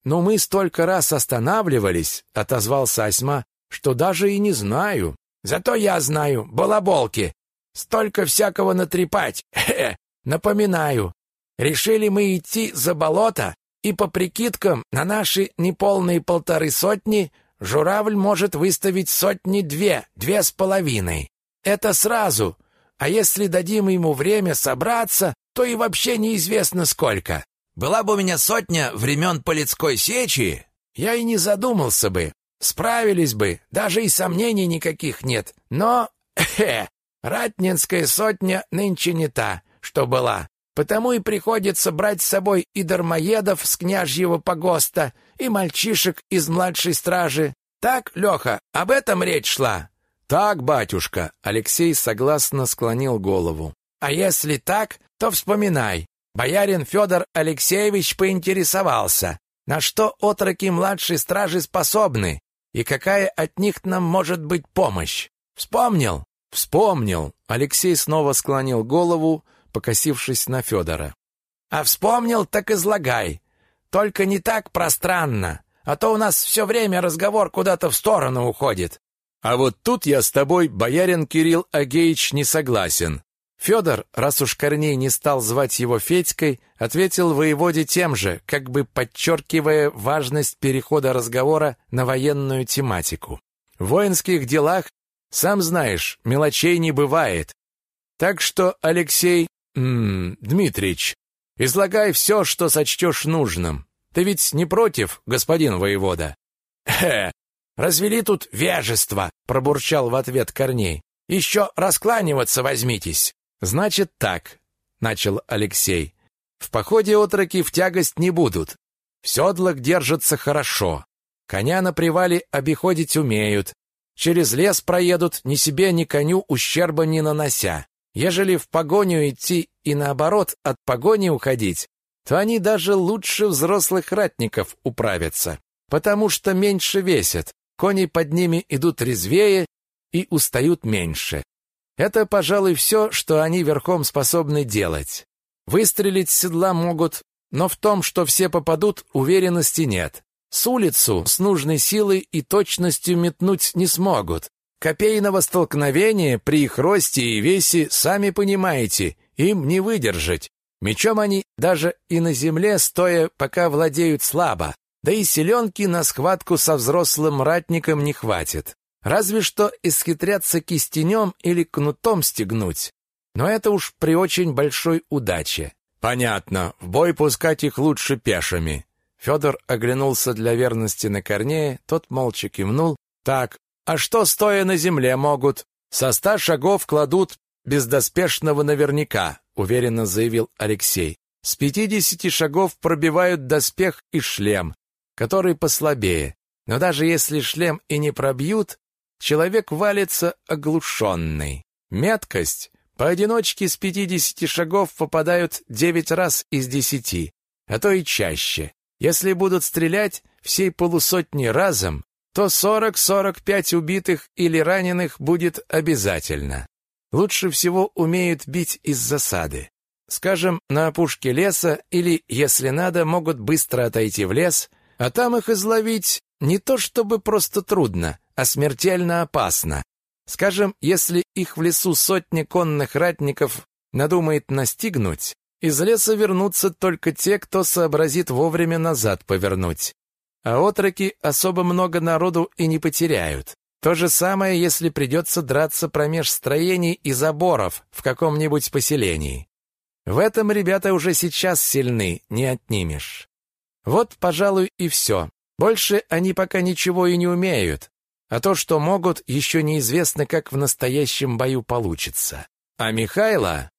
«Но мы столько раз останавливались», — отозвался Осьма, «что даже и не знаю».
«Зато я знаю, балаболки. Столько всякого натрепать. Хе, напоминаю, решили мы идти за болото, и по прикидкам на наши неполные полторы сотни журавль может выставить сотни-две, две с половиной. Это сразу. А если дадим ему время собраться, то и вообще неизвестно сколько. Была бы у меня сотня времен Полицкой сечи, я и не задумался бы. Справились бы, даже и сомнений никаких нет. Но, хе, Ратнинская сотня нынче не та, что была. Потому и приходится брать с собой и дармоедов с княжьего погоста, и мальчишек из младшей стражи. Так, Леха, об этом речь шла?
Так, батюшка, Алексей согласно склонил голову.
А если так, то вспоминай. Боярин Федор Алексеевич поинтересовался, на что отроки младшей стражи способны и какая от них нам может быть помощь. Вспомнил?
Вспомнил. Алексей снова склонил голову, покосившись на Федора.
А вспомнил, так излагай. Только не так пространно, а то у нас все время разговор куда-то в сторону уходит.
А вот тут я с тобой, боярин Кирилл Агеич, не согласен. Федор, раз уж Корней не стал звать его Федькой, ответил воеводе тем же, как бы подчеркивая важность перехода разговора на военную тематику. В воинских делах, сам знаешь, мелочей не бывает. Так что, Алексей м Дмитрич, излагай все, что сочтешь нужным. Ты ведь не против, господин воевода?
Хе, развели тут вежество, пробурчал в ответ Корней. Еще раскланиваться возьмитесь.
Значит так, начал Алексей. В походе отроки в тягость не будут. В седлах держатся хорошо. Коня на привале обиходить умеют. Через лес проедут, ни себе, ни коню ущерба не нанося. Ежели в погоню идти и наоборот от погони уходить, то они даже лучше взрослых ратников управятся, потому что меньше весят, кони под ними идут резвее и устают меньше. Это, пожалуй, все, что они верхом способны делать. Выстрелить с седла могут, но в том, что все попадут, уверенности нет. С улицу с нужной силой и точностью метнуть не смогут. Копейного столкновения при их росте и весе, сами понимаете, им не выдержать. Мечом они даже и на земле стоя пока владеют слабо. Да и селенки на схватку со взрослым ратником не хватит. Разве что исхитряться кистенем или кнутом стегнуть. Но это уж при очень большой удаче. Понятно, в бой пускать их лучше пешими. Федор оглянулся для верности на Корнея, тот молча кивнул. Так, а что стоя на земле могут? Со ста шагов кладут бездоспешного наверняка, уверенно заявил Алексей. С пятидесяти шагов пробивают доспех и шлем, который послабее. Но даже если шлем и не пробьют, человек валится оглушенный. Меткость. Поодиночке с 50 шагов попадают 9 раз из 10, а то и чаще. Если будут стрелять всей полусотни разом, то 40-45 убитых или раненых будет обязательно. Лучше всего умеют бить из засады. Скажем, на опушке леса или, если надо, могут быстро отойти в лес, а там их изловить не то чтобы просто трудно, а смертельно опасно. Скажем, если их в лесу сотни конных ратников надумает настигнуть, из леса вернутся только те, кто сообразит вовремя назад повернуть. А отроки особо много народу и не потеряют. То же самое, если придется драться промеж строений и заборов в каком-нибудь поселении. В этом ребята уже сейчас сильны, не отнимешь. Вот, пожалуй, и все. Больше они пока ничего и не умеют. А то, что могут, еще неизвестно, как в настоящем бою получится. А Михайло...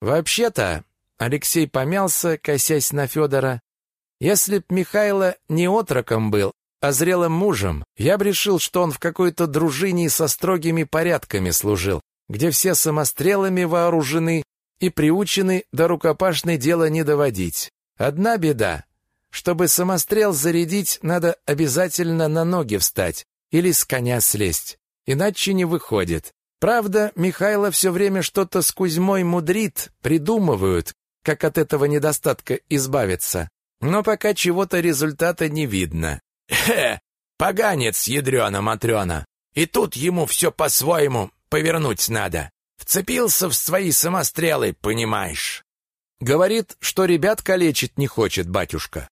Вообще-то, Алексей помялся, косясь на Федора. Если б Михайло не отроком был, а зрелым мужем, я б решил, что он в какой-то дружине со строгими порядками служил, где все самострелами вооружены и приучены до рукопашной дела не доводить. Одна беда. Чтобы самострел зарядить, надо обязательно на ноги встать или с коня слезть. Иначе не выходит. Правда, Михайло все время что-то с Кузьмой мудрит, придумывают, как от этого недостатка избавиться. Но пока чего-то результата не видно.
Хе, поганец ядрёна-матрёна. И тут ему все по-своему повернуть надо. Вцепился в свои самострелы, понимаешь.
Говорит, что ребят калечить не хочет, батюшка.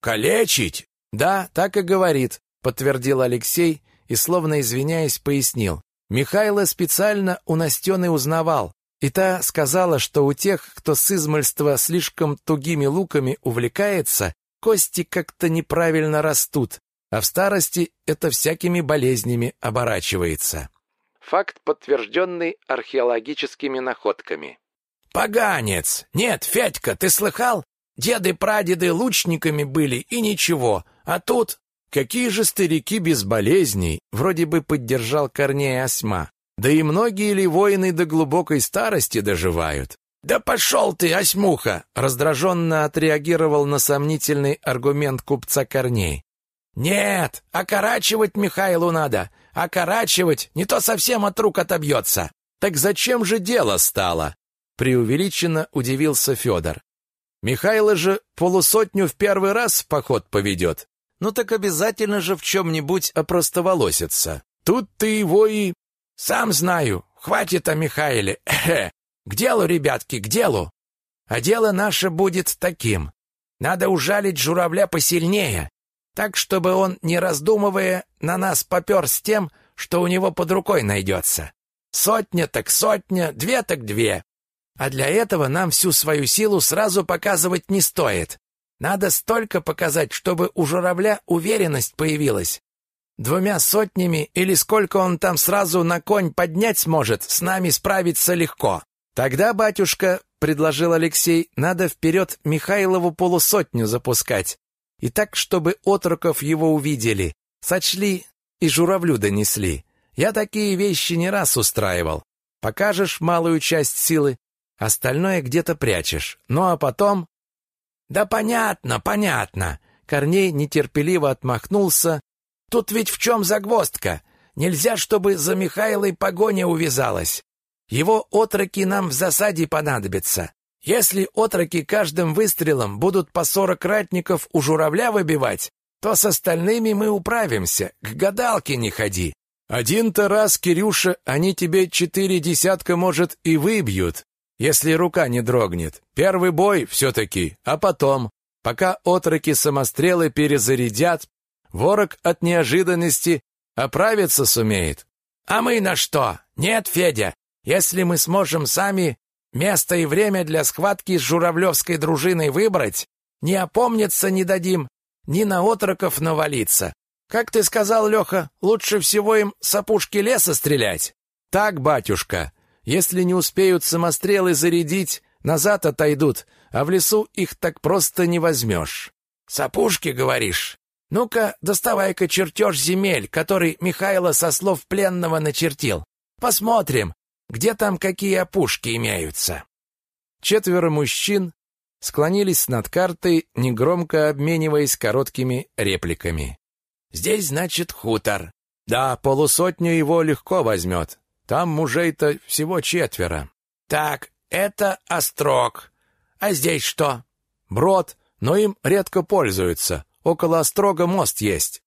Калечить?
Да, так и говорит, подтвердил Алексей и, словно извиняясь, пояснил. Михайло специально у Настены узнавал, и та сказала, что у тех, кто с измольства слишком тугими луками увлекается, кости как-то неправильно растут, а в старости это всякими болезнями оборачивается. Факт, подтвержденный археологическими находками.
«Поганец! Нет, Федька, ты слыхал? Деды-прадеды лучниками были, и ничего. А тут...»
«Какие же старики без болезней?» Вроде бы поддержал Корней Осьма. «Да и многие ли воины до глубокой старости доживают?»
«Да пошел ты, осьмуха!»
Раздраженно отреагировал на сомнительный аргумент купца Корней.
«Нет, окорачивать Михаилу надо. Окорачивать, не то совсем от рук отобьется».
«Так зачем же дело стало?» Преувеличенно удивился Федор. «Михайло же полусотню в первый раз в поход поведет. Ну так обязательно же в чем-нибудь опростоволосится. Тут ты его и...»
«Сам знаю. Хватит о Михаиле. К делу, ребятки, к делу. А дело наше будет таким. Надо ужалить журавля посильнее, так, чтобы он, не раздумывая, на нас попер с тем, что у него под рукой найдется. Сотня так сотня, две так две. А для этого нам всю свою силу сразу показывать не стоит. Надо столько показать, чтобы у журавля уверенность появилась. Двумя сотнями или сколько он там сразу на конь поднять сможет, с нами справиться легко.
Тогда, батюшка, — предложил Алексей, — надо вперед Михайлову полусотню запускать, и так, чтобы отроков его увидели, сочли и журавлю донесли. Я такие вещи не раз устраивал. Покажешь малую часть силы, остальное где-то прячешь. Ну а потом...
Да понятно, понятно.
Корней нетерпеливо отмахнулся.
Тут ведь в чем загвоздка? Нельзя, чтобы за Михайлой погоня увязалась. Его отроки нам в засаде понадобятся. Если отроки каждым выстрелом будут по сорок ратников у журавля выбивать, то с остальными мы управимся. К гадалке не ходи.
Один-то раз, Кирюша, они тебе четыре десятка, может, и выбьют, если рука не дрогнет. Первый бой все-таки, а потом, пока отроки самострелы перезарядят, ворог от неожиданности оправиться сумеет.
А мы на что? Нет, Федя, если мы сможем сами Место и время для схватки с журавлевской дружиной выбрать, не опомниться не дадим, ни на отроков навалиться. Как ты сказал, Леха, лучше всего им с опушки леса стрелять?
Так, батюшка, если не успеют самострелы зарядить, назад отойдут, а в лесу их так просто не возьмешь.
С опушки, говоришь? Ну-ка, доставай-ка чертеж земель, который Михайло со слов пленного начертил. Посмотрим, где там какие опушки имеются?»
Четверо мужчин склонились над картой, негромко обмениваясь короткими репликами.
«Здесь, значит, хутор».
«Да, полусотню его легко возьмет. Там мужей-то всего четверо».
«Так, это острог. А здесь что?»
«Брод, но им редко пользуются. Около острога мост есть».